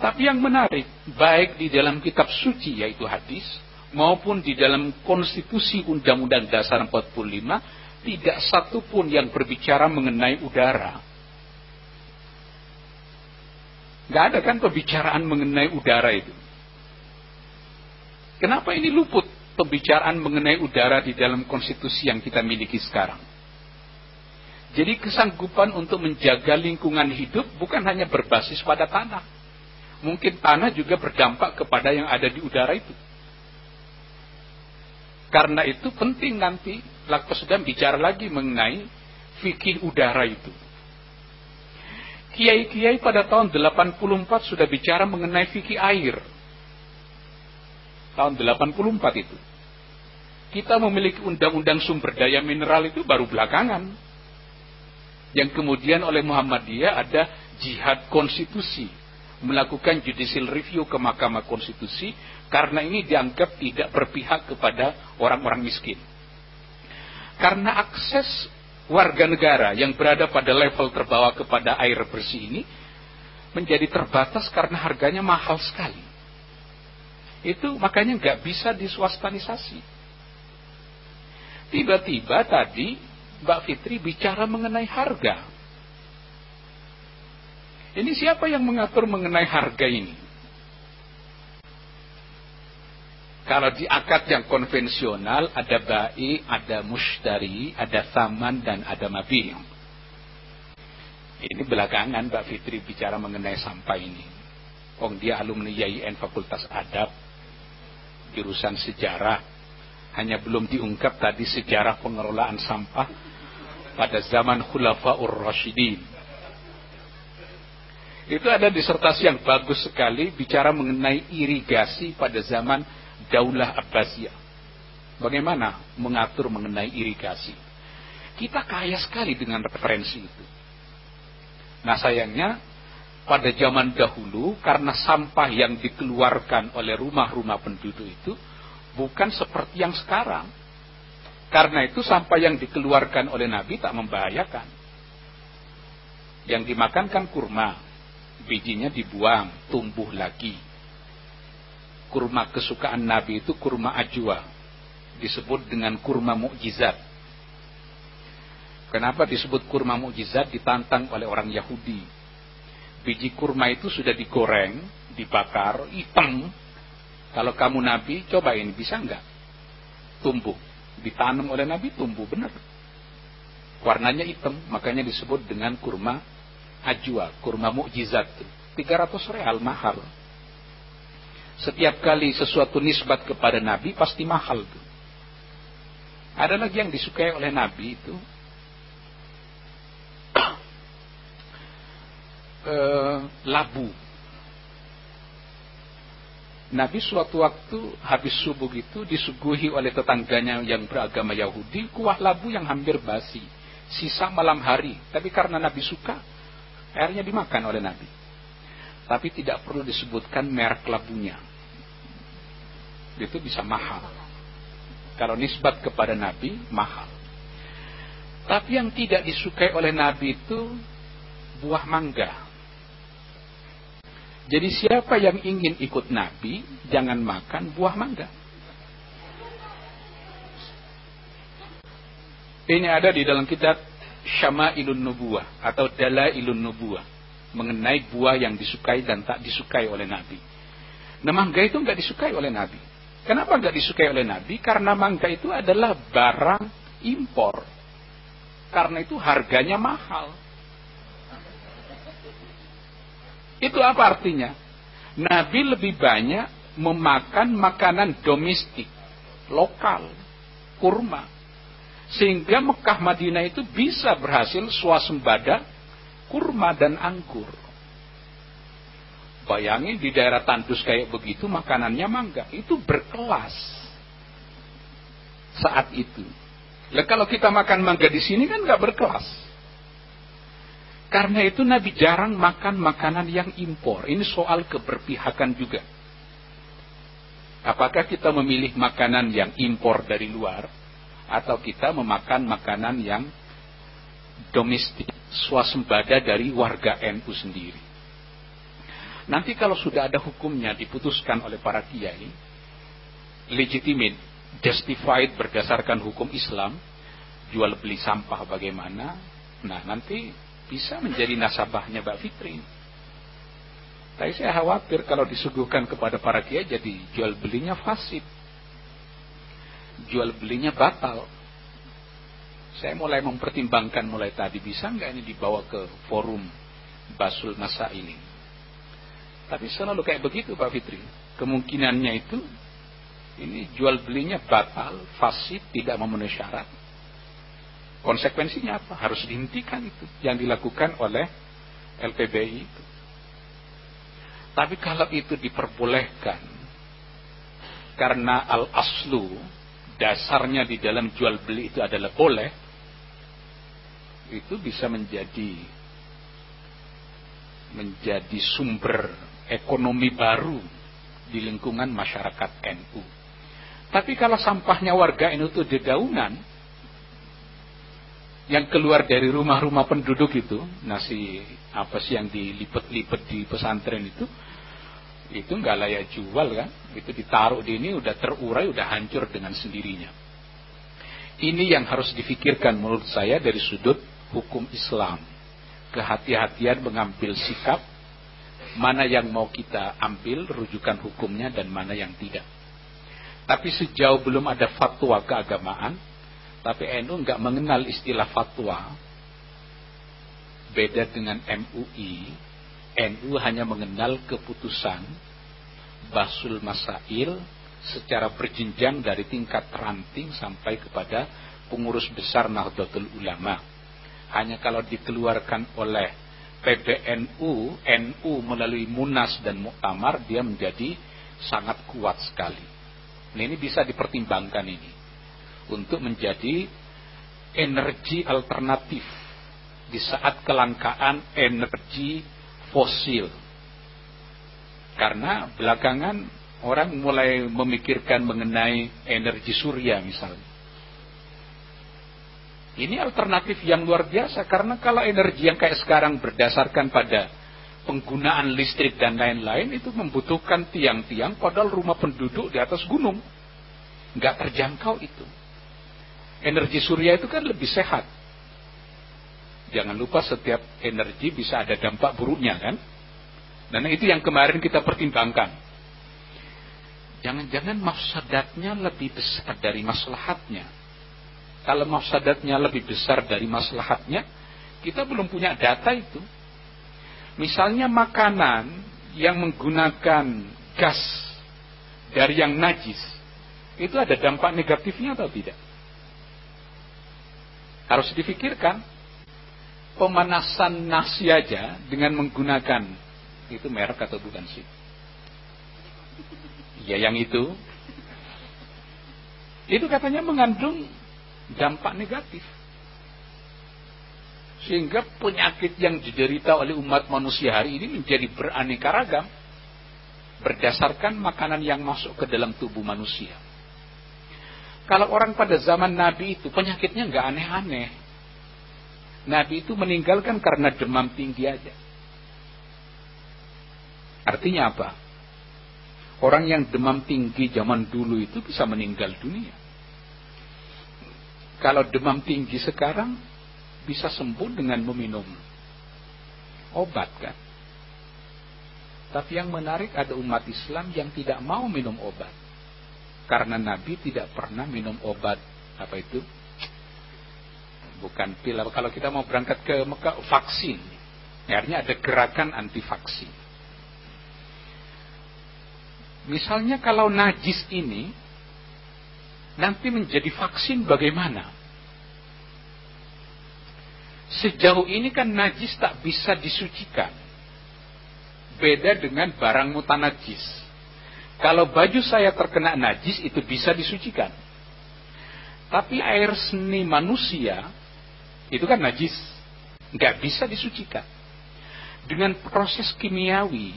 Tapi yang menarik, baik di dalam kitab suci yaitu hadis, maupun di dalam konstitusi Undang-Undang Dasar 45, tidak satu pun yang berbicara mengenai udara. Gak ada kan pembicaraan mengenai udara itu. Kenapa ini luput pembicaraan mengenai udara di dalam konstitusi yang kita miliki sekarang? Jadi kesanggupan untuk menjaga lingkungan hidup bukan hanya berbasis pada tanah. Mungkin tanah juga berdampak kepada yang ada di udara itu. Karena itu penting nanti Lakto sedang bicara lagi mengenai fikih udara itu. Kiai-kiai pada tahun 84 sudah bicara mengenai fikih air tahun 84 itu. Kita memiliki undang-undang sumber daya mineral itu baru belakangan. Yang kemudian oleh Muhammadiyah ada jihad konstitusi melakukan judicial review ke Mahkamah Konstitusi karena ini dianggap tidak berpihak kepada orang-orang miskin. Karena akses warga negara yang berada pada level terbawah kepada air bersih ini menjadi terbatas karena harganya mahal sekali. Itu makanya nggak bisa diswastanisasi. Tiba-tiba tadi Mbak Fitri bicara mengenai harga. Ini siapa yang mengatur mengenai harga ini? Kalau di akad yang konvensional ada bayi, ada mushtari, ada saman dan ada mabi. Ini belakangan Mbak Fitri bicara mengenai sampah ini. Oh dia alumni YIN Fakultas Adab, jurusan sejarah. Hanya belum diungkap tadi sejarah pengelolaan sampah pada zaman Khulafaur Rashidin. Itu ada disertasi yang bagus sekali bicara mengenai irigasi pada zaman Daulah Abbasiyah. Bagaimana mengatur mengenai irigasi? Kita kaya sekali dengan referensi itu. Nah sayangnya pada zaman dahulu karena sampah yang dikeluarkan oleh rumah-rumah penduduk itu bukan seperti yang sekarang. Karena itu sampah yang dikeluarkan oleh Nabi tak membahayakan. Yang dimakan kan kurma, bijinya dibuang, tumbuh lagi kurma kesukaan Nabi itu kurma ajwa. Disebut dengan kurma mukjizat. Kenapa disebut kurma mukjizat? Ditantang oleh orang Yahudi. Biji kurma itu sudah digoreng, dibakar, hitam. Kalau kamu Nabi, cobain, bisa enggak? Tumbuh. Ditanam oleh Nabi, tumbuh, benar. Warnanya hitam, makanya disebut dengan kurma ajwa, kurma mukjizat. 300 real mahal. Setiap kali sesuatu nisbat kepada Nabi pasti mahal tuh. Ada lagi yang disukai oleh Nabi itu e, labu. Nabi suatu waktu habis subuh itu disuguhi oleh tetangganya yang beragama Yahudi kuah labu yang hampir basi. Sisa malam hari. Tapi karena Nabi suka, akhirnya dimakan oleh Nabi. Tapi tidak perlu disebutkan merek labunya itu bisa mahal. Kalau nisbat kepada Nabi, mahal. Tapi yang tidak disukai oleh Nabi itu buah mangga. Jadi siapa yang ingin ikut Nabi, jangan makan buah mangga. Ini ada di dalam kitab Syama'ilun Nubuah atau Dalailun Nubuah mengenai buah yang disukai dan tak disukai oleh Nabi. Nah mangga itu nggak disukai oleh Nabi. Kenapa nggak disukai oleh Nabi? Karena mangga itu adalah barang impor. Karena itu harganya mahal. Itu apa artinya? Nabi lebih banyak memakan makanan domestik, lokal, kurma. Sehingga Mekah Madinah itu bisa berhasil swasembada kurma dan anggur. Bayangin di daerah tandus kayak begitu makanannya mangga. Itu berkelas. Saat itu. Lah kalau kita makan mangga di sini kan nggak berkelas. Karena itu Nabi jarang makan makanan yang impor. Ini soal keberpihakan juga. Apakah kita memilih makanan yang impor dari luar atau kita memakan makanan yang domestik, swasembada dari warga NU sendiri? Nanti kalau sudah ada hukumnya diputuskan oleh para kiai, legitimate, justified berdasarkan hukum Islam, jual beli sampah bagaimana, nah nanti bisa menjadi nasabahnya Mbak Fitri. Tapi saya khawatir kalau disuguhkan kepada para kiai jadi jual belinya fasid. Jual belinya batal. Saya mulai mempertimbangkan mulai tadi bisa nggak ini dibawa ke forum Basul Masa ini. Tapi selalu kayak begitu Pak Fitri. Kemungkinannya itu ini jual belinya batal, fasid, tidak memenuhi syarat. Konsekuensinya apa? Harus dihentikan itu yang dilakukan oleh LPBI itu. Tapi kalau itu diperbolehkan karena al-aslu dasarnya di dalam jual beli itu adalah boleh itu bisa menjadi menjadi sumber ekonomi baru di lingkungan masyarakat NU. Tapi kalau sampahnya warga NU itu dedaunan, yang keluar dari rumah-rumah penduduk itu, nasi apa sih yang dilipet-lipet di pesantren itu, itu nggak layak jual kan? Itu ditaruh di ini udah terurai, udah hancur dengan sendirinya. Ini yang harus difikirkan menurut saya dari sudut hukum Islam. Kehati-hatian mengambil sikap mana yang mau kita ambil rujukan hukumnya dan mana yang tidak. Tapi sejauh belum ada fatwa keagamaan, tapi NU nggak mengenal istilah fatwa. Beda dengan MUI, NU hanya mengenal keputusan basul masail secara berjenjang dari tingkat ranting sampai kepada pengurus besar Nahdlatul Ulama. Hanya kalau dikeluarkan oleh PBNU, NU melalui Munas dan Muktamar, dia menjadi sangat kuat sekali. Nah, ini bisa dipertimbangkan ini untuk menjadi energi alternatif di saat kelangkaan energi fosil. Karena belakangan orang mulai memikirkan mengenai energi surya misalnya. Ini alternatif yang luar biasa karena kalau energi yang kayak sekarang berdasarkan pada penggunaan listrik dan lain-lain itu membutuhkan tiang-tiang padahal rumah penduduk di atas gunung. Nggak terjangkau itu. Energi surya itu kan lebih sehat. Jangan lupa setiap energi bisa ada dampak buruknya kan. Dan itu yang kemarin kita pertimbangkan. Jangan-jangan mafsadatnya lebih besar dari maslahatnya. Kalau mafsadatnya lebih besar dari maslahatnya, kita belum punya data itu. Misalnya makanan yang menggunakan gas dari yang najis, itu ada dampak negatifnya atau tidak? Harus difikirkan. Pemanasan nasi aja dengan menggunakan itu merek atau bukan sih? Ya yang itu. Itu katanya mengandung dampak negatif. Sehingga penyakit yang diderita oleh umat manusia hari ini menjadi beraneka ragam berdasarkan makanan yang masuk ke dalam tubuh manusia. Kalau orang pada zaman Nabi itu penyakitnya nggak aneh-aneh. Nabi itu meninggalkan karena demam tinggi aja. Artinya apa? Orang yang demam tinggi zaman dulu itu bisa meninggal dunia. Kalau demam tinggi sekarang bisa sembuh dengan meminum obat kan. Tapi yang menarik ada umat Islam yang tidak mau minum obat. Karena Nabi tidak pernah minum obat apa itu? Bukan pil. Kalau kita mau berangkat ke Mekah, vaksin. Artinya ada gerakan anti vaksin. Misalnya kalau najis ini nanti menjadi vaksin bagaimana? Sejauh ini kan najis tak bisa disucikan. Beda dengan barang mutanajis. Kalau baju saya terkena najis itu bisa disucikan. Tapi air seni manusia itu kan najis. Nggak bisa disucikan. Dengan proses kimiawi,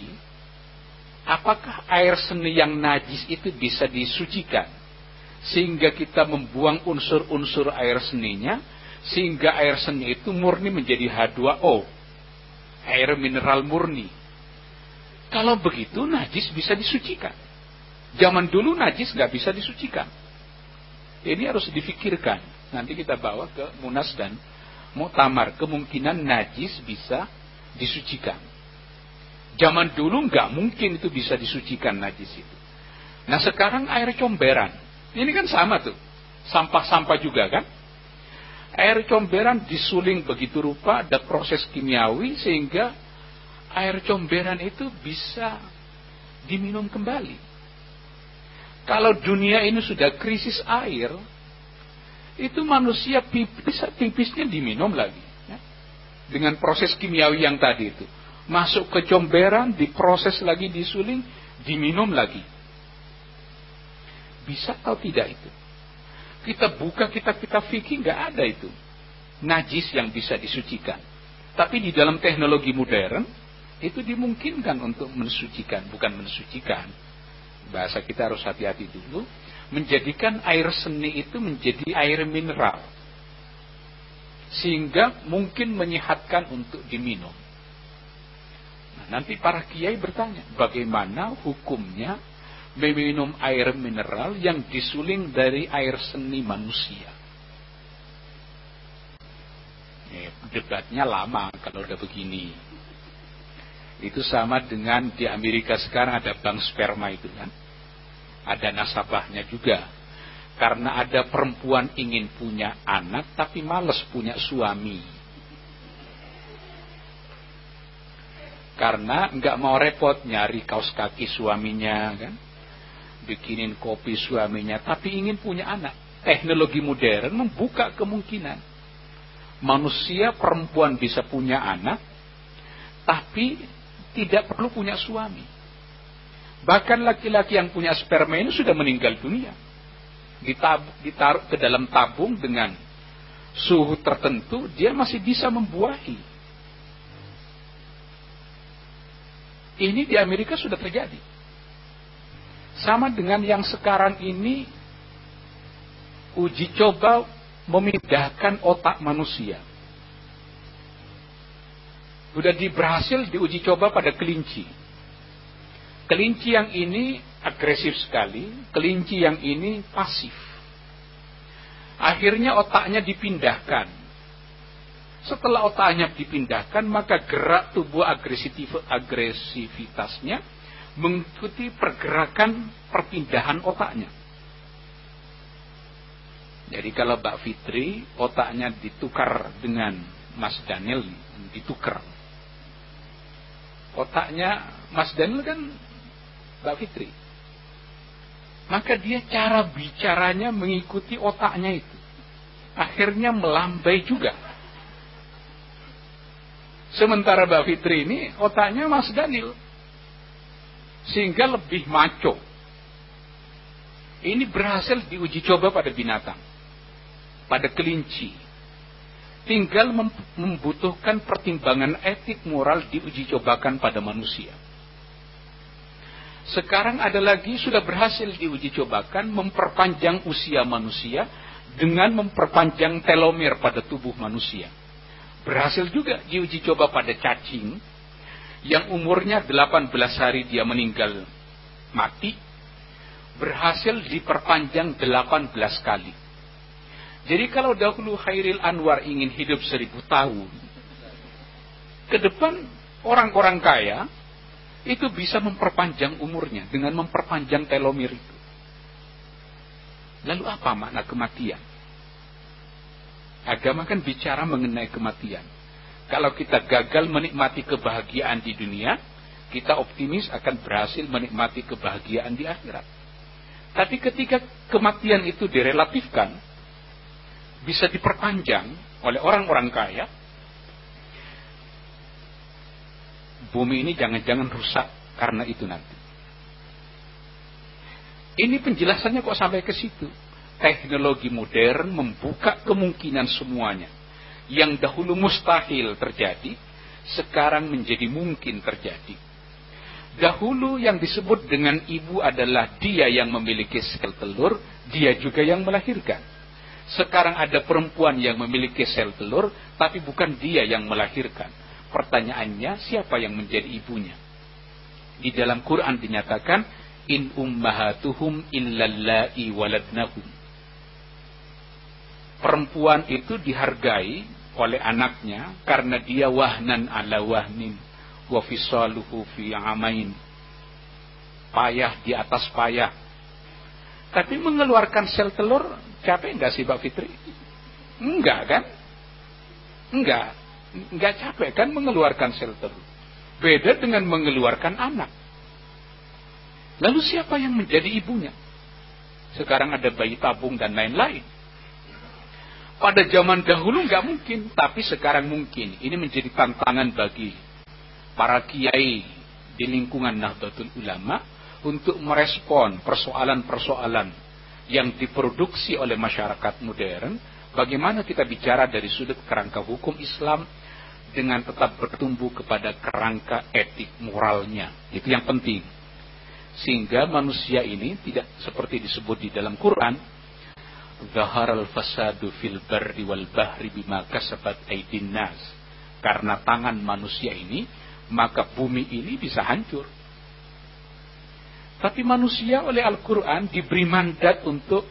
apakah air seni yang najis itu bisa disucikan? Sehingga kita membuang unsur-unsur air seninya, sehingga air seni itu murni menjadi H2O. Air mineral murni. Kalau begitu najis bisa disucikan. Zaman dulu najis nggak bisa disucikan. Ini harus difikirkan. Nanti kita bawa ke Munas dan Muktamar. Kemungkinan najis bisa disucikan. Zaman dulu nggak mungkin itu bisa disucikan najis itu. Nah sekarang air comberan. Ini kan sama tuh. Sampah-sampah juga kan. Air comberan disuling begitu rupa, ada proses kimiawi sehingga air comberan itu bisa diminum kembali. Kalau dunia ini sudah krisis air, itu manusia pipis, pipisnya diminum lagi. Ya. Dengan proses kimiawi yang tadi itu. Masuk ke comberan, diproses lagi, disuling, diminum lagi. Bisa atau tidak itu? Kita buka kitab-kitab fikih, nggak ada itu. Najis yang bisa disucikan. Tapi di dalam teknologi modern, itu dimungkinkan untuk mensucikan, bukan mensucikan. Bahasa kita harus hati-hati dulu. Menjadikan air seni itu menjadi air mineral. Sehingga mungkin menyehatkan untuk diminum. Nah, nanti para kiai bertanya, bagaimana hukumnya meminum air mineral yang disuling dari air seni manusia? Eh, debatnya lama kalau udah begini. Itu sama dengan di Amerika sekarang ada bank sperma itu kan. Ada nasabahnya juga. Karena ada perempuan ingin punya anak tapi males punya suami. Karena nggak mau repot nyari kaos kaki suaminya kan. Bikinin kopi suaminya tapi ingin punya anak. Teknologi modern membuka kemungkinan manusia perempuan bisa punya anak, tapi tidak perlu punya suami. Bahkan laki-laki yang punya sperma ini sudah meninggal dunia. ditaruh ke dalam tabung dengan suhu tertentu, dia masih bisa membuahi. Ini di Amerika sudah terjadi. Sama dengan yang sekarang ini uji coba memindahkan otak manusia. Sudah berhasil diuji coba pada kelinci. Kelinci yang ini agresif sekali, kelinci yang ini pasif. Akhirnya otaknya dipindahkan. Setelah otaknya dipindahkan, maka gerak tubuh agresivitasnya mengikuti pergerakan perpindahan otaknya. Jadi kalau Mbak Fitri otaknya ditukar dengan Mas Daniel ditukar. Otaknya Mas Daniel kan Mbak Fitri. Maka dia cara bicaranya mengikuti otaknya itu. Akhirnya melambai juga. Sementara Mbak Fitri ini otaknya Mas Daniel. Sehingga lebih maco. Ini berhasil diuji coba pada binatang pada kelinci. Tinggal membutuhkan pertimbangan etik moral diuji cobakan pada manusia. Sekarang ada lagi sudah berhasil diuji cobakan memperpanjang usia manusia dengan memperpanjang telomere pada tubuh manusia. Berhasil juga diuji coba pada cacing yang umurnya 18 hari dia meninggal mati berhasil diperpanjang 18 kali. Jadi kalau dahulu Khairil Anwar ingin hidup seribu tahun, ke depan orang-orang kaya itu bisa memperpanjang umurnya dengan memperpanjang telomir itu. Lalu apa makna kematian? Agama kan bicara mengenai kematian. Kalau kita gagal menikmati kebahagiaan di dunia, kita optimis akan berhasil menikmati kebahagiaan di akhirat. Tapi ketika kematian itu direlatifkan, bisa diperpanjang oleh orang-orang kaya, bumi ini jangan-jangan rusak karena itu nanti. Ini penjelasannya kok sampai ke situ. Teknologi modern membuka kemungkinan semuanya. Yang dahulu mustahil terjadi, sekarang menjadi mungkin terjadi. Dahulu yang disebut dengan ibu adalah dia yang memiliki sel telur, dia juga yang melahirkan. Sekarang ada perempuan yang memiliki sel telur, tapi bukan dia yang melahirkan. Pertanyaannya, siapa yang menjadi ibunya? Di dalam Quran dinyatakan, In ummahatuhum illallai waladnahum. Perempuan itu dihargai oleh anaknya karena dia wahnan ala wahnin wa fisaluhu fi amain. Payah di atas payah. Tapi mengeluarkan sel telur Capek enggak sih Pak Fitri? Enggak kan? Enggak. Enggak capek kan mengeluarkan sel telur. Beda dengan mengeluarkan anak. Lalu siapa yang menjadi ibunya? Sekarang ada bayi tabung dan lain-lain. Pada zaman dahulu enggak mungkin, tapi sekarang mungkin. Ini menjadi tantangan bagi para kiai di lingkungan Nahdlatul Ulama untuk merespon persoalan-persoalan yang diproduksi oleh masyarakat modern, bagaimana kita bicara dari sudut kerangka hukum Islam, dengan tetap bertumbuh kepada kerangka etik moralnya. Itu yang penting. Sehingga manusia ini tidak seperti disebut di dalam Quran, Zahar al-fasadu fil barri wal bahri bima kasabat aidin nas. Karena tangan manusia ini, maka bumi ini bisa hancur. Tapi manusia oleh Al-Quran diberi mandat untuk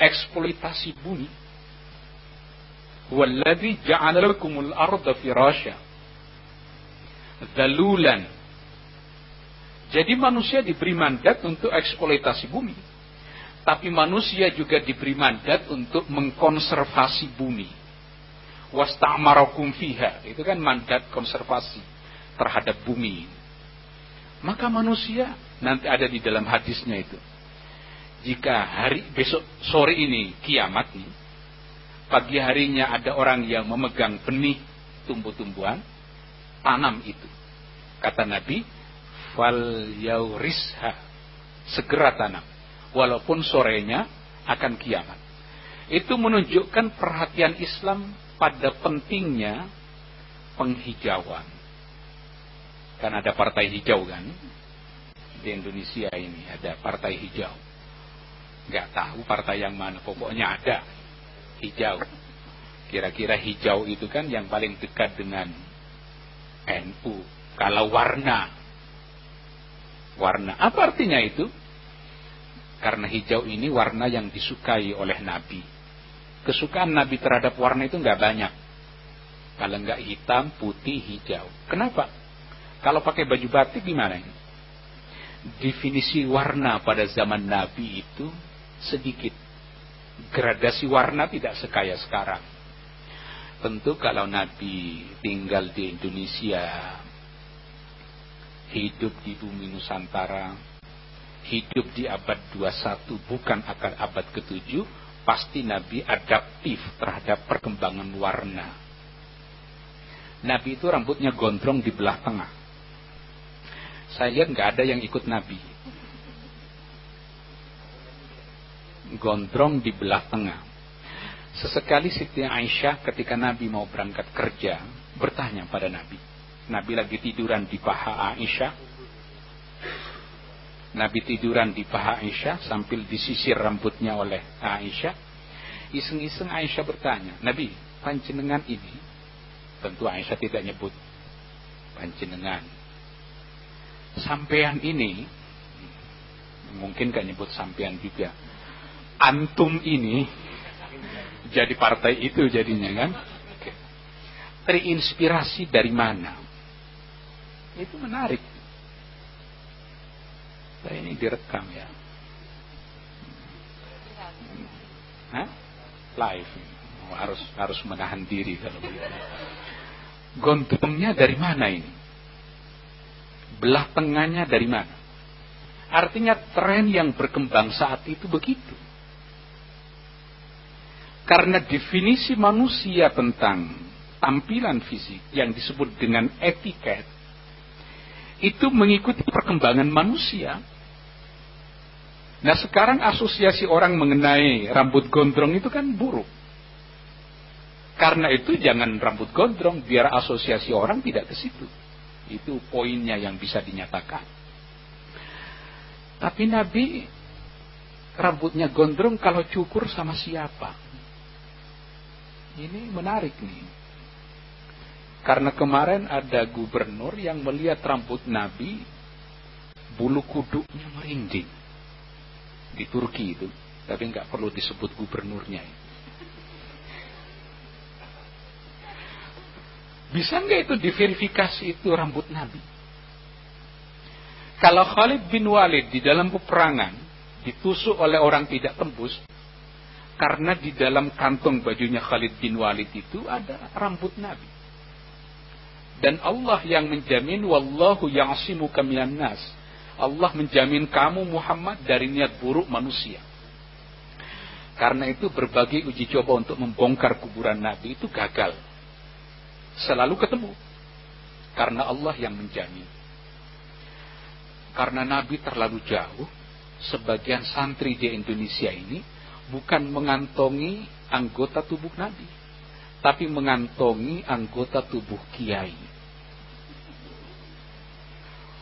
eksploitasi bumi. Walladhi ja'ala lakumul arda firasya. Dalulan. Jadi manusia diberi mandat untuk eksploitasi bumi. Tapi manusia juga diberi mandat untuk mengkonservasi bumi. Wasta'marakum fiha. Itu kan mandat konservasi terhadap bumi. Maka manusia nanti ada di dalam hadisnya itu. Jika hari besok sore ini kiamat nih, pagi harinya ada orang yang memegang benih tumbuh-tumbuhan, tanam itu. Kata Nabi, fal yaurisha, segera tanam. Walaupun sorenya akan kiamat. Itu menunjukkan perhatian Islam pada pentingnya penghijauan. Kan ada partai hijau kan? di Indonesia ini ada partai hijau. Nggak tahu partai yang mana, pokoknya ada hijau. Kira-kira hijau itu kan yang paling dekat dengan NU. Kalau warna, warna apa artinya itu? Karena hijau ini warna yang disukai oleh Nabi. Kesukaan Nabi terhadap warna itu nggak banyak. Kalau nggak hitam, putih, hijau. Kenapa? Kalau pakai baju batik gimana ini? definisi warna pada zaman Nabi itu sedikit. Gradasi warna tidak sekaya sekarang. Tentu kalau Nabi tinggal di Indonesia, hidup di bumi Nusantara, hidup di abad 21 bukan akan abad ke-7, pasti Nabi adaptif terhadap perkembangan warna. Nabi itu rambutnya gondrong di belah tengah saya lihat nggak ada yang ikut Nabi. Gondrong di belah tengah. Sesekali Siti Aisyah ketika Nabi mau berangkat kerja bertanya pada Nabi. Nabi lagi tiduran di paha Aisyah. Nabi tiduran di paha Aisyah sambil disisir rambutnya oleh Aisyah. Iseng-iseng Aisyah bertanya, Nabi, panjenengan ini, tentu Aisyah tidak nyebut panjenengan, sampean ini mungkin gak nyebut sampean juga antum ini jadi partai itu jadinya kan? Terinspirasi dari mana? Itu menarik. Nah, ini direkam ya. Hah? live. Harus harus menahan diri kalau begitu. Gontongnya dari mana ini belah tengahnya dari mana. Artinya tren yang berkembang saat itu begitu. Karena definisi manusia tentang tampilan fisik yang disebut dengan etiket itu mengikuti perkembangan manusia. Nah sekarang asosiasi orang mengenai rambut gondrong itu kan buruk. Karena itu jangan rambut gondrong biar asosiasi orang tidak ke situ. Itu poinnya yang bisa dinyatakan. Tapi Nabi rambutnya gondrong kalau cukur sama siapa? Ini menarik nih. Karena kemarin ada gubernur yang melihat rambut Nabi bulu kuduknya merinding di Turki itu, tapi nggak perlu disebut gubernurnya. Bisa nggak itu diverifikasi itu rambut Nabi? Kalau Khalid bin Walid di dalam peperangan ditusuk oleh orang tidak tembus, karena di dalam kantong bajunya Khalid bin Walid itu ada rambut Nabi. Dan Allah yang menjamin wallahu ya'simuka minan nas. Allah menjamin kamu Muhammad dari niat buruk manusia. Karena itu berbagai uji coba untuk membongkar kuburan Nabi itu gagal selalu ketemu. Karena Allah yang menjamin. Karena Nabi terlalu jauh, sebagian santri di Indonesia ini bukan mengantongi anggota tubuh Nabi. tapi mengantongi anggota tubuh kiai.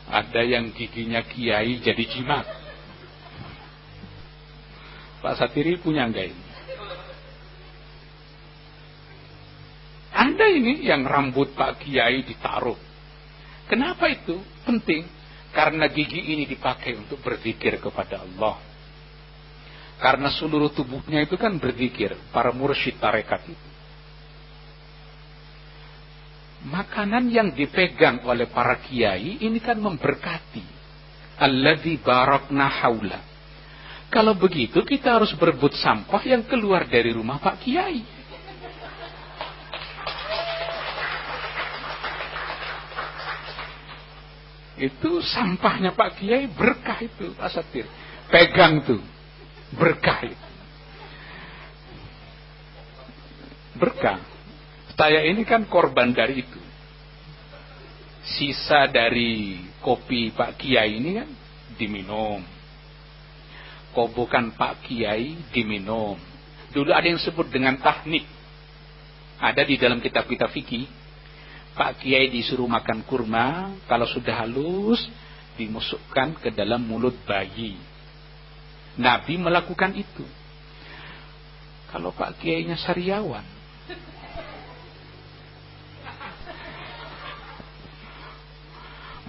Ada yang giginya kiai jadi jimat. Pak Satiri punya enggak ini? Ada ini yang rambut Pak Kiai ditaruh. Kenapa itu? Penting. Karena gigi ini dipakai untuk berzikir kepada Allah. Karena seluruh tubuhnya itu kan berzikir. Para mursyid tarekat itu. Makanan yang dipegang oleh para kiai ini kan memberkati. Alladzi barakna haula. Kalau begitu kita harus berebut sampah yang keluar dari rumah Pak Kiai. Itu sampahnya Pak Kiai berkah itu Pak Satir. Pegang tuh. Berkah itu. Berkah. Saya ini kan korban dari itu. Sisa dari kopi Pak Kiai ini kan diminum. Kobokan Pak Kiai diminum. Dulu ada yang sebut dengan tahnik. Ada di dalam kitab-kitab fikih Pak Kiai disuruh makan kurma, kalau sudah halus, dimasukkan ke dalam mulut bayi. Nabi melakukan itu. Kalau Pak Kiainya sariawan,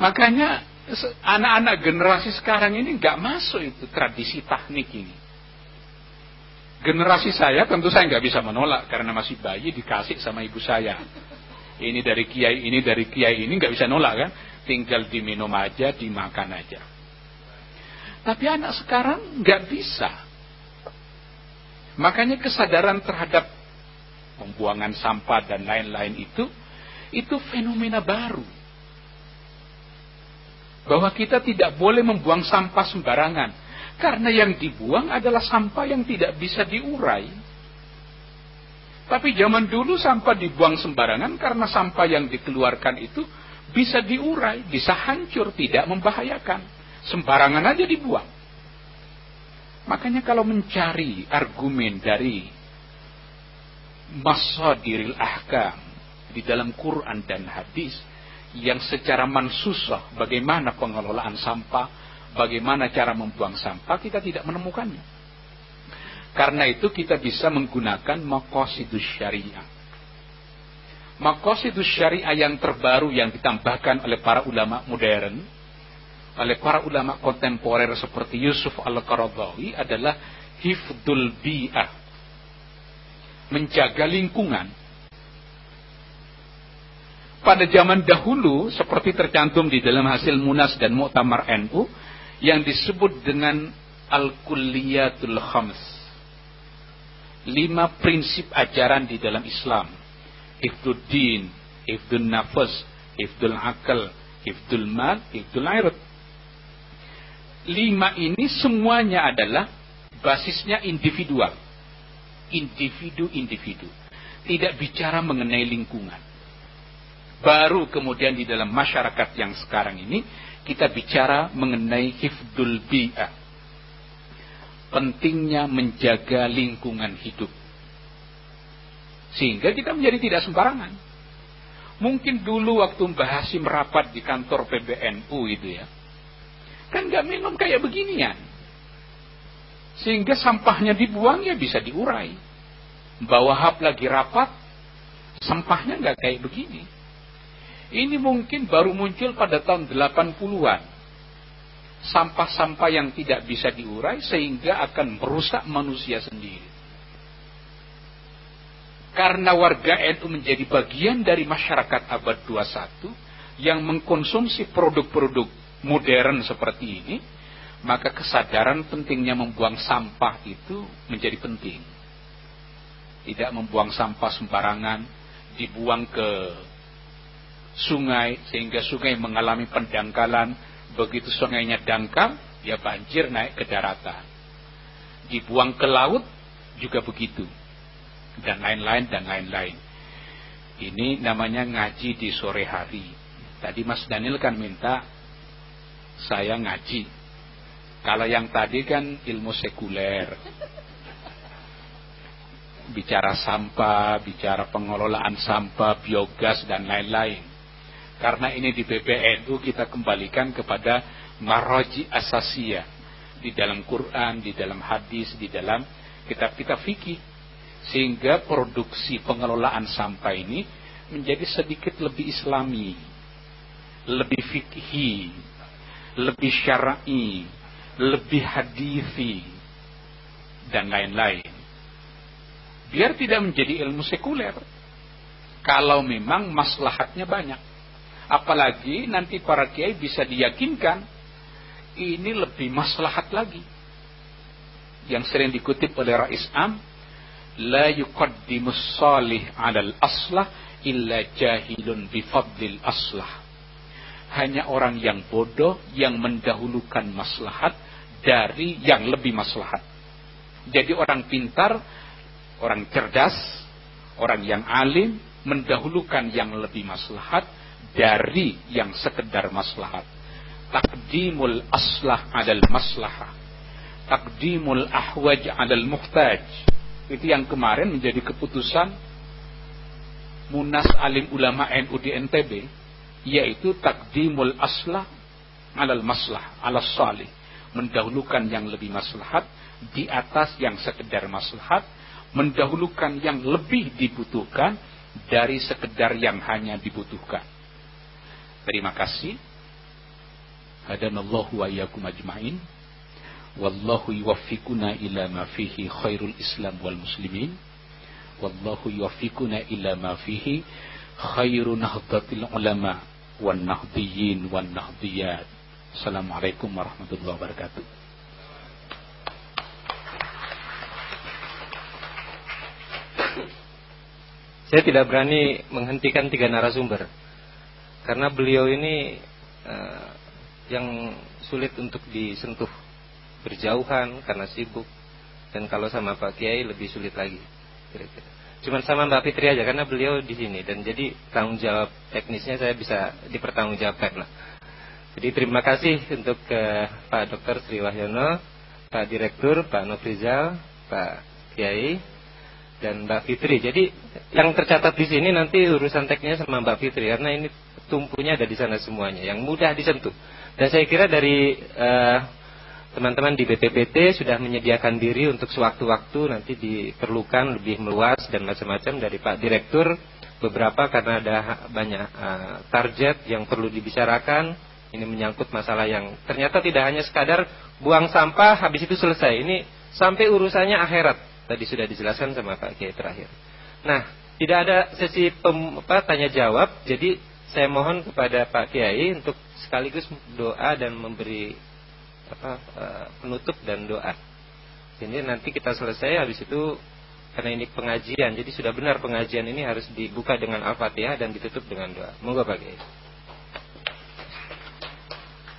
Makanya anak-anak generasi sekarang ini nggak masuk itu tradisi teknik ini. Generasi saya tentu saya nggak bisa menolak karena masih bayi dikasih sama ibu saya ini dari kiai ini dari kiai ini nggak bisa nolak kan? Tinggal diminum aja dimakan aja. Tapi anak sekarang nggak bisa. Makanya kesadaran terhadap pembuangan sampah dan lain-lain itu itu fenomena baru. Bahwa kita tidak boleh membuang sampah sembarangan. Karena yang dibuang adalah sampah yang tidak bisa diurai tapi zaman dulu sampah dibuang sembarangan karena sampah yang dikeluarkan itu bisa diurai, bisa hancur, tidak membahayakan. Sembarangan aja dibuang. Makanya kalau mencari argumen dari masadiril ahkam di dalam Quran dan hadis yang secara mansusah bagaimana pengelolaan sampah, bagaimana cara membuang sampah, kita tidak menemukannya. Karena itu kita bisa menggunakan makosidus syariah. Makosidus syariah yang terbaru yang ditambahkan oleh para ulama modern, oleh para ulama kontemporer seperti Yusuf al-Qaradawi adalah hifdul bi'ah. Menjaga lingkungan. Pada zaman dahulu, seperti tercantum di dalam hasil munas dan muktamar NU, yang disebut dengan al-kulliyatul khams lima prinsip ajaran di dalam Islam. Hifdul din, hifdul nafas, hifdul akal, hifdul mal, hifdul airat. Lima ini semuanya adalah basisnya individual. Individu-individu. Tidak bicara mengenai lingkungan. Baru kemudian di dalam masyarakat yang sekarang ini, kita bicara mengenai hifdul bi'ah pentingnya menjaga lingkungan hidup. Sehingga kita menjadi tidak sembarangan. Mungkin dulu waktu Mbah Hasim merapat di kantor PBNU itu ya. Kan gak minum kayak beginian. Sehingga sampahnya dibuang ya bisa diurai. Mbah hap lagi rapat, sampahnya nggak kayak begini. Ini mungkin baru muncul pada tahun 80-an sampah-sampah yang tidak bisa diurai sehingga akan merusak manusia sendiri. Karena warga NU menjadi bagian dari masyarakat abad 21 yang mengkonsumsi produk-produk modern seperti ini, maka kesadaran pentingnya membuang sampah itu menjadi penting. Tidak membuang sampah sembarangan, dibuang ke sungai sehingga sungai mengalami pendangkalan, Begitu sungainya dangkal, ya banjir naik ke daratan. Dibuang ke laut juga begitu. Dan lain-lain dan lain-lain. Ini namanya ngaji di sore hari. Tadi Mas Daniel kan minta saya ngaji. Kalau yang tadi kan ilmu sekuler. bicara sampah, bicara pengelolaan sampah, biogas dan lain-lain. Karena ini di PBNU kita kembalikan kepada maraji asasia di dalam Quran, di dalam hadis, di dalam kitab-kitab fikih. Sehingga produksi pengelolaan sampah ini menjadi sedikit lebih islami, lebih fikhi, lebih syar'i, lebih hadithi, dan lain-lain. Biar tidak menjadi ilmu sekuler. Kalau memang maslahatnya banyak. Apalagi nanti para kiai bisa diyakinkan ini lebih maslahat lagi. Yang sering dikutip oleh Rais Am, la yuqaddimus salih 'alal aslah illa jahilun bifadlil aslah. Hanya orang yang bodoh yang mendahulukan maslahat dari yang lebih maslahat. Jadi orang pintar, orang cerdas, orang yang alim mendahulukan yang lebih maslahat dari yang sekedar maslahat. Takdimul aslah adal maslahah. Takdimul ahwaj adal muhtaj. Itu yang kemarin menjadi keputusan Munas Alim Ulama NU di NTB. Yaitu takdimul aslah adal maslah, ala salih. Mendahulukan yang lebih maslahat di atas yang sekedar maslahat. Mendahulukan yang lebih dibutuhkan dari sekedar yang hanya dibutuhkan. Terima kasih. Hadanallahu wa iyyakum ajmain. Wallahu yuwaffiquna ila ma fihi khairul Islam wal muslimin. Wallahu yuwaffiquna ila ma fihi khairu nahdatil ulama wan nahdiyyin wan nahdiyat. Assalamualaikum warahmatullahi wabarakatuh. Saya tidak berani menghentikan tiga narasumber karena beliau ini uh, yang sulit untuk disentuh berjauhan karena sibuk dan kalau sama Pak Kiai lebih sulit lagi kira-kira. Cuman sama Mbak Fitri aja karena beliau di sini dan jadi tanggung jawab teknisnya saya bisa dipertanggungjawabkan lah. Jadi terima kasih untuk uh, Pak Dr. Sri Wahyono, Pak Direktur, Pak Nofrizal, Pak Kiai, dan Mbak Fitri. Jadi yang tercatat di sini nanti urusan teknisnya sama Mbak Fitri karena ini tumpunya ada di sana semuanya, yang mudah disentuh. Dan saya kira dari eh, teman-teman uh, di BPPT sudah menyediakan diri untuk sewaktu-waktu nanti diperlukan lebih meluas dan macam-macam dari Pak Direktur beberapa karena ada banyak uh, target yang perlu dibicarakan. Ini menyangkut masalah yang ternyata tidak hanya sekadar buang sampah habis itu selesai. Ini sampai urusannya akhirat. Tadi sudah dijelaskan sama Pak Kiai terakhir. Nah, tidak ada sesi pem, apa, tanya jawab. Jadi saya mohon kepada Pak Kiai untuk sekaligus doa dan memberi apa, uh, penutup dan doa. Jadi nanti kita selesai habis itu karena ini pengajian, jadi sudah benar pengajian ini harus dibuka dengan Al-Fatihah dan ditutup dengan doa. Moga Pak Kiai.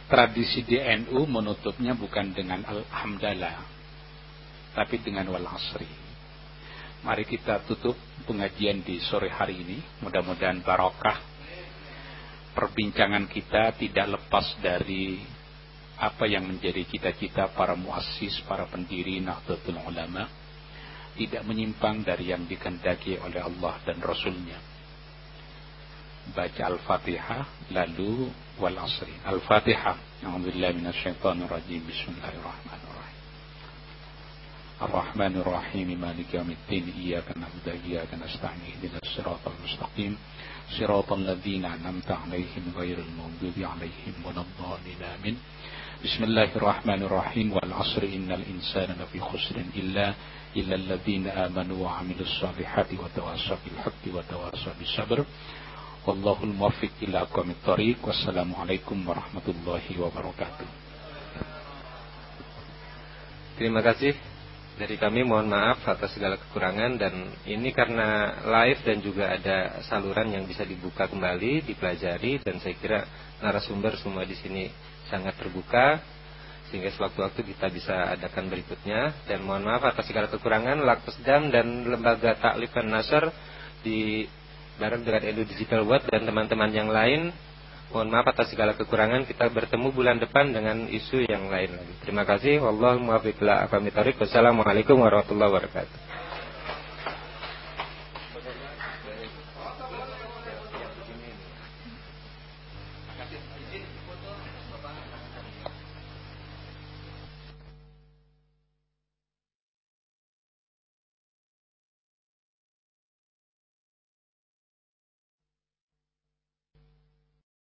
Tradisi di NU menutupnya bukan dengan Alhamdulillah, tapi dengan Wal Asri. Mari kita tutup pengajian di sore hari ini. Mudah-mudahan barokah perbincangan kita tidak lepas dari apa yang menjadi cita-cita para muassis, para pendiri Nahdlatul Ulama tidak menyimpang dari yang dikendaki oleh Allah dan Rasulnya. Baca Al-Fatihah lalu wal asri. Al-Fatihah. Alhamdulillah minasyaitonir rajim. Bismillahirrahmanirrahim. Ar-Rahmanir Maliki yaumiddin. Iyyaka na'budu wa iyyaka nasta'in. Ihdinas siratal mustaqim. صراط الذين أنعمت عليهم غير المغضوب عليهم ولا الضالين آمين بسم الله الرحمن الرحيم والعصر إن الإنسان لفي خسر إلا إلا الذين آمنوا وعملوا الصالحات وتواصوا بالحق وتواصوا بالصبر والله الموفق إلى أقوم الطريق والسلام عليكم ورحمة الله وبركاته Terima kasih dari kami mohon maaf atas segala kekurangan dan ini karena live dan juga ada saluran yang bisa dibuka kembali, dipelajari dan saya kira narasumber semua di sini sangat terbuka sehingga sewaktu-waktu kita bisa adakan berikutnya. Dan mohon maaf atas segala kekurangan Lakpesdam dan Lembaga Taklif dan Nasr di bareng dengan Edu Digital World dan teman-teman yang lain Mohon maaf atas segala kekurangan. Kita bertemu bulan depan dengan isu yang lain lagi. Terima kasih. Wallahualam Wassalamualaikum warahmatullahi wabarakatuh.